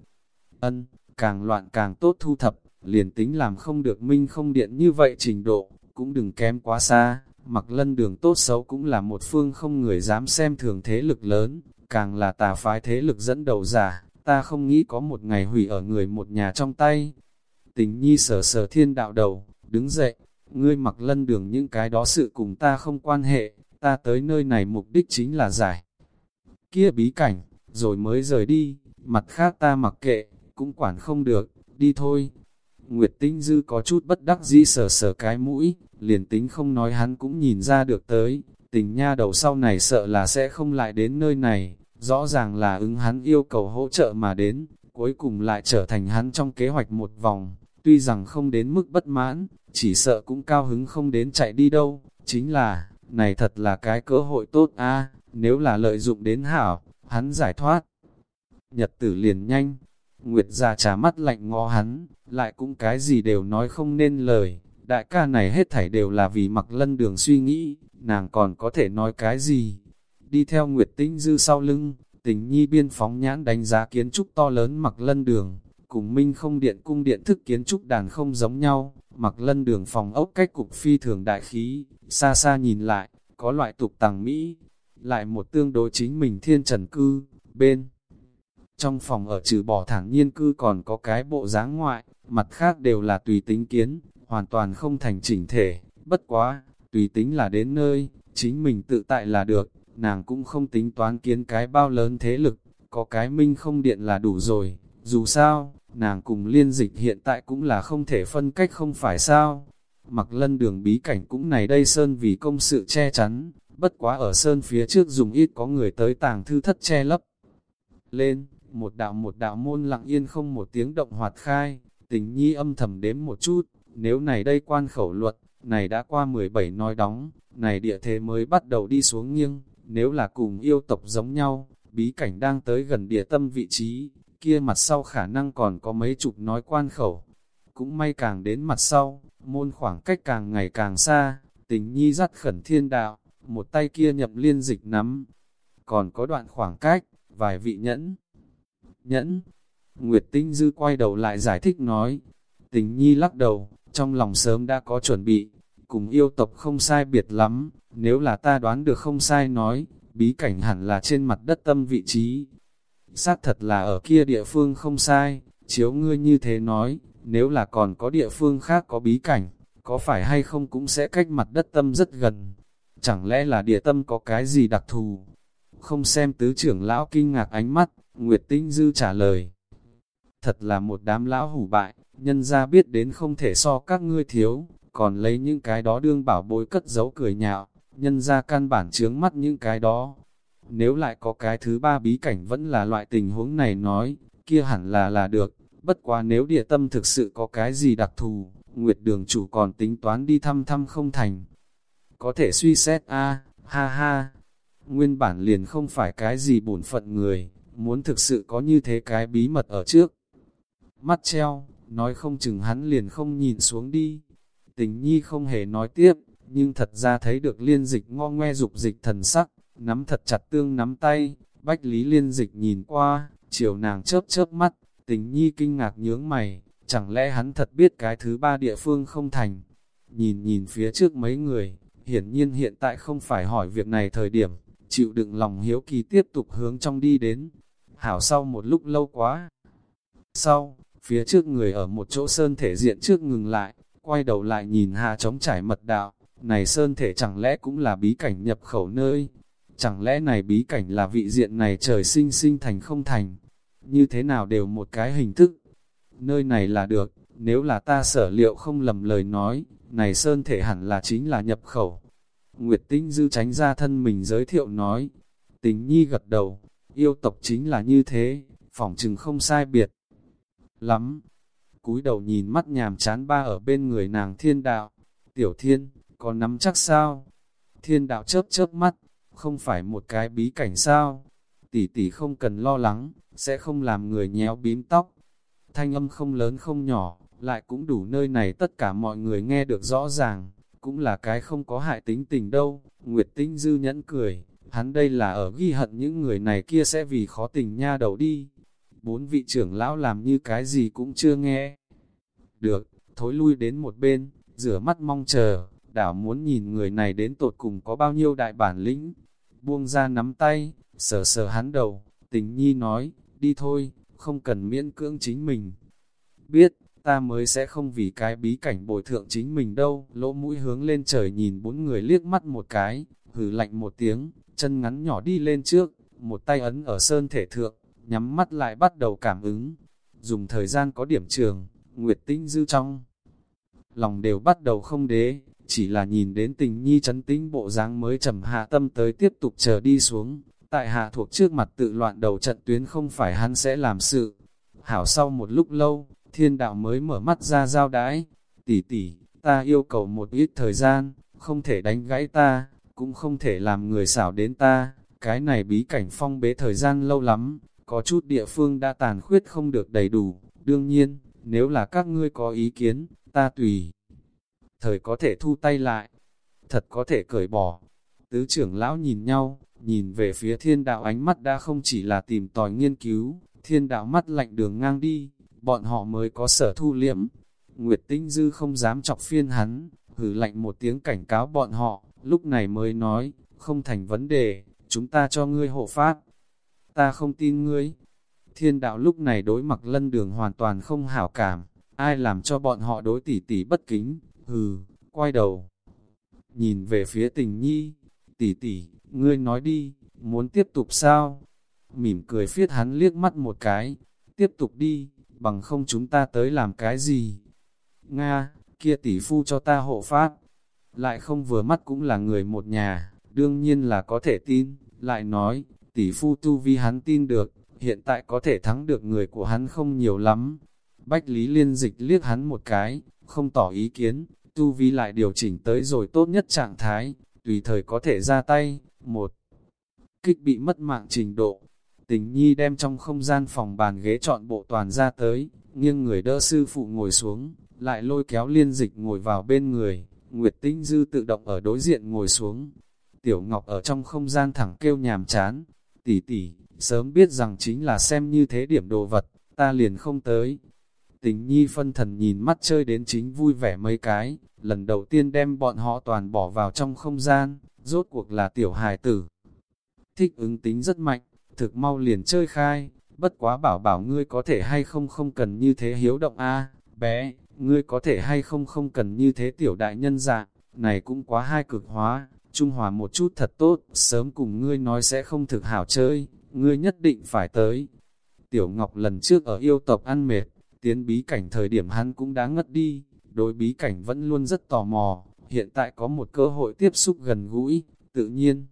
Ân, càng loạn càng tốt thu thập, liền tính làm không được minh không điện như vậy trình độ, cũng đừng kém quá xa, mặc lân đường tốt xấu cũng là một phương không người dám xem thường thế lực lớn, càng là tà phái thế lực dẫn đầu giả, ta không nghĩ có một ngày hủy ở người một nhà trong tay. Tình nhi sờ sờ thiên đạo đầu, đứng dậy, ngươi mặc lân đường những cái đó sự cùng ta không quan hệ, ta tới nơi này mục đích chính là giải. Kia bí cảnh, rồi mới rời đi, mặt khác ta mặc kệ, cũng quản không được, đi thôi. Nguyệt Tinh Dư có chút bất đắc dĩ sờ sờ cái mũi, liền tính không nói hắn cũng nhìn ra được tới, tình nha đầu sau này sợ là sẽ không lại đến nơi này, rõ ràng là ứng hắn yêu cầu hỗ trợ mà đến, cuối cùng lại trở thành hắn trong kế hoạch một vòng, tuy rằng không đến mức bất mãn, chỉ sợ cũng cao hứng không đến chạy đi đâu, chính là, này thật là cái cơ hội tốt a nếu là lợi dụng đến hảo, hắn giải thoát. Nhật tử liền nhanh, Nguyệt già trả mắt lạnh ngó hắn, lại cũng cái gì đều nói không nên lời, đại ca này hết thảy đều là vì mặc lân đường suy nghĩ, nàng còn có thể nói cái gì. Đi theo Nguyệt Tinh Dư sau lưng, tình nhi biên phóng nhãn đánh giá kiến trúc to lớn mặc lân đường, cùng minh không điện cung điện thức kiến trúc đàn không giống nhau, mặc lân đường phòng ốc cách cục phi thường đại khí, xa xa nhìn lại, có loại tục tàng Mỹ, lại một tương đối chính mình thiên trần cư, bên. Trong phòng ở trừ bỏ thẳng nhiên cư còn có cái bộ dáng ngoại, mặt khác đều là tùy tính kiến, hoàn toàn không thành chỉnh thể, bất quá, tùy tính là đến nơi, chính mình tự tại là được, nàng cũng không tính toán kiến cái bao lớn thế lực, có cái minh không điện là đủ rồi, dù sao, nàng cùng liên dịch hiện tại cũng là không thể phân cách không phải sao. Mặc lân đường bí cảnh cũng này đây Sơn vì công sự che chắn, bất quá ở Sơn phía trước dùng ít có người tới tàng thư thất che lấp. Lên, một đạo một đạo môn lặng yên không một tiếng động hoạt khai, tình nhi âm thầm đếm một chút, nếu này đây quan khẩu luật, này đã qua 17 nói đóng, này địa thế mới bắt đầu đi xuống nghiêng, nếu là cùng yêu tộc giống nhau, bí cảnh đang tới gần địa tâm vị trí, kia mặt sau khả năng còn có mấy chục nói quan khẩu. Cũng may càng đến mặt sau, môn khoảng cách càng ngày càng xa, tình nhi dắt khẩn thiên đạo, một tay kia nhập liên dịch nắm. Còn có đoạn khoảng cách, vài vị nhẫn. Nhẫn. Nguyệt Tinh Dư quay đầu lại giải thích nói. Tình nhi lắc đầu, trong lòng sớm đã có chuẩn bị, cùng yêu tộc không sai biệt lắm, nếu là ta đoán được không sai nói, bí cảnh hẳn là trên mặt đất tâm vị trí. Xác thật là ở kia địa phương không sai, chiếu ngươi như thế nói, nếu là còn có địa phương khác có bí cảnh, có phải hay không cũng sẽ cách mặt đất tâm rất gần chẳng lẽ là địa tâm có cái gì đặc thù? Không xem tứ trưởng lão kinh ngạc ánh mắt, Nguyệt Tinh Dư trả lời. Thật là một đám lão hủ bại, nhân ra biết đến không thể so các ngươi thiếu, còn lấy những cái đó đương bảo bối cất giấu cười nhạo, nhân ra căn bản chướng mắt những cái đó. Nếu lại có cái thứ ba bí cảnh vẫn là loại tình huống này nói, kia hẳn là là được, bất quá nếu địa tâm thực sự có cái gì đặc thù, Nguyệt đường chủ còn tính toán đi thăm thăm không thành. Có thể suy xét a ha ha, nguyên bản liền không phải cái gì bổn phận người, muốn thực sự có như thế cái bí mật ở trước. Mắt treo, nói không chừng hắn liền không nhìn xuống đi. Tình nhi không hề nói tiếp, nhưng thật ra thấy được liên dịch ngo ngoe dục dịch thần sắc, nắm thật chặt tương nắm tay, bách lý liên dịch nhìn qua, chiều nàng chớp chớp mắt, tình nhi kinh ngạc nhướng mày, chẳng lẽ hắn thật biết cái thứ ba địa phương không thành. Nhìn nhìn phía trước mấy người, hiển nhiên hiện tại không phải hỏi việc này thời điểm, chịu đựng lòng hiếu kỳ tiếp tục hướng trong đi đến. Hảo sau một lúc lâu quá. Sau, phía trước người ở một chỗ sơn thể diện trước ngừng lại, quay đầu lại nhìn hà trống trải mật đạo, này sơn thể chẳng lẽ cũng là bí cảnh nhập khẩu nơi, chẳng lẽ này bí cảnh là vị diện này trời sinh sinh thành không thành, như thế nào đều một cái hình thức, nơi này là được, nếu là ta sở liệu không lầm lời nói, này sơn thể hẳn là chính là nhập khẩu. Nguyệt Tinh Dư tránh ra thân mình giới thiệu nói, tình nhi gật đầu, yêu tộc chính là như thế, phỏng chừng không sai biệt. Lắm, cúi đầu nhìn mắt nhàm chán ba ở bên người nàng thiên đạo, tiểu thiên, có nắm chắc sao? Thiên đạo chớp chớp mắt, không phải một cái bí cảnh sao? Tỷ tỷ không cần lo lắng, sẽ không làm người nhéo bím tóc. Thanh âm không lớn không nhỏ, lại cũng đủ nơi này tất cả mọi người nghe được rõ ràng, cũng là cái không có hại tính tình đâu. Nguyệt Tinh dư nhẫn cười, hắn đây là ở ghi hận những người này kia sẽ vì khó tình nha đầu đi. Bốn vị trưởng lão làm như cái gì cũng chưa nghe. Được, thối lui đến một bên, rửa mắt mong chờ, đảo muốn nhìn người này đến tột cùng có bao nhiêu đại bản lĩnh. Buông ra nắm tay, sờ sờ hắn đầu, tình nhi nói, đi thôi, không cần miễn cưỡng chính mình. Biết, ta mới sẽ không vì cái bí cảnh bồi thượng chính mình đâu. Lỗ mũi hướng lên trời nhìn bốn người liếc mắt một cái, hừ lạnh một tiếng, chân ngắn nhỏ đi lên trước, một tay ấn ở sơn thể thượng, nhắm mắt lại bắt đầu cảm ứng. Dùng thời gian có điểm trường, Nguyệt Tinh dư trong. Lòng đều bắt đầu không đế, chỉ là nhìn đến tình nhi chấn tĩnh bộ dáng mới trầm hạ tâm tới tiếp tục chờ đi xuống. Tại hạ thuộc trước mặt tự loạn đầu trận tuyến không phải hắn sẽ làm sự. Hảo sau một lúc lâu, thiên đạo mới mở mắt ra giao đãi, Tỷ tỷ, ta yêu cầu một ít thời gian, không thể đánh gãy ta, cũng không thể làm người xảo đến ta. Cái này bí cảnh phong bế thời gian lâu lắm, có chút địa phương đã tàn khuyết không được đầy đủ. Đương nhiên, nếu là các ngươi có ý kiến, ta tùy. Thời có thể thu tay lại, thật có thể cởi bỏ. Tứ trưởng lão nhìn nhau, nhìn về phía thiên đạo ánh mắt đã không chỉ là tìm tòi nghiên cứu, thiên đạo mắt lạnh đường ngang đi, bọn họ mới có sở thu liệm. Nguyệt Tinh Dư không dám chọc phiên hắn, hử lạnh một tiếng cảnh cáo bọn họ, lúc này mới nói, không thành vấn đề, chúng ta cho ngươi hộ phát. Ta không tin ngươi. Thiên đạo lúc này đối mặt lân đường hoàn toàn không hảo cảm, ai làm cho bọn họ đối tỷ tỷ bất kính, hừ, quay đầu. Nhìn về phía tình nhi, tỷ tỷ, ngươi nói đi, muốn tiếp tục sao? Mỉm cười phiết hắn liếc mắt một cái, tiếp tục đi, bằng không chúng ta tới làm cái gì? Nga, kia tỷ phu cho ta hộ pháp, lại không vừa mắt cũng là người một nhà, đương nhiên là có thể tin, lại nói, tỷ phu tu vi hắn tin được, hiện tại có thể thắng được người của hắn không nhiều lắm. Bách Lý Liên dịch liếc hắn một cái, không tỏ ý kiến, tu vi lại điều chỉnh tới rồi tốt nhất trạng thái, tùy thời có thể ra tay, một kích bị mất mạng trình độ. Tình nhi đem trong không gian phòng bàn ghế chọn bộ toàn ra tới, nghiêng người đỡ sư phụ ngồi xuống, lại lôi kéo liên dịch ngồi vào bên người, Nguyệt Tinh Dư tự động ở đối diện ngồi xuống. Tiểu Ngọc ở trong không gian thẳng kêu nhàm chán, tỷ tỷ, sớm biết rằng chính là xem như thế điểm đồ vật, ta liền không tới. Tình nhi phân thần nhìn mắt chơi đến chính vui vẻ mấy cái, lần đầu tiên đem bọn họ toàn bỏ vào trong không gian, rốt cuộc là tiểu hài tử. Thích ứng tính rất mạnh, thực mau liền chơi khai, bất quá bảo bảo ngươi có thể hay không không cần như thế hiếu động a. Bé, ngươi có thể hay không không cần như thế tiểu đại nhân dạng, này cũng quá hai cực hóa, trung hòa một chút thật tốt, sớm cùng ngươi nói sẽ không thực hảo chơi, ngươi nhất định phải tới. Tiểu Ngọc lần trước ở yêu tộc ăn mệt, tiến bí cảnh thời điểm hắn cũng đã ngất đi, đối bí cảnh vẫn luôn rất tò mò, hiện tại có một cơ hội tiếp xúc gần gũi, tự nhiên.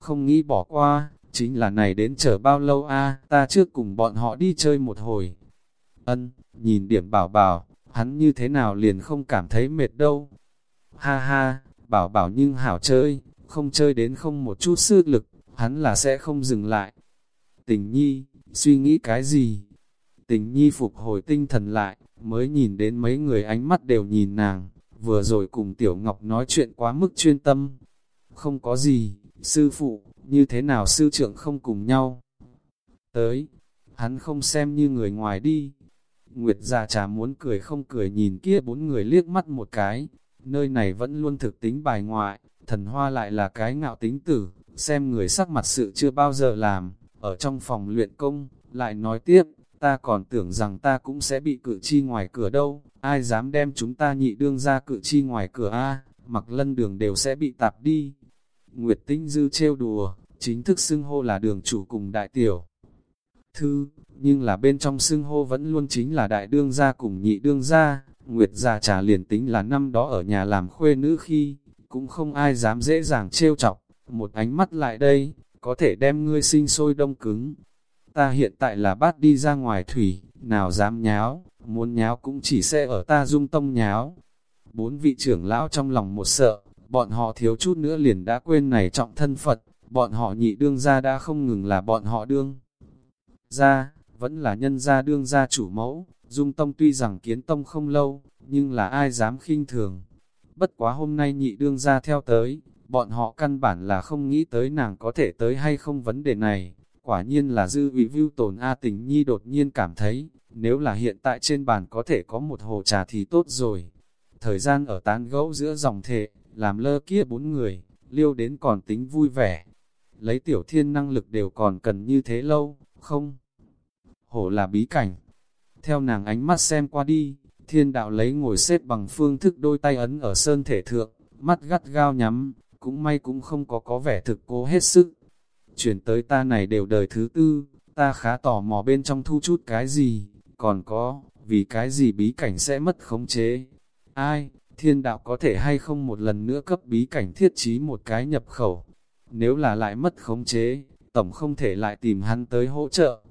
Không nghĩ bỏ qua, chính là này đến chờ bao lâu a ta trước cùng bọn họ đi chơi một hồi. Ân, nhìn điểm bảo bảo, hắn như thế nào liền không cảm thấy mệt đâu. Ha ha, bảo bảo nhưng hảo chơi, không chơi đến không một chút sức lực, hắn là sẽ không dừng lại. Tình nhi, suy nghĩ cái gì? Tình nhi phục hồi tinh thần lại, mới nhìn đến mấy người ánh mắt đều nhìn nàng, vừa rồi cùng Tiểu Ngọc nói chuyện quá mức chuyên tâm. Không có gì, sư phụ, như thế nào sư trưởng không cùng nhau? Tới, hắn không xem như người ngoài đi. Nguyệt già trà muốn cười không cười nhìn kia bốn người liếc mắt một cái, nơi này vẫn luôn thực tính bài ngoại, thần hoa lại là cái ngạo tính tử, xem người sắc mặt sự chưa bao giờ làm, ở trong phòng luyện công, lại nói tiếp, ta còn tưởng rằng ta cũng sẽ bị cự chi ngoài cửa đâu, ai dám đem chúng ta nhị đương ra cự chi ngoài cửa a mặc lân đường đều sẽ bị tạp đi. Nguyệt tinh dư trêu đùa, chính thức xưng hô là đường chủ cùng đại tiểu. Thư, nhưng là bên trong xưng hô vẫn luôn chính là đại đương gia cùng nhị đương gia, Nguyệt già trà liền tính là năm đó ở nhà làm khuê nữ khi, cũng không ai dám dễ dàng trêu chọc, một ánh mắt lại đây, có thể đem ngươi sinh sôi đông cứng. Ta hiện tại là bát đi ra ngoài thủy, nào dám nháo, muốn nháo cũng chỉ sẽ ở ta dung tông nháo. Bốn vị trưởng lão trong lòng một sợ, bọn họ thiếu chút nữa liền đã quên này trọng thân Phật, bọn họ nhị đương ra đã không ngừng là bọn họ đương. Ra, vẫn là nhân gia đương gia chủ mẫu, dung tông tuy rằng kiến tông không lâu, nhưng là ai dám khinh thường. Bất quá hôm nay nhị đương gia theo tới, bọn họ căn bản là không nghĩ tới nàng có thể tới hay không vấn đề này. Quả nhiên là dư ủy view tồn A tình nhi đột nhiên cảm thấy, nếu là hiện tại trên bàn có thể có một hồ trà thì tốt rồi. Thời gian ở tán gẫu giữa dòng thệ, làm lơ kia bốn người, liêu đến còn tính vui vẻ. Lấy tiểu thiên năng lực đều còn cần như thế lâu, không? Hổ là bí cảnh. Theo nàng ánh mắt xem qua đi, thiên đạo lấy ngồi xếp bằng phương thức đôi tay ấn ở sơn thể thượng, mắt gắt gao nhắm, cũng may cũng không có có vẻ thực cố hết sức. Chuyển tới ta này đều đời thứ tư, ta khá tò mò bên trong thu chút cái gì, còn có, vì cái gì bí cảnh sẽ mất khống chế. Ai, thiên đạo có thể hay không một lần nữa cấp bí cảnh thiết trí một cái nhập khẩu. Nếu là lại mất khống chế, tổng không thể lại tìm hắn tới hỗ trợ.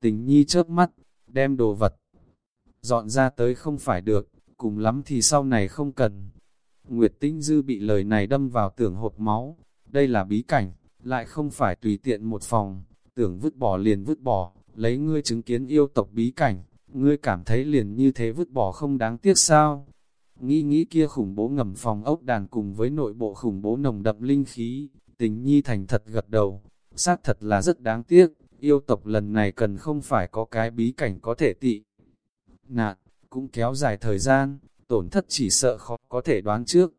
Tình nhi chớp mắt, đem đồ vật, dọn ra tới không phải được, cùng lắm thì sau này không cần. Nguyệt Tinh Dư bị lời này đâm vào tưởng hộp máu, đây là bí cảnh, lại không phải tùy tiện một phòng, tưởng vứt bỏ liền vứt bỏ, lấy ngươi chứng kiến yêu tộc bí cảnh, ngươi cảm thấy liền như thế vứt bỏ không đáng tiếc sao. Nghĩ nghĩ kia khủng bố ngầm phòng ốc đàn cùng với nội bộ khủng bố nồng đậm linh khí, tình nhi thành thật gật đầu, xác thật là rất đáng tiếc, yêu tộc lần này cần không phải có cái bí cảnh có thể tị. Nạn, cũng kéo dài thời gian, tổn thất chỉ sợ khó có thể đoán trước.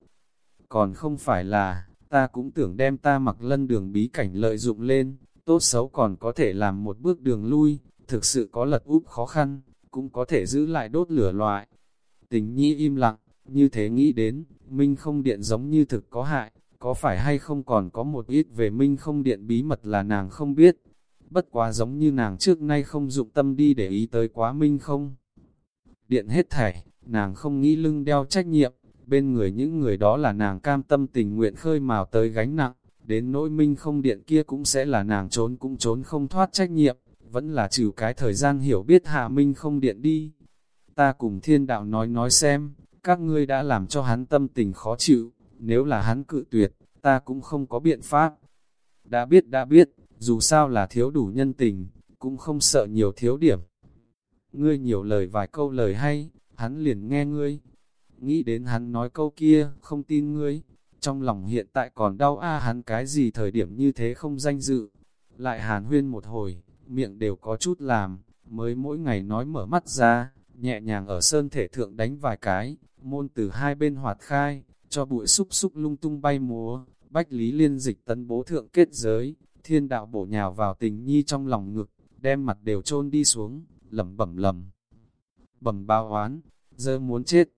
Còn không phải là, ta cũng tưởng đem ta mặc lân đường bí cảnh lợi dụng lên, tốt xấu còn có thể làm một bước đường lui, thực sự có lật úp khó khăn, cũng có thể giữ lại đốt lửa loại. Tình nhi im lặng, như thế nghĩ đến, minh không điện giống như thực có hại, có phải hay không còn có một ít về minh không điện bí mật là nàng không biết. Bất quá giống như nàng trước nay không dụng tâm đi để ý tới quá minh không. Điện hết thảy, nàng không nghĩ lưng đeo trách nhiệm, bên người những người đó là nàng cam tâm tình nguyện khơi mào tới gánh nặng, đến nỗi minh không điện kia cũng sẽ là nàng trốn cũng trốn không thoát trách nhiệm, vẫn là trừ cái thời gian hiểu biết hạ minh không điện đi. Ta cùng thiên đạo nói nói xem, các ngươi đã làm cho hắn tâm tình khó chịu, nếu là hắn cự tuyệt, ta cũng không có biện pháp. Đã biết đã biết, dù sao là thiếu đủ nhân tình, cũng không sợ nhiều thiếu điểm. Ngươi nhiều lời vài câu lời hay, hắn liền nghe ngươi. Nghĩ đến hắn nói câu kia, không tin ngươi. Trong lòng hiện tại còn đau a hắn cái gì thời điểm như thế không danh dự. Lại hàn huyên một hồi, miệng đều có chút làm, mới mỗi ngày nói mở mắt ra, nhẹ nhàng ở sơn thể thượng đánh vài cái, môn từ hai bên hoạt khai, cho bụi xúc xúc lung tung bay múa, bách lý liên dịch tấn bố thượng kết giới, thiên đạo bổ nhào vào tình nhi trong lòng ngực, đem mặt đều chôn đi xuống, lẩm bẩm lầm. Bẩm bao oán, giờ muốn chết.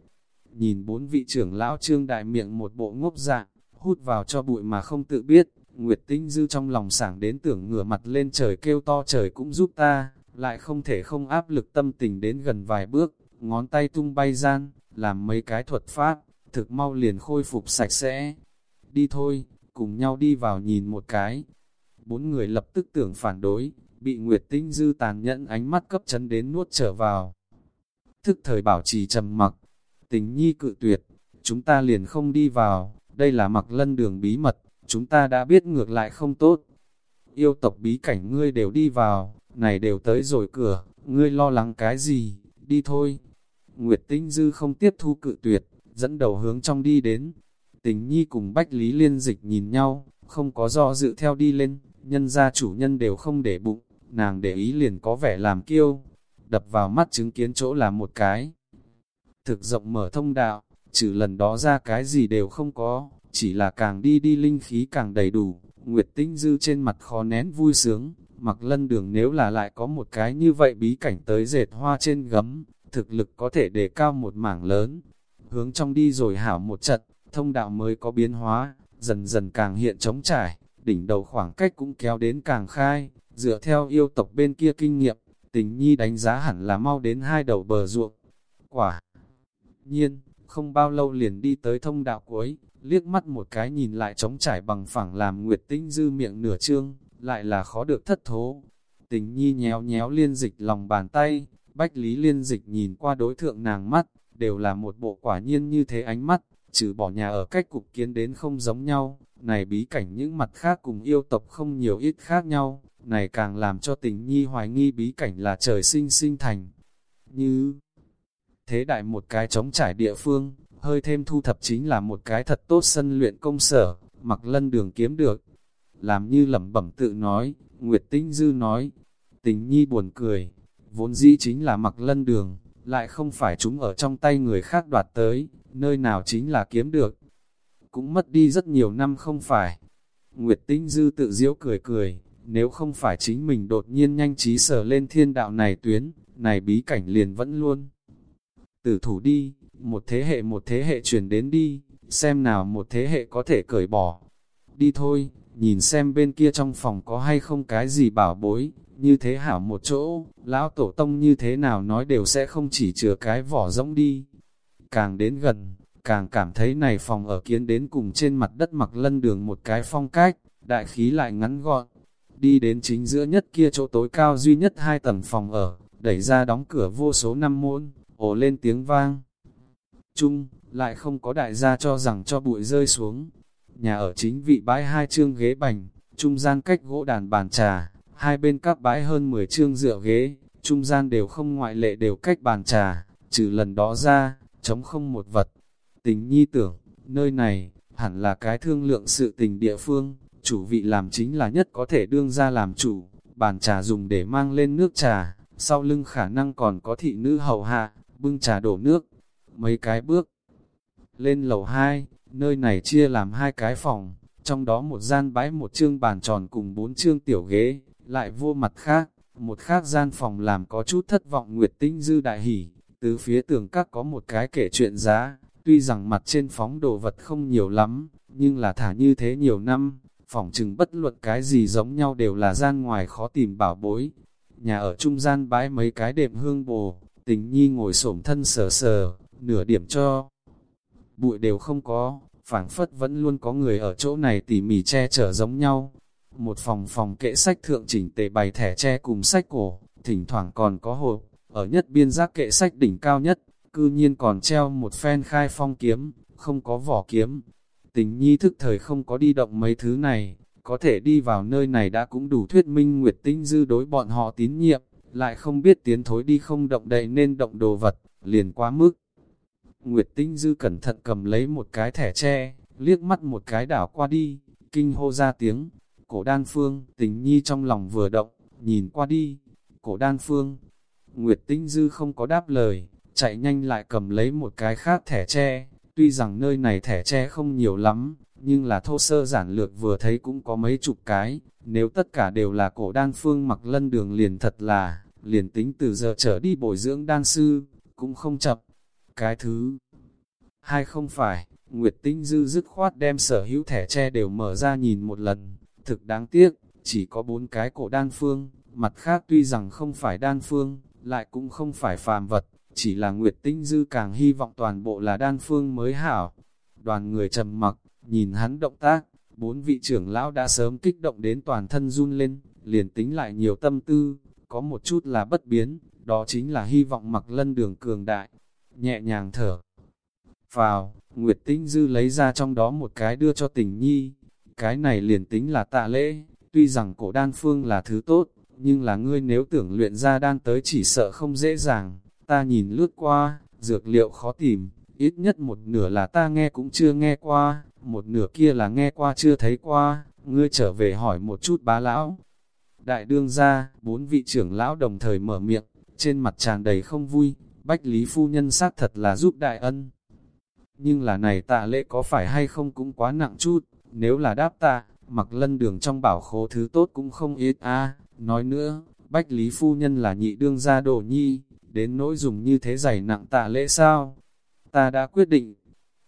Nhìn bốn vị trưởng lão trương đại miệng một bộ ngốc dạng, hút vào cho bụi mà không tự biết, Nguyệt Tinh Dư trong lòng sảng đến tưởng ngửa mặt lên trời kêu to trời cũng giúp ta, lại không thể không áp lực tâm tình đến gần vài bước, ngón tay tung bay gian, làm mấy cái thuật pháp, thực mau liền khôi phục sạch sẽ. Đi thôi, cùng nhau đi vào nhìn một cái. Bốn người lập tức tưởng phản đối, bị Nguyệt Tinh Dư tàn nhẫn ánh mắt cấp chấn đến nuốt trở vào. Thức thời bảo trì trầm mặc, tình nhi cự tuyệt, chúng ta liền không đi vào, đây là mặc lân đường bí mật, chúng ta đã biết ngược lại không tốt. Yêu tộc bí cảnh ngươi đều đi vào, này đều tới rồi cửa, ngươi lo lắng cái gì, đi thôi. Nguyệt Tinh Dư không tiếp thu cự tuyệt, dẫn đầu hướng trong đi đến. Tình nhi cùng Bách Lý Liên Dịch nhìn nhau, không có do dự theo đi lên, nhân gia chủ nhân đều không để bụng, nàng để ý liền có vẻ làm kiêu, đập vào mắt chứng kiến chỗ là một cái. Thực rộng mở thông đạo, trừ lần đó ra cái gì đều không có, chỉ là càng đi đi linh khí càng đầy đủ, Nguyệt Tinh Dư trên mặt khó nén vui sướng, mặc lân đường nếu là lại có một cái như vậy bí cảnh tới dệt hoa trên gấm, thực lực có thể đề cao một mảng lớn. Hướng trong đi rồi hảo một trận, thông đạo mới có biến hóa, dần dần càng hiện trống trải, đỉnh đầu khoảng cách cũng kéo đến càng khai, dựa theo yêu tộc bên kia kinh nghiệm, tình nhi đánh giá hẳn là mau đến hai đầu bờ ruộng. Quả nhiên, không bao lâu liền đi tới thông đạo cuối, liếc mắt một cái nhìn lại trống trải bằng phẳng làm Nguyệt Tinh dư miệng nửa trương, lại là khó được thất thố. Tình nhi nhéo nhéo liên dịch lòng bàn tay, bách lý liên dịch nhìn qua đối thượng nàng mắt, đều là một bộ quả nhiên như thế ánh mắt, trừ bỏ nhà ở cách cục kiến đến không giống nhau, này bí cảnh những mặt khác cùng yêu tộc không nhiều ít khác nhau, này càng làm cho tình nhi hoài nghi bí cảnh là trời sinh sinh thành. Như thế đại một cái trống trải địa phương, hơi thêm thu thập chính là một cái thật tốt sân luyện công sở, mặc lân đường kiếm được. Làm như lẩm bẩm tự nói, Nguyệt Tinh Dư nói, tình nhi buồn cười, vốn dĩ chính là mặc lân đường, lại không phải chúng ở trong tay người khác đoạt tới, nơi nào chính là kiếm được. Cũng mất đi rất nhiều năm không phải. Nguyệt Tinh Dư tự diễu cười cười, nếu không phải chính mình đột nhiên nhanh trí sở lên thiên đạo này tuyến, này bí cảnh liền vẫn luôn. Tử thủ đi, một thế hệ một thế hệ truyền đến đi, xem nào một thế hệ có thể cởi bỏ. Đi thôi, nhìn xem bên kia trong phòng có hay không cái gì bảo bối, như thế hảo một chỗ, lão tổ tông như thế nào nói đều sẽ không chỉ chừa cái vỏ rỗng đi. Càng đến gần, càng cảm thấy này phòng ở kiến đến cùng trên mặt đất mặc lân đường một cái phong cách, đại khí lại ngắn gọn. Đi đến chính giữa nhất kia chỗ tối cao duy nhất hai tầng phòng ở, đẩy ra đóng cửa vô số năm môn, ồ lên tiếng vang chung, lại không có đại gia cho rằng cho bụi rơi xuống. Nhà ở chính vị bãi hai chương ghế bành, trung gian cách gỗ đàn bàn trà, hai bên các bãi hơn 10 chương dựa ghế, trung gian đều không ngoại lệ đều cách bàn trà, trừ lần đó ra, chống không một vật. Tình nhi tưởng, nơi này, hẳn là cái thương lượng sự tình địa phương, chủ vị làm chính là nhất có thể đương ra làm chủ, bàn trà dùng để mang lên nước trà, sau lưng khả năng còn có thị nữ hầu hạ, bưng trà đổ nước, mấy cái bước. Lên lầu 2, nơi này chia làm hai cái phòng, trong đó một gian bãi một chương bàn tròn cùng bốn chương tiểu ghế, lại vô mặt khác, một khác gian phòng làm có chút thất vọng Nguyệt Tinh Dư đại hỉ, từ phía tường các có một cái kể chuyện giá, tuy rằng mặt trên phóng đồ vật không nhiều lắm, nhưng là thả như thế nhiều năm, phòng chừng bất luận cái gì giống nhau đều là gian ngoài khó tìm bảo bối. Nhà ở trung gian bãi mấy cái đệm hương bồ, tình nhi ngồi xổm thân sờ sờ, nửa điểm cho. Bụi đều không có, phảng phất vẫn luôn có người ở chỗ này tỉ mỉ che chở giống nhau. Một phòng phòng kệ sách thượng chỉnh tề bày thẻ che cùng sách cổ, thỉnh thoảng còn có hộp, ở nhất biên giác kệ sách đỉnh cao nhất, cư nhiên còn treo một phen khai phong kiếm, không có vỏ kiếm. Tình nhi thức thời không có đi động mấy thứ này, có thể đi vào nơi này đã cũng đủ thuyết minh Nguyệt Tinh Dư đối bọn họ tín nhiệm, lại không biết tiến thối đi không động đậy nên động đồ vật, liền quá mức. Nguyệt Tinh Dư cẩn thận cầm lấy một cái thẻ tre, liếc mắt một cái đảo qua đi, kinh hô ra tiếng. Cổ đan phương, tình nhi trong lòng vừa động, nhìn qua đi. Cổ đan phương, Nguyệt Tinh Dư không có đáp lời, chạy nhanh lại cầm lấy một cái khác thẻ tre. Tuy rằng nơi này thẻ tre không nhiều lắm, nhưng là thô sơ giản lược vừa thấy cũng có mấy chục cái. Nếu tất cả đều là cổ đan phương mặc lân đường liền thật là, liền tính từ giờ trở đi bồi dưỡng đan sư, cũng không chậm cái thứ hai không phải, Nguyệt Tinh Dư dứt khoát đem sở hữu thẻ tre đều mở ra nhìn một lần, thực đáng tiếc, chỉ có bốn cái cổ đan phương, mặt khác tuy rằng không phải đan phương, lại cũng không phải phàm vật, chỉ là Nguyệt Tinh Dư càng hy vọng toàn bộ là đan phương mới hảo. Đoàn người trầm mặc, nhìn hắn động tác, bốn vị trưởng lão đã sớm kích động đến toàn thân run lên, liền tính lại nhiều tâm tư, có một chút là bất biến, đó chính là hy vọng mặc lân đường cường đại, nhẹ nhàng thở. Vào, Nguyệt Tinh Dư lấy ra trong đó một cái đưa cho tình nhi, cái này liền tính là tạ lễ, tuy rằng cổ đan phương là thứ tốt, nhưng là ngươi nếu tưởng luyện ra đan tới chỉ sợ không dễ dàng, ta nhìn lướt qua, dược liệu khó tìm, ít nhất một nửa là ta nghe cũng chưa nghe qua, một nửa kia là nghe qua chưa thấy qua, ngươi trở về hỏi một chút bá lão. Đại đương ra, bốn vị trưởng lão đồng thời mở miệng, trên mặt tràn đầy không vui, Bách Lý Phu Nhân sát thật là giúp đại ân. Nhưng là này tạ lễ có phải hay không cũng quá nặng chút, nếu là đáp tạ, mặc lân đường trong bảo khố thứ tốt cũng không ít a Nói nữa, Bách Lý Phu Nhân là nhị đương gia đồ nhi, đến nỗi dùng như thế giày nặng tạ lễ sao? Ta đã quyết định.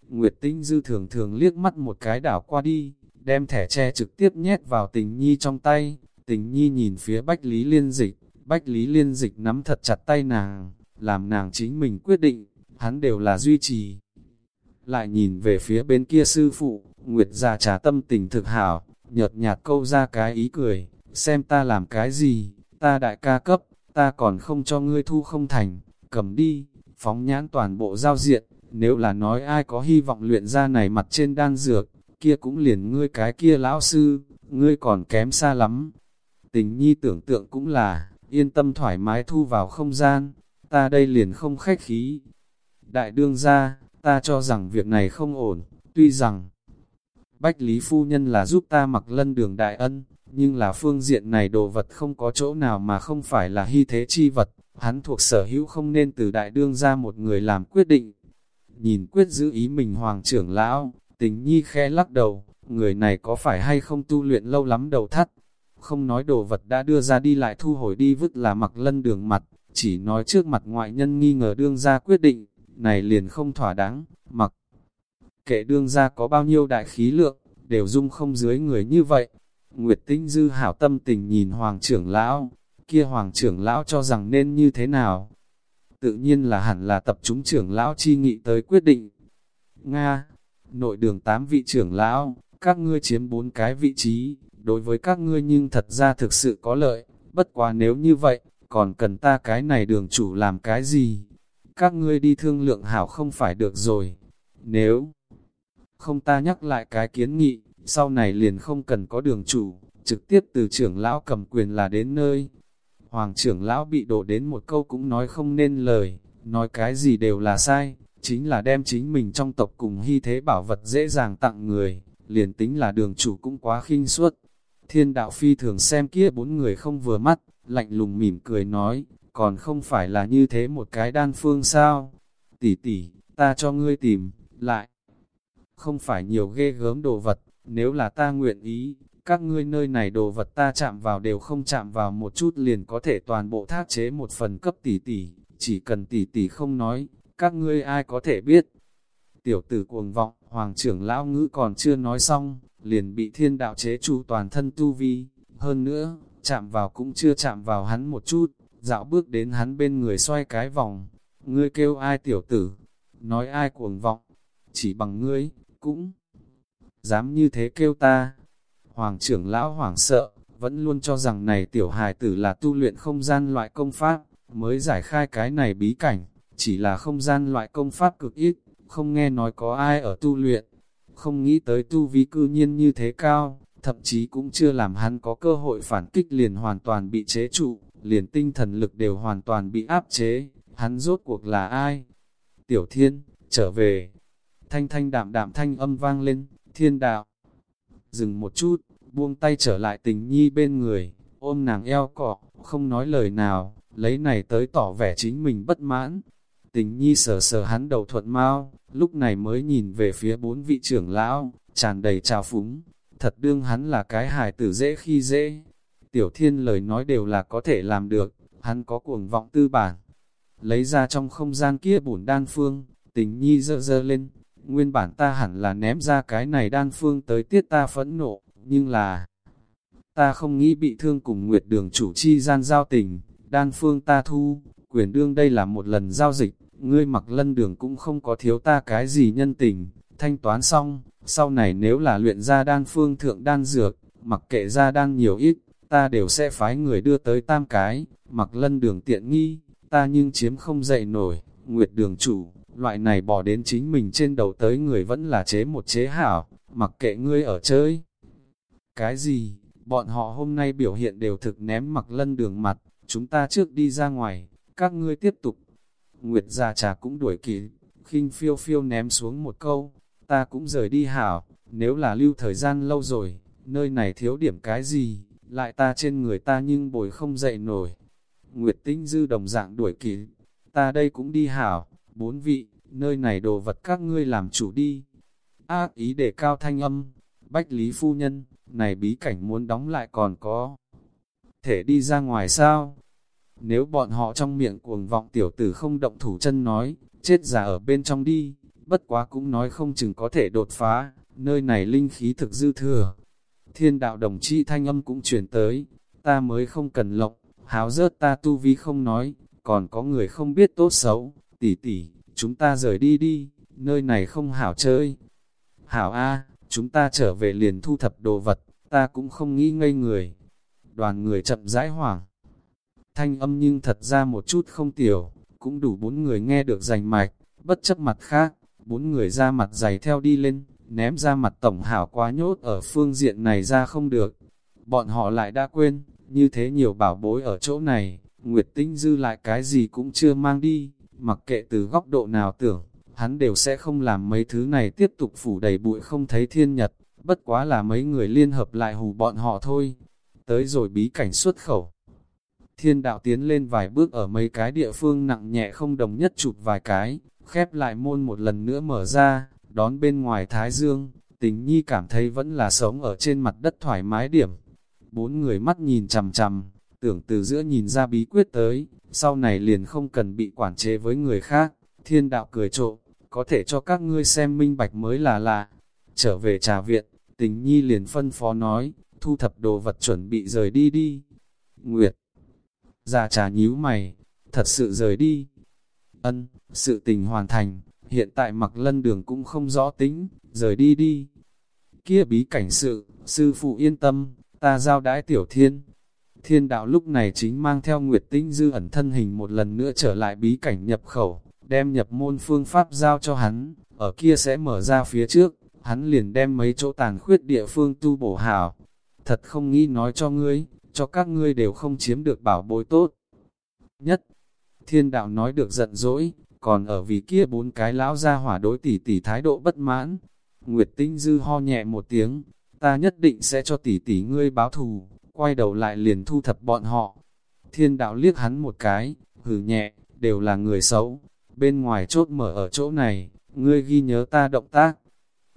Nguyệt Tinh Dư thường thường liếc mắt một cái đảo qua đi, đem thẻ tre trực tiếp nhét vào tình nhi trong tay. Tình nhi nhìn phía Bách Lý Liên Dịch, Bách Lý Liên Dịch nắm thật chặt tay nàng, làm nàng chính mình quyết định, hắn đều là duy trì. Lại nhìn về phía bên kia sư phụ, Nguyệt già trà tâm tình thực hảo, nhợt nhạt câu ra cái ý cười, xem ta làm cái gì, ta đại ca cấp, ta còn không cho ngươi thu không thành, cầm đi, phóng nhãn toàn bộ giao diện, nếu là nói ai có hy vọng luyện ra này mặt trên đan dược, kia cũng liền ngươi cái kia lão sư, ngươi còn kém xa lắm. Tình nhi tưởng tượng cũng là, yên tâm thoải mái thu vào không gian, ta đây liền không khách khí. Đại đương ra, ta cho rằng việc này không ổn, tuy rằng Bách Lý Phu Nhân là giúp ta mặc lân đường đại ân, nhưng là phương diện này đồ vật không có chỗ nào mà không phải là hy thế chi vật, hắn thuộc sở hữu không nên từ đại đương ra một người làm quyết định. Nhìn quyết giữ ý mình hoàng trưởng lão, tình nhi khẽ lắc đầu, người này có phải hay không tu luyện lâu lắm đầu thắt, không nói đồ vật đã đưa ra đi lại thu hồi đi vứt là mặc lân đường mặt, chỉ nói trước mặt ngoại nhân nghi ngờ đương ra quyết định, này liền không thỏa đáng, mặc. Kệ đương ra có bao nhiêu đại khí lượng, đều dung không dưới người như vậy. Nguyệt Tinh Dư hảo tâm tình nhìn Hoàng trưởng lão, kia Hoàng trưởng lão cho rằng nên như thế nào. Tự nhiên là hẳn là tập trung trưởng lão chi nghị tới quyết định. Nga, nội đường tám vị trưởng lão, các ngươi chiếm bốn cái vị trí, đối với các ngươi nhưng thật ra thực sự có lợi, bất quá nếu như vậy, còn cần ta cái này đường chủ làm cái gì? Các ngươi đi thương lượng hảo không phải được rồi. Nếu không ta nhắc lại cái kiến nghị, sau này liền không cần có đường chủ, trực tiếp từ trưởng lão cầm quyền là đến nơi. Hoàng trưởng lão bị đổ đến một câu cũng nói không nên lời, nói cái gì đều là sai, chính là đem chính mình trong tộc cùng hy thế bảo vật dễ dàng tặng người, liền tính là đường chủ cũng quá khinh suốt. Thiên đạo phi thường xem kia bốn người không vừa mắt, lạnh lùng mỉm cười nói, còn không phải là như thế một cái đan phương sao? Tỷ tỷ, ta cho ngươi tìm, lại. Không phải nhiều ghê gớm đồ vật, nếu là ta nguyện ý, các ngươi nơi này đồ vật ta chạm vào đều không chạm vào một chút liền có thể toàn bộ thác chế một phần cấp tỷ tỷ, chỉ cần tỷ tỷ không nói, các ngươi ai có thể biết. Tiểu tử cuồng vọng, hoàng trưởng lão ngữ còn chưa nói xong, liền bị thiên đạo chế trụ toàn thân tu vi, hơn nữa, chạm vào cũng chưa chạm vào hắn một chút, dạo bước đến hắn bên người xoay cái vòng, ngươi kêu ai tiểu tử, nói ai cuồng vọng, chỉ bằng ngươi, cũng dám như thế kêu ta. Hoàng trưởng lão hoảng sợ, vẫn luôn cho rằng này tiểu hài tử là tu luyện không gian loại công pháp, mới giải khai cái này bí cảnh, chỉ là không gian loại công pháp cực ít, không nghe nói có ai ở tu luyện, không nghĩ tới tu vi cư nhiên như thế cao, thậm chí cũng chưa làm hắn có cơ hội phản kích liền hoàn toàn bị chế trụ, liền tinh thần lực đều hoàn toàn bị áp chế, hắn rốt cuộc là ai? Tiểu thiên, trở về. Thanh thanh đạm đạm thanh âm vang lên, thiên đạo. Dừng một chút, buông tay trở lại tình nhi bên người, ôm nàng eo cọ, không nói lời nào, lấy này tới tỏ vẻ chính mình bất mãn. Tình nhi sờ sờ hắn đầu thuận mau, lúc này mới nhìn về phía bốn vị trưởng lão, tràn đầy trào phúng, thật đương hắn là cái hài tử dễ khi dễ. Tiểu thiên lời nói đều là có thể làm được, hắn có cuồng vọng tư bản. Lấy ra trong không gian kia bổn đan phương, tình nhi dơ dơ lên, nguyên bản ta hẳn là ném ra cái này đan phương tới tiết ta phẫn nộ, nhưng là... Ta không nghĩ bị thương cùng Nguyệt Đường chủ chi gian giao tình, đan phương ta thu, quyền đương đây là một lần giao dịch, ngươi mặc lân đường cũng không có thiếu ta cái gì nhân tình, thanh toán xong, sau này nếu là luyện ra đan phương thượng đan dược, mặc kệ ra đan nhiều ít, ta đều sẽ phái người đưa tới tam cái, mặc lân đường tiện nghi, ta nhưng chiếm không dậy nổi, nguyệt đường chủ, loại này bỏ đến chính mình trên đầu tới người vẫn là chế một chế hảo, mặc kệ ngươi ở chơi. Cái gì, bọn họ hôm nay biểu hiện đều thực ném mặc lân đường mặt, chúng ta trước đi ra ngoài, các ngươi tiếp tục. Nguyệt già trà cũng đuổi kịp, khinh phiêu phiêu ném xuống một câu, ta cũng rời đi hảo, nếu là lưu thời gian lâu rồi, nơi này thiếu điểm cái gì, lại ta trên người ta nhưng bồi không dậy nổi. Nguyệt tinh dư đồng dạng đuổi kịp, ta đây cũng đi hảo, bốn vị, nơi này đồ vật các ngươi làm chủ đi. Ác ý để cao thanh âm, bách lý phu nhân, này bí cảnh muốn đóng lại còn có. Thể đi ra ngoài sao? Nếu bọn họ trong miệng cuồng vọng tiểu tử không động thủ chân nói, chết già ở bên trong đi, bất quá cũng nói không chừng có thể đột phá, nơi này linh khí thực dư thừa. Thiên đạo đồng chi thanh âm cũng truyền tới, ta mới không cần lộng, háo rớt ta tu vi không nói, còn có người không biết tốt xấu, tỷ tỷ, chúng ta rời đi đi, nơi này không hảo chơi. Hảo A, chúng ta trở về liền thu thập đồ vật, ta cũng không nghĩ ngây người. Đoàn người chậm rãi hoảng. Thanh âm nhưng thật ra một chút không tiểu, cũng đủ bốn người nghe được rành mạch, bất chấp mặt khác, bốn người ra mặt dày theo đi lên, ném ra mặt tổng hảo quá nhốt ở phương diện này ra không được. Bọn họ lại đã quên, như thế nhiều bảo bối ở chỗ này, Nguyệt Tinh Dư lại cái gì cũng chưa mang đi, mặc kệ từ góc độ nào tưởng, hắn đều sẽ không làm mấy thứ này tiếp tục phủ đầy bụi không thấy thiên nhật, bất quá là mấy người liên hợp lại hù bọn họ thôi. Tới rồi bí cảnh xuất khẩu. Thiên đạo tiến lên vài bước ở mấy cái địa phương nặng nhẹ không đồng nhất chụp vài cái, khép lại môn một lần nữa mở ra, đón bên ngoài Thái Dương, tình nhi cảm thấy vẫn là sống ở trên mặt đất thoải mái điểm. Bốn người mắt nhìn chằm chằm, tưởng từ giữa nhìn ra bí quyết tới, sau này liền không cần bị quản chế với người khác. Thiên đạo cười trộm, có thể cho các ngươi xem minh bạch mới là lạ. Trở về trà viện, tình nhi liền phân phó nói, thu thập đồ vật chuẩn bị rời đi đi. Nguyệt, già trà nhíu mày, thật sự rời đi. Ân, sự tình hoàn thành, hiện tại mặc lân đường cũng không rõ tính, rời đi đi. Kia bí cảnh sự, sư phụ yên tâm, ta giao đãi tiểu thiên. Thiên đạo lúc này chính mang theo Nguyệt Tinh dư ẩn thân hình một lần nữa trở lại bí cảnh nhập khẩu, đem nhập môn phương pháp giao cho hắn, ở kia sẽ mở ra phía trước, hắn liền đem mấy chỗ tàn khuyết địa phương tu bổ hảo. Thật không nghĩ nói cho ngươi, cho các ngươi đều không chiếm được bảo bối tốt. Nhất, thiên đạo nói được giận dỗi, còn ở vì kia bốn cái lão ra hỏa đối tỷ tỷ thái độ bất mãn. Nguyệt Tinh Dư ho nhẹ một tiếng, ta nhất định sẽ cho tỷ tỷ ngươi báo thù, quay đầu lại liền thu thập bọn họ. Thiên đạo liếc hắn một cái, hừ nhẹ, đều là người xấu, bên ngoài chốt mở ở chỗ này, ngươi ghi nhớ ta động tác.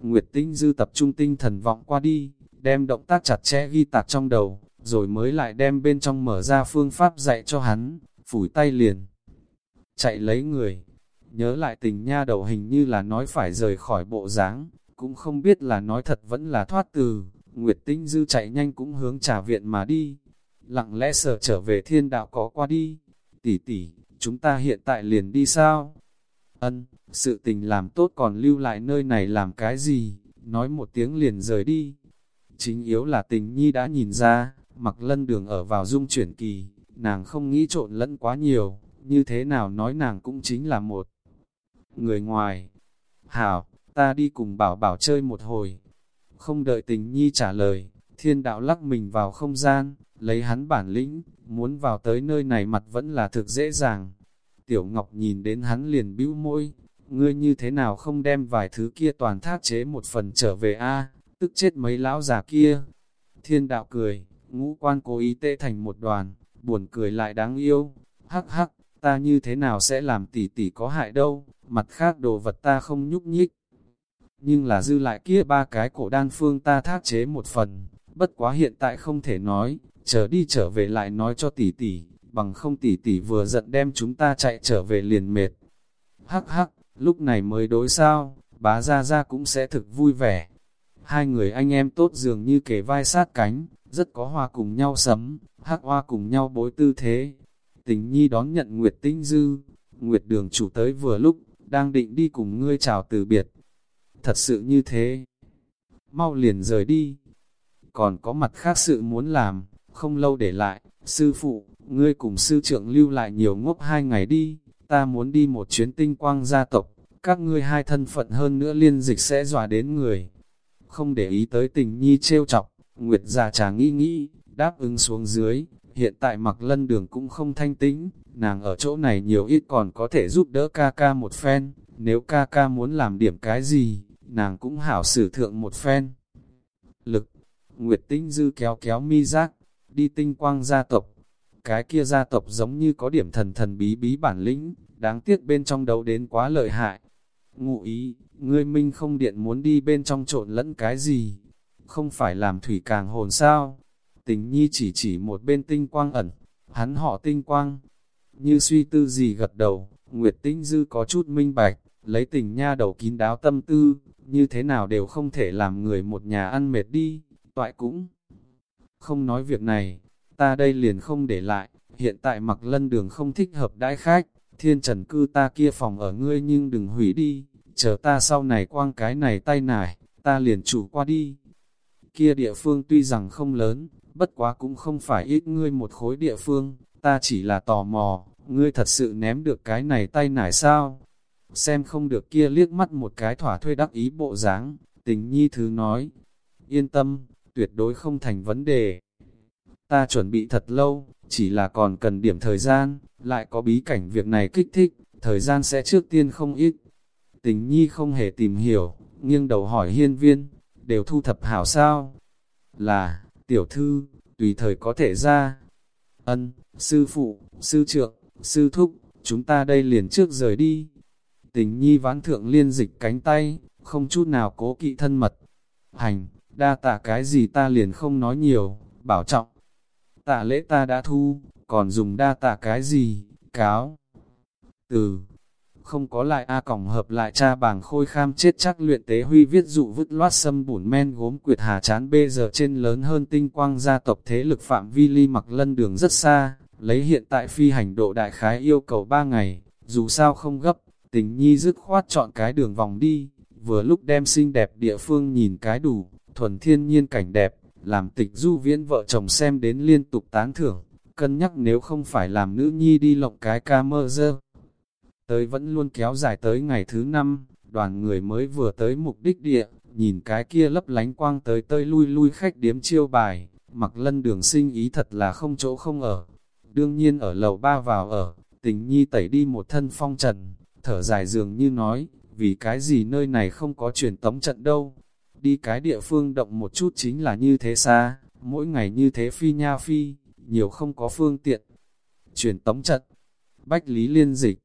Nguyệt Tinh Dư tập trung tinh thần vọng qua đi, đem động tác chặt chẽ ghi tạc trong đầu, rồi mới lại đem bên trong mở ra phương pháp dạy cho hắn, phủi tay liền. Chạy lấy người, nhớ lại tình nha đầu hình như là nói phải rời khỏi bộ dáng cũng không biết là nói thật vẫn là thoát từ, Nguyệt Tinh Dư chạy nhanh cũng hướng trả viện mà đi, lặng lẽ sợ trở về thiên đạo có qua đi, tỷ tỷ, chúng ta hiện tại liền đi sao? Ân, sự tình làm tốt còn lưu lại nơi này làm cái gì, nói một tiếng liền rời đi. Chính yếu là tình nhi đã nhìn ra, mặc lân đường ở vào dung chuyển kỳ, nàng không nghĩ trộn lẫn quá nhiều, như thế nào nói nàng cũng chính là một người ngoài. Hảo, ta đi cùng bảo bảo chơi một hồi. Không đợi tình nhi trả lời, thiên đạo lắc mình vào không gian, lấy hắn bản lĩnh, muốn vào tới nơi này mặt vẫn là thực dễ dàng. Tiểu Ngọc nhìn đến hắn liền bĩu môi, ngươi như thế nào không đem vài thứ kia toàn thác chế một phần trở về a tức chết mấy lão già kia. Thiên đạo cười, ngũ quan cố ý tê thành một đoàn, buồn cười lại đáng yêu, hắc hắc, ta như thế nào sẽ làm tỷ tỷ có hại đâu, mặt khác đồ vật ta không nhúc nhích. Nhưng là dư lại kia ba cái cổ đan phương ta thác chế một phần, bất quá hiện tại không thể nói, chờ đi trở về lại nói cho tỷ tỷ, bằng không tỷ tỷ vừa giận đem chúng ta chạy trở về liền mệt. Hắc hắc, lúc này mới đối sao, bá ra ra cũng sẽ thực vui vẻ. Hai người anh em tốt dường như kề vai sát cánh, rất có hoa cùng nhau sấm, hắc hoa cùng nhau bối tư thế. Tình nhi đón nhận Nguyệt Tinh Dư, Nguyệt đường chủ tới vừa lúc, đang định đi cùng ngươi chào từ biệt. Thật sự như thế. Mau liền rời đi. Còn có mặt khác sự muốn làm, không lâu để lại, sư phụ, ngươi cùng sư trưởng lưu lại nhiều ngốc hai ngày đi, ta muốn đi một chuyến tinh quang gia tộc, các ngươi hai thân phận hơn nữa liên dịch sẽ dọa đến người. Không để ý tới tình nhi trêu chọc, Nguyệt già trà nghĩ nghĩ, đáp ứng xuống dưới, hiện tại mặc lân đường cũng không thanh tĩnh, nàng ở chỗ này nhiều ít còn có thể giúp đỡ ca ca một phen, nếu ca ca muốn làm điểm cái gì, nàng cũng hảo sử thượng một phen. Lực, Nguyệt tinh dư kéo kéo mi giác, đi tinh quang gia tộc, cái kia gia tộc giống như có điểm thần thần bí bí bản lĩnh, đáng tiếc bên trong đấu đến quá lợi hại. Ngụ ý, ngươi minh không điện muốn đi bên trong trộn lẫn cái gì, không phải làm thủy càng hồn sao. Tình nhi chỉ chỉ một bên tinh quang ẩn, hắn họ tinh quang. Như suy tư gì gật đầu, Nguyệt Tinh Dư có chút minh bạch, lấy tình nha đầu kín đáo tâm tư, như thế nào đều không thể làm người một nhà ăn mệt đi, toại cũng không nói việc này, ta đây liền không để lại, hiện tại mặc lân đường không thích hợp đãi khách, thiên trần cư ta kia phòng ở ngươi nhưng đừng hủy đi, chờ ta sau này quang cái này tay nải, ta liền chủ qua đi. Kia địa phương tuy rằng không lớn, bất quá cũng không phải ít ngươi một khối địa phương, ta chỉ là tò mò, ngươi thật sự ném được cái này tay nải sao? Xem không được kia liếc mắt một cái thỏa thuê đắc ý bộ dáng, tình nhi thứ nói, yên tâm, tuyệt đối không thành vấn đề. Ta chuẩn bị thật lâu, chỉ là còn cần điểm thời gian, lại có bí cảnh việc này kích thích, thời gian sẽ trước tiên không ít. Tình nhi không hề tìm hiểu, nghiêng đầu hỏi hiên viên, đều thu thập hảo sao? Là, tiểu thư, tùy thời có thể ra. Ân, sư phụ, sư trượng, sư thúc, chúng ta đây liền trước rời đi. Tình nhi ván thượng liên dịch cánh tay, không chút nào cố kỵ thân mật. Hành, đa tạ cái gì ta liền không nói nhiều, bảo trọng. Tạ lễ ta đã thu, còn dùng đa tạ cái gì, cáo. Từ, không có lại A còng hợp lại cha bàng khôi kham chết chắc luyện tế huy viết dụ vứt loát sâm bùn men gốm quyệt hà chán bê giờ trên lớn hơn tinh quang gia tộc thế lực phạm vi ly mặc lân đường rất xa, lấy hiện tại phi hành độ đại khái yêu cầu 3 ngày, dù sao không gấp, tình nhi dứt khoát chọn cái đường vòng đi, vừa lúc đem xinh đẹp địa phương nhìn cái đủ, thuần thiên nhiên cảnh đẹp, làm tịch du viễn vợ chồng xem đến liên tục tán thưởng, cân nhắc nếu không phải làm nữ nhi đi lộng cái ca mơ dơ. Tới vẫn luôn kéo dài tới ngày thứ năm, đoàn người mới vừa tới mục đích địa, nhìn cái kia lấp lánh quang tới tơi lui lui khách điếm chiêu bài, mặc lân đường sinh ý thật là không chỗ không ở. Đương nhiên ở lầu ba vào ở, tình nhi tẩy đi một thân phong trần, thở dài dường như nói, vì cái gì nơi này không có truyền tống trận đâu. Đi cái địa phương động một chút chính là như thế xa, mỗi ngày như thế phi nha phi, nhiều không có phương tiện. Truyền tống trận, bách lý liên dịch,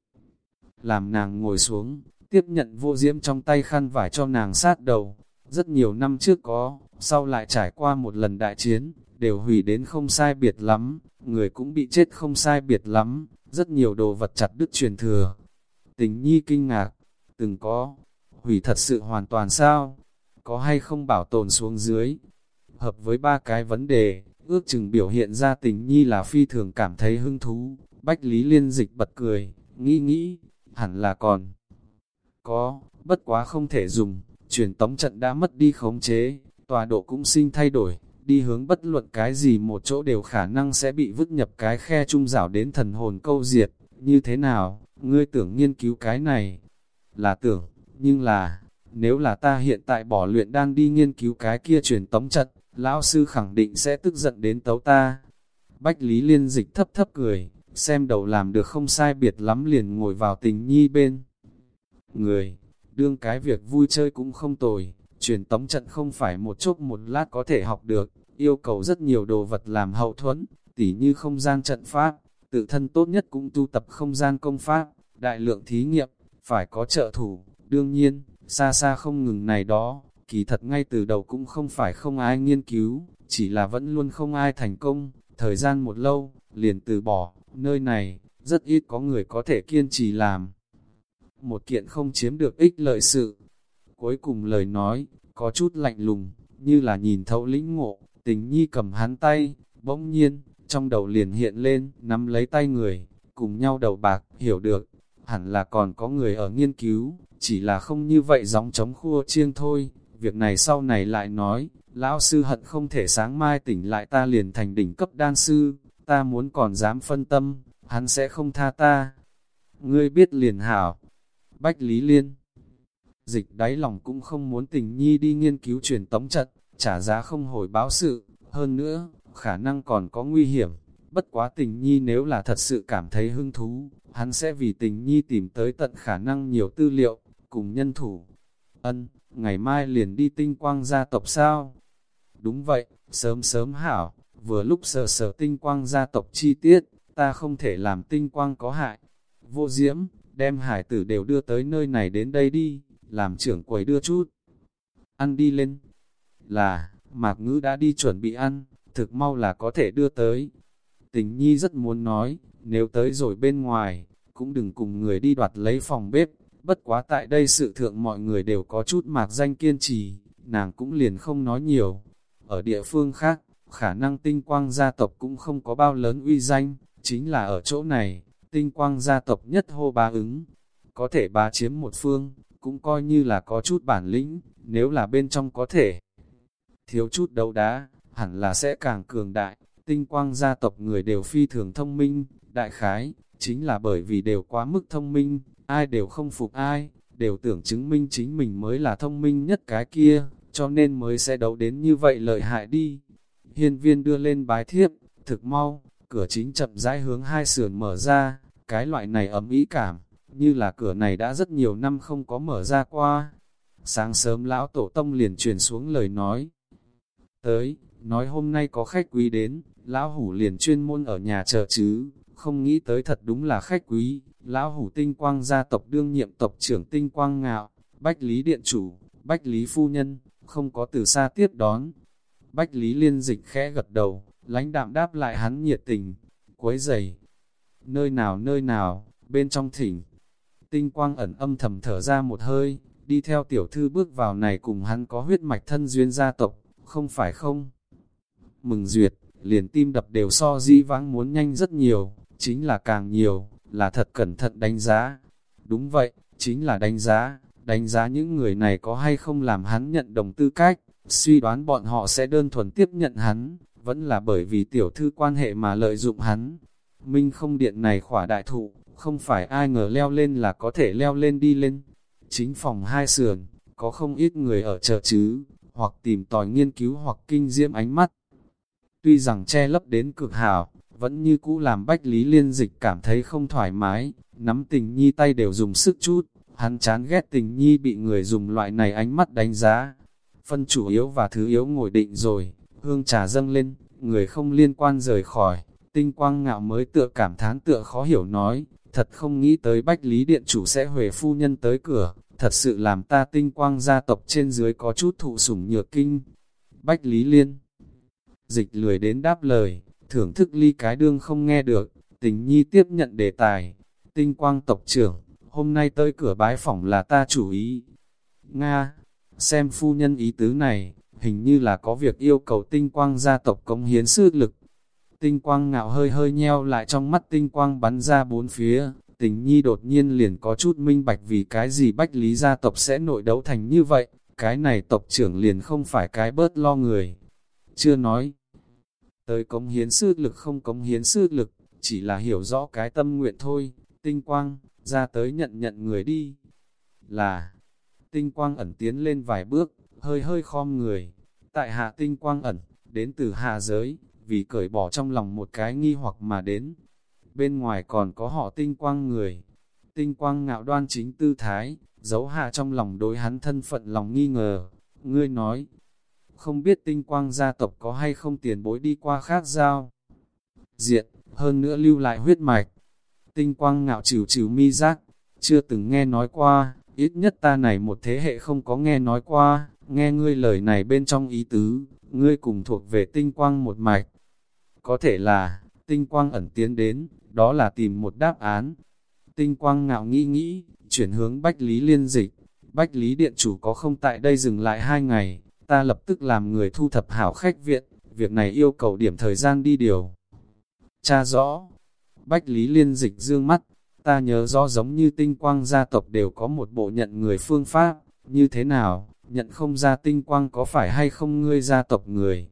làm nàng ngồi xuống, tiếp nhận vô diễm trong tay khăn vải cho nàng sát đầu. Rất nhiều năm trước có, sau lại trải qua một lần đại chiến, đều hủy đến không sai biệt lắm, người cũng bị chết không sai biệt lắm, rất nhiều đồ vật chặt đứt truyền thừa. Tình nhi kinh ngạc, từng có, hủy thật sự hoàn toàn sao? Có hay không bảo tồn xuống dưới? Hợp với ba cái vấn đề, ước chừng biểu hiện ra tình nhi là phi thường cảm thấy hứng thú. Bách Lý Liên Dịch bật cười, nghĩ nghĩ, hẳn là còn. Có, bất quá không thể dùng, truyền tống trận đã mất đi khống chế, tòa độ cũng sinh thay đổi, đi hướng bất luận cái gì một chỗ đều khả năng sẽ bị vứt nhập cái khe trung rảo đến thần hồn câu diệt, như thế nào, ngươi tưởng nghiên cứu cái này, là tưởng, nhưng là, nếu là ta hiện tại bỏ luyện đang đi nghiên cứu cái kia truyền tống trận, lão sư khẳng định sẽ tức giận đến tấu ta. Bách Lý Liên Dịch thấp thấp cười, xem đầu làm được không sai biệt lắm liền ngồi vào tình nhi bên. Người, đương cái việc vui chơi cũng không tồi, truyền tống trận không phải một chốc một lát có thể học được, yêu cầu rất nhiều đồ vật làm hậu thuẫn, tỉ như không gian trận pháp, tự thân tốt nhất cũng tu tập không gian công pháp, đại lượng thí nghiệm, phải có trợ thủ, đương nhiên, xa xa không ngừng này đó, kỳ thật ngay từ đầu cũng không phải không ai nghiên cứu, chỉ là vẫn luôn không ai thành công, thời gian một lâu, liền từ bỏ, Nơi này, rất ít có người có thể kiên trì làm. Một kiện không chiếm được ích lợi sự. Cuối cùng lời nói, có chút lạnh lùng, như là nhìn thấu lĩnh ngộ, tình nhi cầm hắn tay, bỗng nhiên, trong đầu liền hiện lên, nắm lấy tay người, cùng nhau đầu bạc, hiểu được, hẳn là còn có người ở nghiên cứu, chỉ là không như vậy gióng chống khua chiêng thôi, việc này sau này lại nói, lão sư hận không thể sáng mai tỉnh lại ta liền thành đỉnh cấp đan sư, ta muốn còn dám phân tâm, hắn sẽ không tha ta. Ngươi biết liền hảo, Bách Lý Liên. Dịch đáy lòng cũng không muốn tình nhi đi nghiên cứu truyền tống trận, trả giá không hồi báo sự, hơn nữa, khả năng còn có nguy hiểm. Bất quá tình nhi nếu là thật sự cảm thấy hứng thú, hắn sẽ vì tình nhi tìm tới tận khả năng nhiều tư liệu, cùng nhân thủ. Ân, ngày mai liền đi tinh quang gia tộc sao? Đúng vậy, sớm sớm hảo, vừa lúc sờ sờ tinh quang gia tộc chi tiết, ta không thể làm tinh quang có hại. Vô diễm, đem hải tử đều đưa tới nơi này đến đây đi, làm trưởng quầy đưa chút. Ăn đi lên. Là, mạc ngữ đã đi chuẩn bị ăn, thực mau là có thể đưa tới. Tình nhi rất muốn nói, nếu tới rồi bên ngoài, cũng đừng cùng người đi đoạt lấy phòng bếp, bất quá tại đây sự thượng mọi người đều có chút mạc danh kiên trì, nàng cũng liền không nói nhiều. Ở địa phương khác, khả năng tinh quang gia tộc cũng không có bao lớn uy danh, chính là ở chỗ này, tinh quang gia tộc nhất hô ba ứng. Có thể bá chiếm một phương, cũng coi như là có chút bản lĩnh, nếu là bên trong có thể. Thiếu chút đấu đá, hẳn là sẽ càng cường đại, tinh quang gia tộc người đều phi thường thông minh, đại khái, chính là bởi vì đều quá mức thông minh, ai đều không phục ai, đều tưởng chứng minh chính mình mới là thông minh nhất cái kia, cho nên mới sẽ đấu đến như vậy lợi hại đi. Hiên viên đưa lên bái thiếp, thực mau, cửa chính chậm rãi hướng hai sườn mở ra, cái loại này ấm ý cảm, như là cửa này đã rất nhiều năm không có mở ra qua. Sáng sớm lão tổ tông liền truyền xuống lời nói. Tới, nói hôm nay có khách quý đến, lão hủ liền chuyên môn ở nhà chờ chứ, không nghĩ tới thật đúng là khách quý, lão hủ tinh quang gia tộc đương nhiệm tộc trưởng tinh quang ngạo, bách lý điện chủ, bách lý phu nhân, không có từ xa tiếp đón. Bách lý liên dịch khẽ gật đầu, lãnh đạm đáp lại hắn nhiệt tình, quấy giày. Nơi nào nơi nào, bên trong thỉnh. Tinh quang ẩn âm thầm thở ra một hơi, đi theo tiểu thư bước vào này cùng hắn có huyết mạch thân duyên gia tộc, không phải không? Mừng duyệt, liền tim đập đều so dĩ vãng muốn nhanh rất nhiều, chính là càng nhiều, là thật cẩn thận đánh giá. Đúng vậy, chính là đánh giá, đánh giá những người này có hay không làm hắn nhận đồng tư cách, suy đoán bọn họ sẽ đơn thuần tiếp nhận hắn, vẫn là bởi vì tiểu thư quan hệ mà lợi dụng hắn. Minh không điện này khỏa đại thụ, không phải ai ngờ leo lên là có thể leo lên đi lên. Chính phòng hai sườn, có không ít người ở chợ chứ, hoặc tìm tòi nghiên cứu hoặc kinh diễm ánh mắt. Tuy rằng che lấp đến cực hảo, vẫn như cũ làm Bách Lý Liên Dịch cảm thấy không thoải mái, nắm tình nhi tay đều dùng sức chút, hắn chán ghét tình nhi bị người dùng loại này ánh mắt đánh giá. Phân chủ yếu và thứ yếu ngồi định rồi, hương trà dâng lên, người không liên quan rời khỏi, tinh quang ngạo mới tựa cảm thán tựa khó hiểu nói, thật không nghĩ tới Bách Lý Điện Chủ sẽ huề phu nhân tới cửa, thật sự làm ta tinh quang gia tộc trên dưới có chút thụ sủng nhược kinh. Bách Lý Liên Dịch lười đến đáp lời, thưởng thức ly cái đương không nghe được, tình nhi tiếp nhận đề tài. Tinh quang tộc trưởng, hôm nay tới cửa bái phỏng là ta chủ ý. Nga, xem phu nhân ý tứ này, hình như là có việc yêu cầu tinh quang gia tộc công hiến sư lực. Tinh quang ngạo hơi hơi nheo lại trong mắt tinh quang bắn ra bốn phía, tình nhi đột nhiên liền có chút minh bạch vì cái gì bách lý gia tộc sẽ nội đấu thành như vậy, cái này tộc trưởng liền không phải cái bớt lo người. Chưa nói, tới cống hiến sư lực không cống hiến sư lực, chỉ là hiểu rõ cái tâm nguyện thôi, tinh quang, ra tới nhận nhận người đi. Là, tinh quang ẩn tiến lên vài bước, hơi hơi khom người, tại hạ tinh quang ẩn, đến từ hạ giới, vì cởi bỏ trong lòng một cái nghi hoặc mà đến. Bên ngoài còn có họ tinh quang người, tinh quang ngạo đoan chính tư thái, giấu hạ trong lòng đối hắn thân phận lòng nghi ngờ. Ngươi nói, không biết tinh quang gia tộc có hay không tiền bối đi qua khác giao. Diện, hơn nữa lưu lại huyết mạch. Tinh quang ngạo trừ trừ mi giác, chưa từng nghe nói qua, ít nhất ta này một thế hệ không có nghe nói qua, nghe ngươi lời này bên trong ý tứ, ngươi cùng thuộc về tinh quang một mạch. Có thể là, tinh quang ẩn tiến đến, đó là tìm một đáp án. Tinh quang ngạo nghĩ nghĩ, chuyển hướng bách lý liên dịch, Bách Lý Điện Chủ có không tại đây dừng lại hai ngày, ta lập tức làm người thu thập hảo khách viện, việc này yêu cầu điểm thời gian đi điều. Cha rõ, Bách Lý Liên dịch dương mắt, ta nhớ rõ giống như tinh quang gia tộc đều có một bộ nhận người phương pháp, như thế nào, nhận không ra tinh quang có phải hay không ngươi gia tộc người.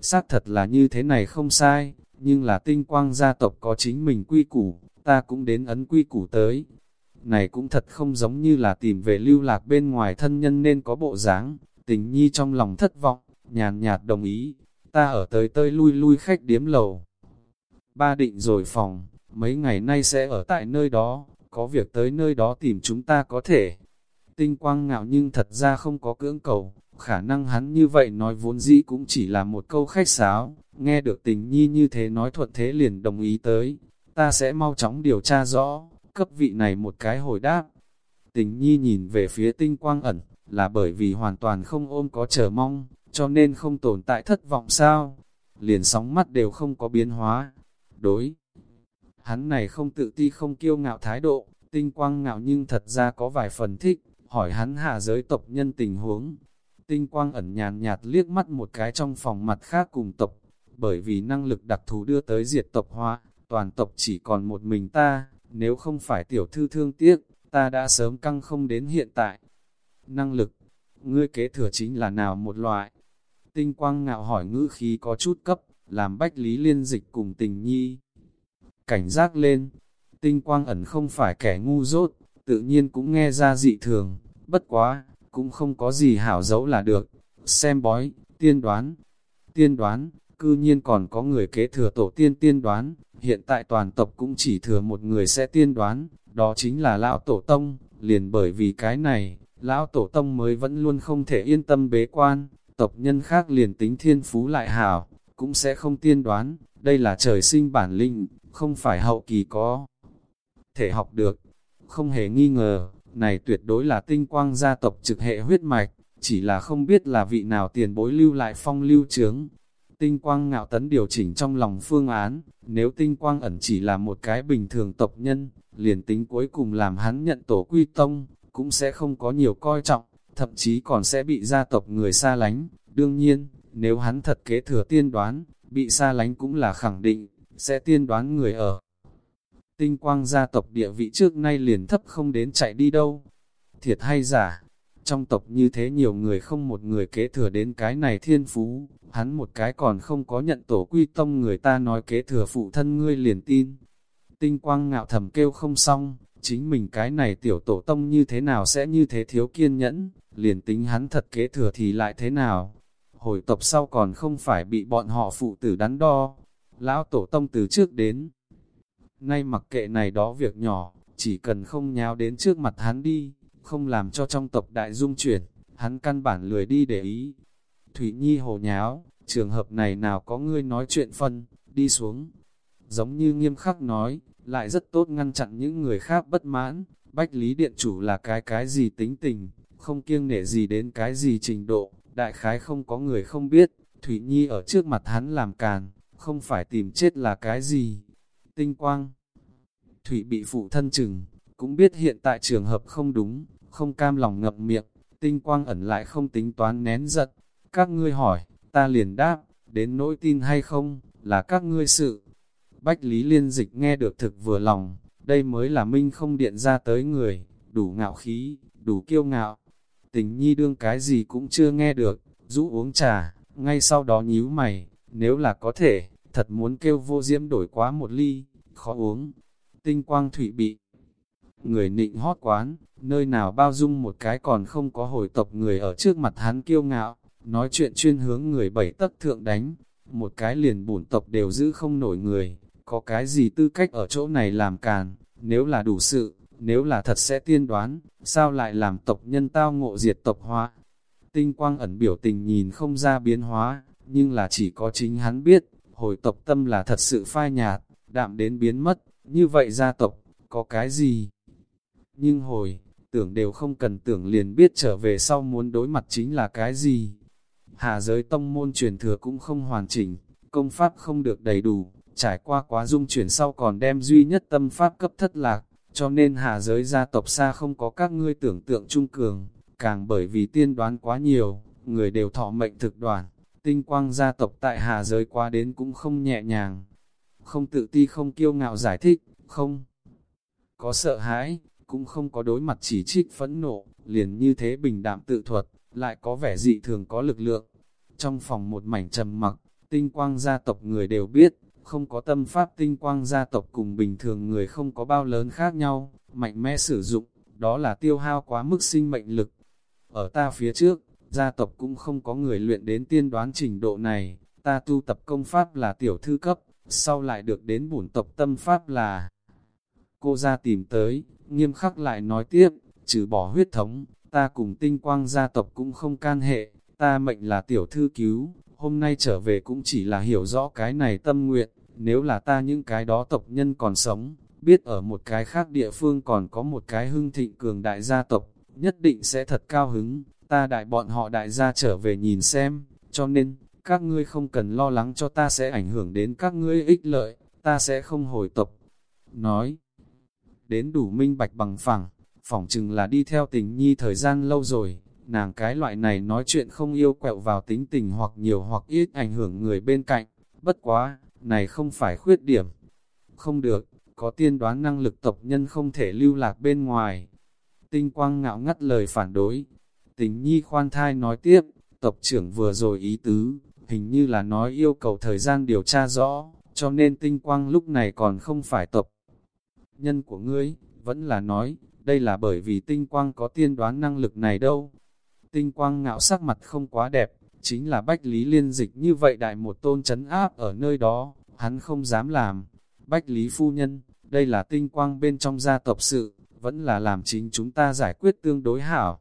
Xác thật là như thế này không sai, nhưng là tinh quang gia tộc có chính mình quy củ, ta cũng đến ấn quy củ tới. Này cũng thật không giống như là tìm về lưu lạc bên ngoài thân nhân nên có bộ dáng, tình nhi trong lòng thất vọng, nhàn nhạt đồng ý, ta ở tới tơi lui lui khách điếm lầu. Ba định rồi phòng, mấy ngày nay sẽ ở tại nơi đó, có việc tới nơi đó tìm chúng ta có thể. Tinh quang ngạo nhưng thật ra không có cưỡng cầu, khả năng hắn như vậy nói vốn dĩ cũng chỉ là một câu khách sáo, nghe được tình nhi như thế nói thuận thế liền đồng ý tới. Ta sẽ mau chóng điều tra rõ, cấp vị này một cái hồi đáp. Tình nhi nhìn về phía tinh quang ẩn, là bởi vì hoàn toàn không ôm có chờ mong, cho nên không tồn tại thất vọng sao. Liền sóng mắt đều không có biến hóa. Đối, hắn này không tự ti không kiêu ngạo thái độ, tinh quang ngạo nhưng thật ra có vài phần thích, hỏi hắn hạ giới tộc nhân tình huống. Tinh quang ẩn nhàn nhạt liếc mắt một cái trong phòng mặt khác cùng tộc, bởi vì năng lực đặc thù đưa tới diệt tộc hóa, toàn tộc chỉ còn một mình ta, nếu không phải tiểu thư thương tiếc, ta đã sớm căng không đến hiện tại. Năng lực, ngươi kế thừa chính là nào một loại? Tinh quang ngạo hỏi ngữ khí có chút cấp, làm bách lý liên dịch cùng tình nhi. Cảnh giác lên, tinh quang ẩn không phải kẻ ngu dốt, tự nhiên cũng nghe ra dị thường, bất quá, cũng không có gì hảo dấu là được. Xem bói, tiên đoán, tiên đoán, cư nhiên còn có người kế thừa tổ tiên tiên đoán, hiện tại toàn tộc cũng chỉ thừa một người sẽ tiên đoán, đó chính là lão tổ tông, liền bởi vì cái này, lão tổ tông mới vẫn luôn không thể yên tâm bế quan, tộc nhân khác liền tính thiên phú lại hảo, cũng sẽ không tiên đoán, đây là trời sinh bản linh, không phải hậu kỳ có thể học được, không hề nghi ngờ, này tuyệt đối là tinh quang gia tộc trực hệ huyết mạch, chỉ là không biết là vị nào tiền bối lưu lại phong lưu trướng. Tinh quang ngạo tấn điều chỉnh trong lòng phương án, nếu tinh quang ẩn chỉ là một cái bình thường tộc nhân, liền tính cuối cùng làm hắn nhận tổ quy tông, cũng sẽ không có nhiều coi trọng, thậm chí còn sẽ bị gia tộc người xa lánh. Đương nhiên, nếu hắn thật kế thừa tiên đoán, bị xa lánh cũng là khẳng định, sẽ tiên đoán người ở. Tinh quang gia tộc địa vị trước nay liền thấp không đến chạy đi đâu. Thiệt hay giả, trong tộc như thế nhiều người không một người kế thừa đến cái này thiên phú, hắn một cái còn không có nhận tổ quy tông người ta nói kế thừa phụ thân ngươi liền tin. Tinh quang ngạo thầm kêu không xong, chính mình cái này tiểu tổ tông như thế nào sẽ như thế thiếu kiên nhẫn, liền tính hắn thật kế thừa thì lại thế nào. Hồi tộc sau còn không phải bị bọn họ phụ tử đắn đo. Lão tổ tông từ trước đến, Nay mặc kệ này đó việc nhỏ, chỉ cần không nháo đến trước mặt hắn đi, không làm cho trong tộc đại dung chuyển, hắn căn bản lười đi để ý. Thủy Nhi hồ nháo, trường hợp này nào có ngươi nói chuyện phân, đi xuống. Giống như nghiêm khắc nói, lại rất tốt ngăn chặn những người khác bất mãn, bách lý điện chủ là cái cái gì tính tình, không kiêng nể gì đến cái gì trình độ, đại khái không có người không biết, Thủy Nhi ở trước mặt hắn làm càn, không phải tìm chết là cái gì tinh quang. Thủy bị phụ thân chừng, cũng biết hiện tại trường hợp không đúng, không cam lòng ngậm miệng, tinh quang ẩn lại không tính toán nén giận. Các ngươi hỏi, ta liền đáp, đến nỗi tin hay không, là các ngươi sự. Bách Lý Liên Dịch nghe được thực vừa lòng, đây mới là minh không điện ra tới người, đủ ngạo khí, đủ kiêu ngạo. Tình nhi đương cái gì cũng chưa nghe được, rũ uống trà, ngay sau đó nhíu mày, nếu là có thể, thật muốn kêu vô diễm đổi quá một ly, khó uống. Tinh quang thủy bị người nịnh hót quán, nơi nào bao dung một cái còn không có hồi tộc người ở trước mặt hắn kiêu ngạo, nói chuyện chuyên hướng người bảy tấc thượng đánh, một cái liền bổn tộc đều giữ không nổi người, có cái gì tư cách ở chỗ này làm càn, nếu là đủ sự, nếu là thật sẽ tiên đoán, sao lại làm tộc nhân tao ngộ diệt tộc hóa. Tinh quang ẩn biểu tình nhìn không ra biến hóa, nhưng là chỉ có chính hắn biết, hồi tộc tâm là thật sự phai nhạt, đạm đến biến mất, như vậy gia tộc, có cái gì? Nhưng hồi, tưởng đều không cần tưởng liền biết trở về sau muốn đối mặt chính là cái gì? Hà giới tông môn truyền thừa cũng không hoàn chỉnh, công pháp không được đầy đủ, trải qua quá dung chuyển sau còn đem duy nhất tâm pháp cấp thất lạc, cho nên hà giới gia tộc xa không có các ngươi tưởng tượng trung cường, càng bởi vì tiên đoán quá nhiều, người đều thọ mệnh thực đoàn, tinh quang gia tộc tại hà giới qua đến cũng không nhẹ nhàng, không tự ti không kiêu ngạo giải thích, không có sợ hãi, cũng không có đối mặt chỉ trích phẫn nộ, liền như thế bình đạm tự thuật, lại có vẻ dị thường có lực lượng. Trong phòng một mảnh trầm mặc, tinh quang gia tộc người đều biết, không có tâm pháp tinh quang gia tộc cùng bình thường người không có bao lớn khác nhau, mạnh mẽ sử dụng, đó là tiêu hao quá mức sinh mệnh lực. Ở ta phía trước, gia tộc cũng không có người luyện đến tiên đoán trình độ này, ta tu tập công pháp là tiểu thư cấp, sau lại được đến bổn tộc tâm pháp là cô ra tìm tới, nghiêm khắc lại nói tiếp, trừ bỏ huyết thống, ta cùng tinh quang gia tộc cũng không can hệ, ta mệnh là tiểu thư cứu, hôm nay trở về cũng chỉ là hiểu rõ cái này tâm nguyện, nếu là ta những cái đó tộc nhân còn sống, biết ở một cái khác địa phương còn có một cái hưng thịnh cường đại gia tộc, nhất định sẽ thật cao hứng, ta đại bọn họ đại gia trở về nhìn xem, cho nên, các ngươi không cần lo lắng cho ta sẽ ảnh hưởng đến các ngươi ích lợi, ta sẽ không hồi tộc. Nói, đến đủ minh bạch bằng phẳng, phỏng chừng là đi theo tình nhi thời gian lâu rồi, nàng cái loại này nói chuyện không yêu quẹo vào tính tình hoặc nhiều hoặc ít ảnh hưởng người bên cạnh, bất quá, này không phải khuyết điểm. Không được, có tiên đoán năng lực tộc nhân không thể lưu lạc bên ngoài. Tinh quang ngạo ngắt lời phản đối. Tình nhi khoan thai nói tiếp, tộc trưởng vừa rồi ý tứ, hình như là nói yêu cầu thời gian điều tra rõ, cho nên tinh quang lúc này còn không phải tộc nhân của ngươi, vẫn là nói, đây là bởi vì tinh quang có tiên đoán năng lực này đâu. Tinh quang ngạo sắc mặt không quá đẹp, chính là Bách Lý Liên Dịch như vậy đại một tôn chấn áp ở nơi đó, hắn không dám làm. Bách Lý Phu Nhân, đây là tinh quang bên trong gia tộc sự, vẫn là làm chính chúng ta giải quyết tương đối hảo.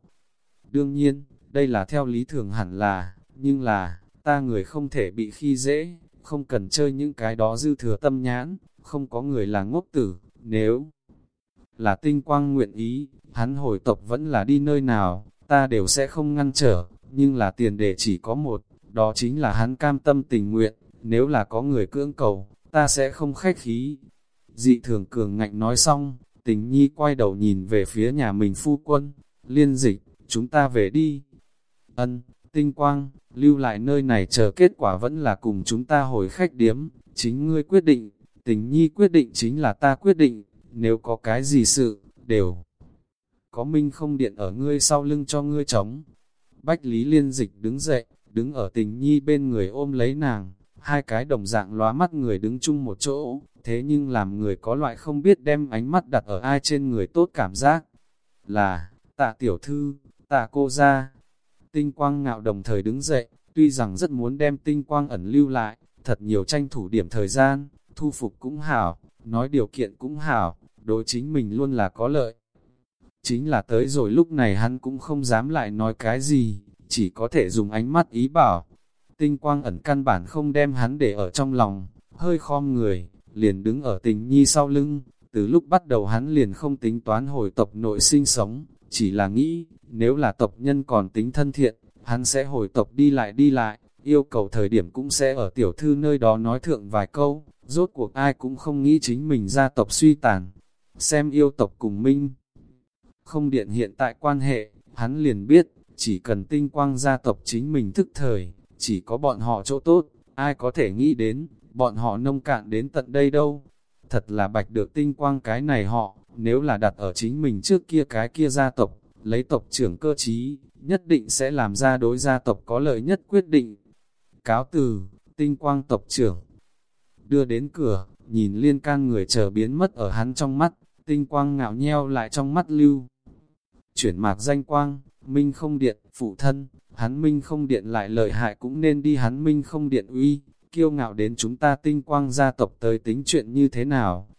Đương nhiên, đây là theo lý thường hẳn là, nhưng là, ta người không thể bị khi dễ, không cần chơi những cái đó dư thừa tâm nhãn, không có người là ngốc tử, nếu là tinh quang nguyện ý, hắn hồi tộc vẫn là đi nơi nào, ta đều sẽ không ngăn trở, nhưng là tiền đề chỉ có một, đó chính là hắn cam tâm tình nguyện, nếu là có người cưỡng cầu, ta sẽ không khách khí. Dị thường cường ngạnh nói xong, tình nhi quay đầu nhìn về phía nhà mình phu quân, liên dịch, chúng ta về đi. Ân, tinh quang, lưu lại nơi này chờ kết quả vẫn là cùng chúng ta hồi khách điếm, chính ngươi quyết định, tình nhi quyết định chính là ta quyết định, nếu có cái gì sự, đều có minh không điện ở ngươi sau lưng cho ngươi chống. Bách Lý Liên Dịch đứng dậy, đứng ở tình nhi bên người ôm lấy nàng, hai cái đồng dạng lóa mắt người đứng chung một chỗ, thế nhưng làm người có loại không biết đem ánh mắt đặt ở ai trên người tốt cảm giác. Là, tạ tiểu thư, tạ cô ra. Tinh quang ngạo đồng thời đứng dậy, tuy rằng rất muốn đem tinh quang ẩn lưu lại, thật nhiều tranh thủ điểm thời gian, thu phục cũng hảo, nói điều kiện cũng hảo, đối chính mình luôn là có lợi. Chính là tới rồi lúc này hắn cũng không dám lại nói cái gì, chỉ có thể dùng ánh mắt ý bảo. Tinh quang ẩn căn bản không đem hắn để ở trong lòng, hơi khom người, liền đứng ở tình nhi sau lưng. Từ lúc bắt đầu hắn liền không tính toán hồi tộc nội sinh sống, chỉ là nghĩ, nếu là tộc nhân còn tính thân thiện, hắn sẽ hồi tộc đi lại đi lại, yêu cầu thời điểm cũng sẽ ở tiểu thư nơi đó nói thượng vài câu, rốt cuộc ai cũng không nghĩ chính mình gia tộc suy tàn. Xem yêu tộc cùng minh. Không điện hiện tại quan hệ, hắn liền biết, chỉ cần tinh quang gia tộc chính mình thức thời, chỉ có bọn họ chỗ tốt, ai có thể nghĩ đến, bọn họ nông cạn đến tận đây đâu. Thật là bạch được tinh quang cái này họ, nếu là đặt ở chính mình trước kia cái kia gia tộc, lấy tộc trưởng cơ trí, nhất định sẽ làm ra đối gia tộc có lợi nhất quyết định. Cáo từ, tinh quang tộc trưởng, đưa đến cửa, nhìn liên can người chờ biến mất ở hắn trong mắt, tinh quang ngạo nheo lại trong mắt lưu. Chuyển mạc danh quang, minh không điện, phụ thân, hắn minh không điện lại lợi hại cũng nên đi hắn minh không điện uy, kiêu ngạo đến chúng ta tinh quang gia tộc tới tính chuyện như thế nào.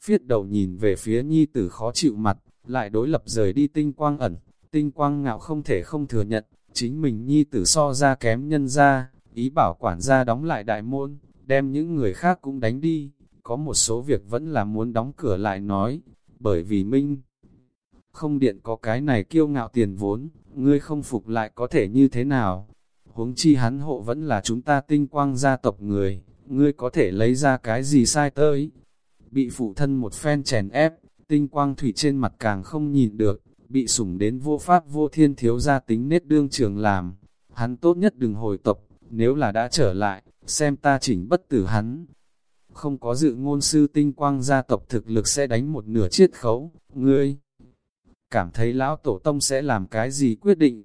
Phiết đầu nhìn về phía nhi tử khó chịu mặt, lại đối lập rời đi tinh quang ẩn, tinh quang ngạo không thể không thừa nhận, chính mình nhi tử so ra kém nhân ra, ý bảo quản gia đóng lại đại môn, đem những người khác cũng đánh đi, có một số việc vẫn là muốn đóng cửa lại nói, bởi vì Minh không điện có cái này kiêu ngạo tiền vốn, ngươi không phục lại có thể như thế nào. Huống chi hắn hộ vẫn là chúng ta tinh quang gia tộc người, ngươi có thể lấy ra cái gì sai tới. Bị phụ thân một phen chèn ép, tinh quang thủy trên mặt càng không nhìn được, bị sủng đến vô pháp vô thiên thiếu gia tính nết đương trường làm. Hắn tốt nhất đừng hồi tộc, nếu là đã trở lại, xem ta chỉnh bất tử hắn. Không có dự ngôn sư tinh quang gia tộc thực lực sẽ đánh một nửa chiết khấu, ngươi. Cảm thấy lão tổ tông sẽ làm cái gì quyết định?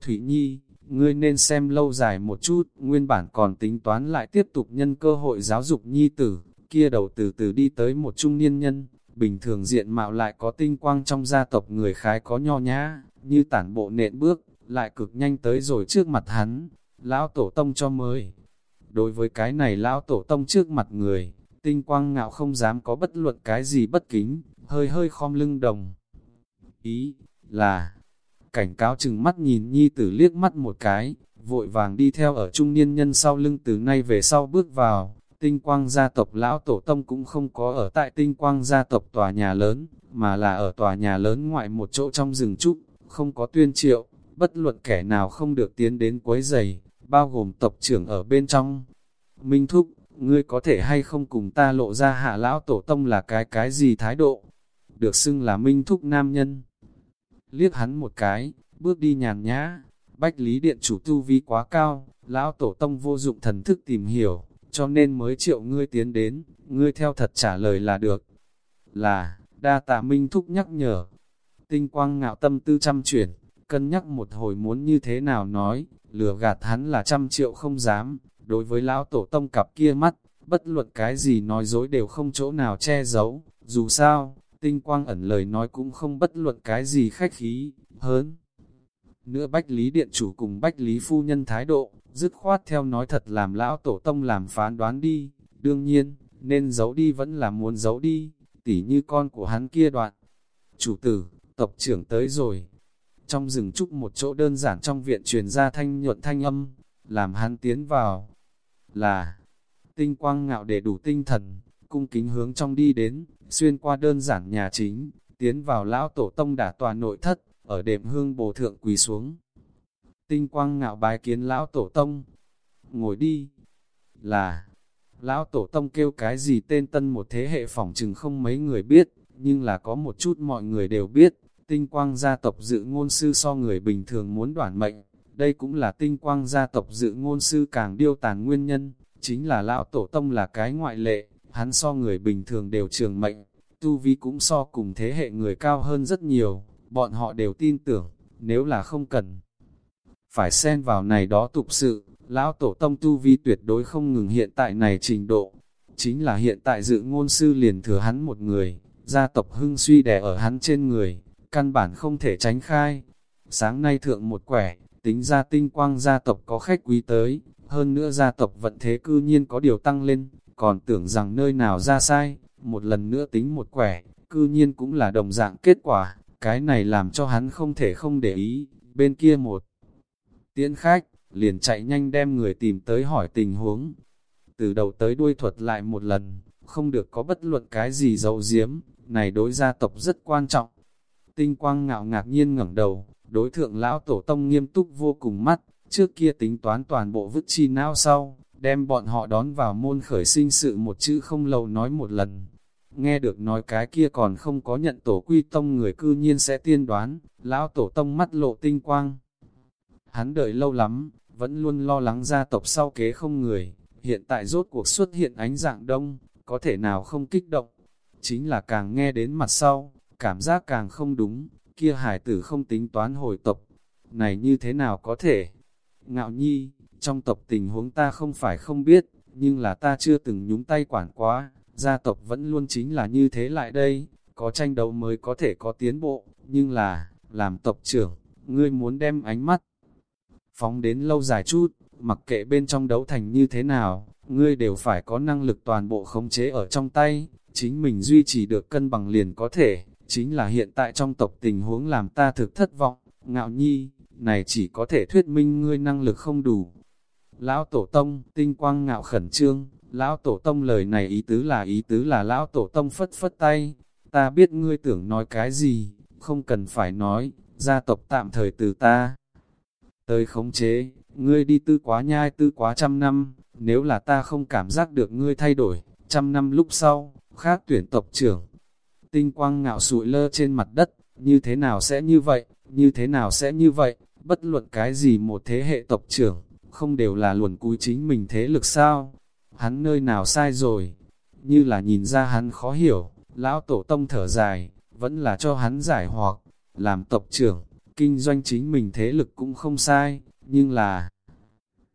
Thủy Nhi, ngươi nên xem lâu dài một chút, nguyên bản còn tính toán lại tiếp tục nhân cơ hội giáo dục Nhi tử, kia đầu từ từ đi tới một trung niên nhân, bình thường diện mạo lại có tinh quang trong gia tộc người khái có nho nhã, như tản bộ nện bước, lại cực nhanh tới rồi trước mặt hắn, lão tổ tông cho mới. Đối với cái này lão tổ tông trước mặt người, tinh quang ngạo không dám có bất luận cái gì bất kính, hơi hơi khom lưng đồng. Ý là, cảnh cáo chừng mắt nhìn nhi tử liếc mắt một cái, vội vàng đi theo ở trung niên nhân sau lưng từ nay về sau bước vào, tinh quang gia tộc lão tổ tông cũng không có ở tại tinh quang gia tộc tòa nhà lớn, mà là ở tòa nhà lớn ngoại một chỗ trong rừng trúc, không có tuyên triệu, bất luận kẻ nào không được tiến đến quấy giày, bao gồm tộc trưởng ở bên trong. Minh Thúc, ngươi có thể hay không cùng ta lộ ra hạ lão tổ tông là cái cái gì thái độ? Được xưng là Minh Thúc nam nhân. Liếc hắn một cái, bước đi nhàn nhã, bách lý điện chủ tu vi quá cao, lão tổ tông vô dụng thần thức tìm hiểu, cho nên mới triệu ngươi tiến đến, ngươi theo thật trả lời là được. Là, đa tạ Minh Thúc nhắc nhở. Tinh quang ngạo tâm tư trăm chuyển, cân nhắc một hồi muốn như thế nào nói, lừa gạt hắn là trăm triệu không dám, đối với lão tổ tông cặp kia mắt, bất luận cái gì nói dối đều không chỗ nào che giấu, dù sao, tinh quang ẩn lời nói cũng không bất luận cái gì khách khí, hơn. Nữa Bách Lý Điện Chủ cùng Bách Lý Phu Nhân thái độ, dứt khoát theo nói thật làm lão tổ tông làm phán đoán đi, đương nhiên, nên giấu đi vẫn là muốn giấu đi, tỉ như con của hắn kia đoạn. Chủ tử, tộc trưởng tới rồi. Trong rừng trúc một chỗ đơn giản trong viện truyền ra thanh nhuận thanh âm, làm hắn tiến vào. Là, tinh quang ngạo để đủ tinh thần, cung kính hướng trong đi đến, xuyên qua đơn giản nhà chính, tiến vào lão tổ tông đả tòa nội thất, ở đệm hương bồ thượng quỳ xuống. Tinh quang ngạo bái kiến lão tổ tông. Ngồi đi. Là, lão tổ tông kêu cái gì tên tân một thế hệ phỏng chừng không mấy người biết, nhưng là có một chút mọi người đều biết, tinh quang gia tộc dự ngôn sư so người bình thường muốn đoản mệnh, đây cũng là tinh quang gia tộc dự ngôn sư càng điêu tàn nguyên nhân, chính là lão tổ tông là cái ngoại lệ, hắn so người bình thường đều trường mệnh, tu vi cũng so cùng thế hệ người cao hơn rất nhiều, bọn họ đều tin tưởng, nếu là không cần. Phải xen vào này đó tục sự, lão tổ tông tu vi tuyệt đối không ngừng hiện tại này trình độ. Chính là hiện tại dự ngôn sư liền thừa hắn một người, gia tộc hưng suy đè ở hắn trên người, căn bản không thể tránh khai. Sáng nay thượng một quẻ, tính ra tinh quang gia tộc có khách quý tới, hơn nữa gia tộc vận thế cư nhiên có điều tăng lên, còn tưởng rằng nơi nào ra sai, một lần nữa tính một quẻ, cư nhiên cũng là đồng dạng kết quả, cái này làm cho hắn không thể không để ý, bên kia một tiễn khách, liền chạy nhanh đem người tìm tới hỏi tình huống. Từ đầu tới đuôi thuật lại một lần, không được có bất luận cái gì dấu diếm, này đối gia tộc rất quan trọng. Tinh quang ngạo ngạc nhiên ngẩng đầu, đối thượng lão tổ tông nghiêm túc vô cùng mắt, trước kia tính toán toàn bộ vứt chi não sau, đem bọn họ đón vào môn khởi sinh sự một chữ không lâu nói một lần. Nghe được nói cái kia còn không có nhận tổ quy tông người cư nhiên sẽ tiên đoán, lão tổ tông mắt lộ tinh quang. Hắn đợi lâu lắm, vẫn luôn lo lắng gia tộc sau kế không người, hiện tại rốt cuộc xuất hiện ánh dạng đông, có thể nào không kích động. Chính là càng nghe đến mặt sau, cảm giác càng không đúng, kia hải tử không tính toán hồi tộc. Này như thế nào có thể? Ngạo nhi, trong tộc tình huống ta không phải không biết, nhưng là ta chưa từng nhúng tay quản quá, gia tộc vẫn luôn chính là như thế lại đây, có tranh đấu mới có thể có tiến bộ, nhưng là, làm tộc trưởng, ngươi muốn đem ánh mắt phóng đến lâu dài chút, mặc kệ bên trong đấu thành như thế nào, ngươi đều phải có năng lực toàn bộ khống chế ở trong tay, chính mình duy trì được cân bằng liền có thể, chính là hiện tại trong tộc tình huống làm ta thực thất vọng, ngạo nhi, này chỉ có thể thuyết minh ngươi năng lực không đủ. Lão Tổ Tông, tinh quang ngạo khẩn trương, Lão Tổ Tông lời này ý tứ là ý tứ là Lão Tổ Tông phất phất tay, ta biết ngươi tưởng nói cái gì, không cần phải nói, gia tộc tạm thời từ ta tới khống chế, ngươi đi tư quá nhai tư quá trăm năm, nếu là ta không cảm giác được ngươi thay đổi, trăm năm lúc sau, khác tuyển tộc trưởng. Tinh quang ngạo sụi lơ trên mặt đất, như thế nào sẽ như vậy, như thế nào sẽ như vậy, bất luận cái gì một thế hệ tộc trưởng, không đều là luồn cúi chính mình thế lực sao? Hắn nơi nào sai rồi? Như là nhìn ra hắn khó hiểu, lão tổ tông thở dài, vẫn là cho hắn giải hoặc, làm tộc trưởng, kinh doanh chính mình thế lực cũng không sai, nhưng là...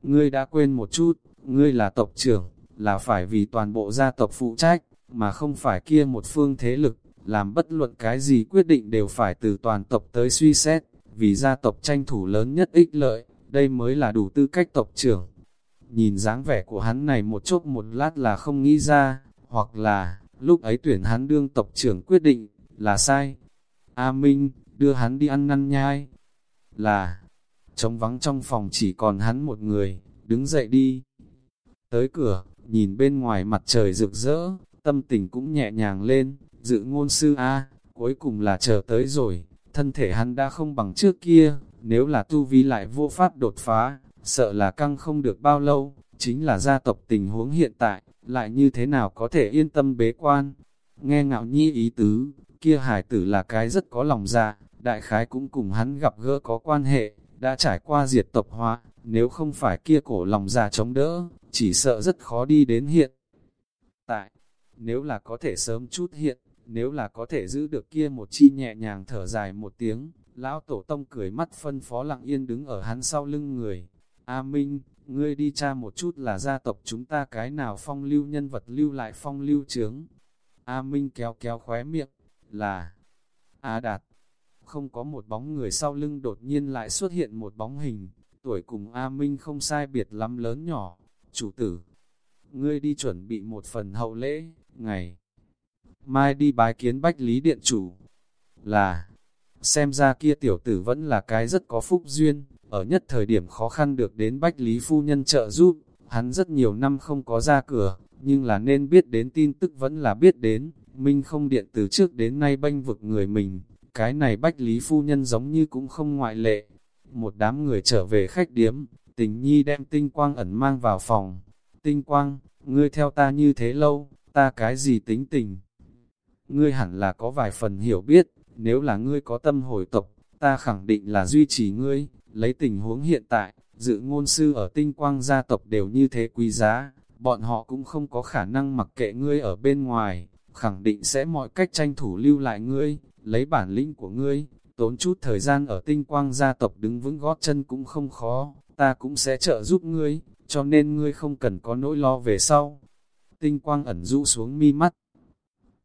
Ngươi đã quên một chút, ngươi là tộc trưởng, là phải vì toàn bộ gia tộc phụ trách, mà không phải kia một phương thế lực, làm bất luận cái gì quyết định đều phải từ toàn tộc tới suy xét, vì gia tộc tranh thủ lớn nhất ích lợi, đây mới là đủ tư cách tộc trưởng. Nhìn dáng vẻ của hắn này một chốc một lát là không nghĩ ra, hoặc là, lúc ấy tuyển hắn đương tộc trưởng quyết định, là sai. A Minh, đưa hắn đi ăn năn nhai. Là, trống vắng trong phòng chỉ còn hắn một người, đứng dậy đi. Tới cửa, nhìn bên ngoài mặt trời rực rỡ, tâm tình cũng nhẹ nhàng lên, dự ngôn sư A, cuối cùng là chờ tới rồi, thân thể hắn đã không bằng trước kia, nếu là tu vi lại vô pháp đột phá, sợ là căng không được bao lâu, chính là gia tộc tình huống hiện tại, lại như thế nào có thể yên tâm bế quan. Nghe ngạo nhi ý tứ, kia hải tử là cái rất có lòng dạ, đại khái cũng cùng hắn gặp gỡ có quan hệ, đã trải qua diệt tộc hóa, nếu không phải kia cổ lòng già chống đỡ, chỉ sợ rất khó đi đến hiện. Tại, nếu là có thể sớm chút hiện, nếu là có thể giữ được kia một chi nhẹ nhàng thở dài một tiếng, lão tổ tông cười mắt phân phó lặng yên đứng ở hắn sau lưng người. A Minh, ngươi đi tra một chút là gia tộc chúng ta cái nào phong lưu nhân vật lưu lại phong lưu trướng. A Minh kéo kéo khóe miệng, là A Đạt. Không có một bóng người sau lưng đột nhiên lại xuất hiện một bóng hình, tuổi cùng A Minh không sai biệt lắm lớn nhỏ. Chủ tử, ngươi đi chuẩn bị một phần hậu lễ, ngày mai đi bái kiến Bách Lý Điện Chủ. Là, xem ra kia tiểu tử vẫn là cái rất có phúc duyên, ở nhất thời điểm khó khăn được đến Bách Lý Phu Nhân trợ giúp, hắn rất nhiều năm không có ra cửa, nhưng là nên biết đến tin tức vẫn là biết đến, Minh không điện từ trước đến nay banh vực người mình, cái này Bách Lý Phu Nhân giống như cũng không ngoại lệ. Một đám người trở về khách điếm, tình nhi đem tinh quang ẩn mang vào phòng. Tinh quang, ngươi theo ta như thế lâu, ta cái gì tính tình? Ngươi hẳn là có vài phần hiểu biết, nếu là ngươi có tâm hồi tộc, ta khẳng định là duy trì ngươi, lấy tình huống hiện tại, dự ngôn sư ở tinh quang gia tộc đều như thế quý giá, bọn họ cũng không có khả năng mặc kệ ngươi ở bên ngoài, khẳng định sẽ mọi cách tranh thủ lưu lại ngươi, lấy bản lĩnh của ngươi, tốn chút thời gian ở tinh quang gia tộc đứng vững gót chân cũng không khó, ta cũng sẽ trợ giúp ngươi, cho nên ngươi không cần có nỗi lo về sau. Tinh quang ẩn rũ xuống mi mắt.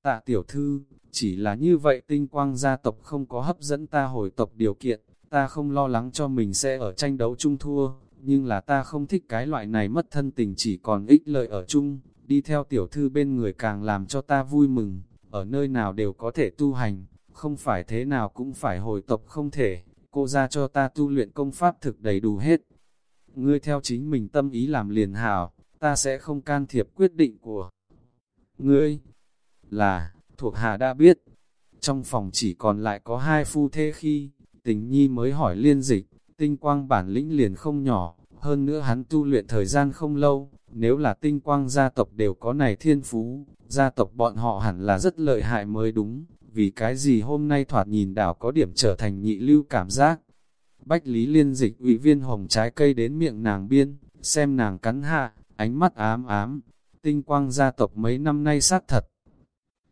Tạ tiểu thư, chỉ là như vậy tinh quang gia tộc không có hấp dẫn ta hồi tộc điều kiện, ta không lo lắng cho mình sẽ ở tranh đấu chung thua, nhưng là ta không thích cái loại này mất thân tình chỉ còn ích lợi ở chung, đi theo tiểu thư bên người càng làm cho ta vui mừng, ở nơi nào đều có thể tu hành, không phải thế nào cũng phải hồi tộc không thể, cô ra cho ta tu luyện công pháp thực đầy đủ hết. Ngươi theo chính mình tâm ý làm liền hảo, ta sẽ không can thiệp quyết định của ngươi. Là, thuộc hạ đã biết, trong phòng chỉ còn lại có hai phu thê khi, tình nhi mới hỏi liên dịch, tinh quang bản lĩnh liền không nhỏ, hơn nữa hắn tu luyện thời gian không lâu, nếu là tinh quang gia tộc đều có này thiên phú, gia tộc bọn họ hẳn là rất lợi hại mới đúng, vì cái gì hôm nay thoạt nhìn đảo có điểm trở thành nhị lưu cảm giác. Bách Lý liên dịch ủy viên hồng trái cây đến miệng nàng biên, xem nàng cắn hạ, ánh mắt ám ám, tinh quang gia tộc mấy năm nay sát thật.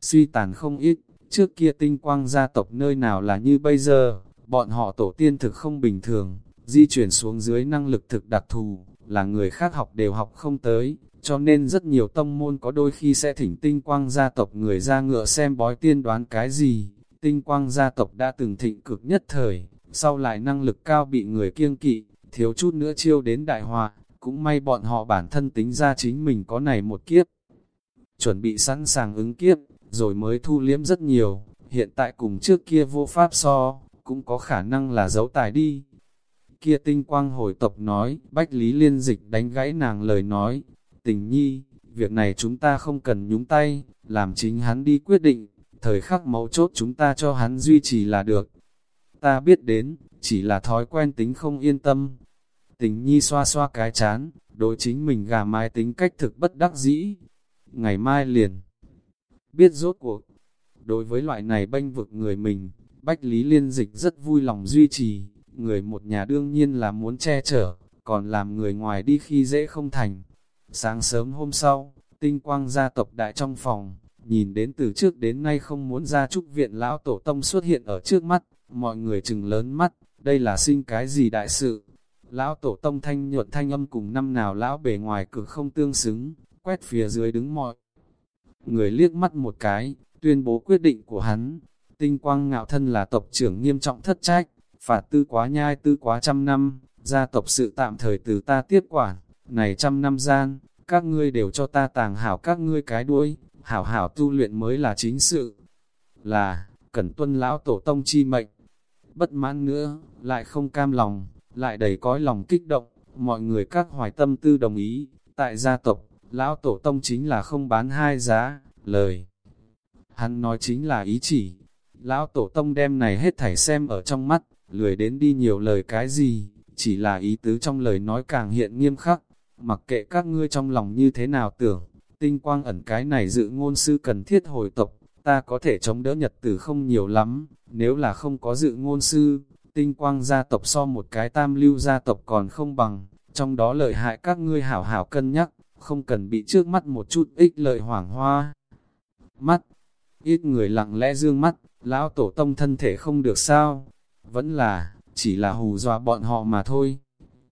Suy tàn không ít, trước kia tinh quang gia tộc nơi nào là như bây giờ, bọn họ tổ tiên thực không bình thường, di chuyển xuống dưới năng lực thực đặc thù, là người khác học đều học không tới, cho nên rất nhiều tông môn có đôi khi sẽ thỉnh tinh quang gia tộc người ra ngựa xem bói tiên đoán cái gì. Tinh quang gia tộc đã từng thịnh cực nhất thời, sau lại năng lực cao bị người kiêng kỵ, thiếu chút nữa chiêu đến đại họa, cũng may bọn họ bản thân tính ra chính mình có này một kiếp. Chuẩn bị sẵn sàng ứng kiếp, rồi mới thu liếm rất nhiều, hiện tại cùng trước kia vô pháp so, cũng có khả năng là giấu tài đi. Kia tinh quang hồi tộc nói, Bách Lý Liên Dịch đánh gãy nàng lời nói, tình nhi, việc này chúng ta không cần nhúng tay, làm chính hắn đi quyết định, thời khắc mấu chốt chúng ta cho hắn duy trì là được. Ta biết đến, chỉ là thói quen tính không yên tâm. Tình nhi xoa xoa cái chán, đối chính mình gà mai tính cách thực bất đắc dĩ. Ngày mai liền, biết rốt cuộc, Đối với loại này bênh vực người mình, Bách Lý Liên Dịch rất vui lòng duy trì, người một nhà đương nhiên là muốn che chở, còn làm người ngoài đi khi dễ không thành. Sáng sớm hôm sau, tinh quang gia tộc đại trong phòng, nhìn đến từ trước đến nay không muốn ra trúc viện lão tổ tông xuất hiện ở trước mắt, mọi người chừng lớn mắt, đây là sinh cái gì đại sự. Lão tổ tông thanh nhuận thanh âm cùng năm nào lão bề ngoài cực không tương xứng, quét phía dưới đứng mọi. Người liếc mắt một cái, tuyên bố quyết định của hắn, tinh quang ngạo thân là tộc trưởng nghiêm trọng thất trách, phạt tư quá nhai tư quá trăm năm, gia tộc sự tạm thời từ ta tiếp quản, này trăm năm gian, các ngươi đều cho ta tàng hảo các ngươi cái đuôi, hảo hảo tu luyện mới là chính sự. Là, cần tuân lão tổ tông chi mệnh. Bất mãn nữa, lại không cam lòng, lại đầy cõi lòng kích động, mọi người các hoài tâm tư đồng ý, tại gia tộc, lão tổ tông chính là không bán hai giá, lời. Hắn nói chính là ý chỉ, lão tổ tông đem này hết thảy xem ở trong mắt, lười đến đi nhiều lời cái gì, chỉ là ý tứ trong lời nói càng hiện nghiêm khắc, mặc kệ các ngươi trong lòng như thế nào tưởng, tinh quang ẩn cái này dự ngôn sư cần thiết hồi tộc, ta có thể chống đỡ nhật tử không nhiều lắm, nếu là không có dự ngôn sư, tinh quang gia tộc so một cái tam lưu gia tộc còn không bằng, trong đó lợi hại các ngươi hảo hảo cân nhắc, không cần bị trước mắt một chút ích lợi hoảng hoa. Mắt, ít người lặng lẽ dương mắt, lão tổ tông thân thể không được sao, vẫn là, chỉ là hù dọa bọn họ mà thôi.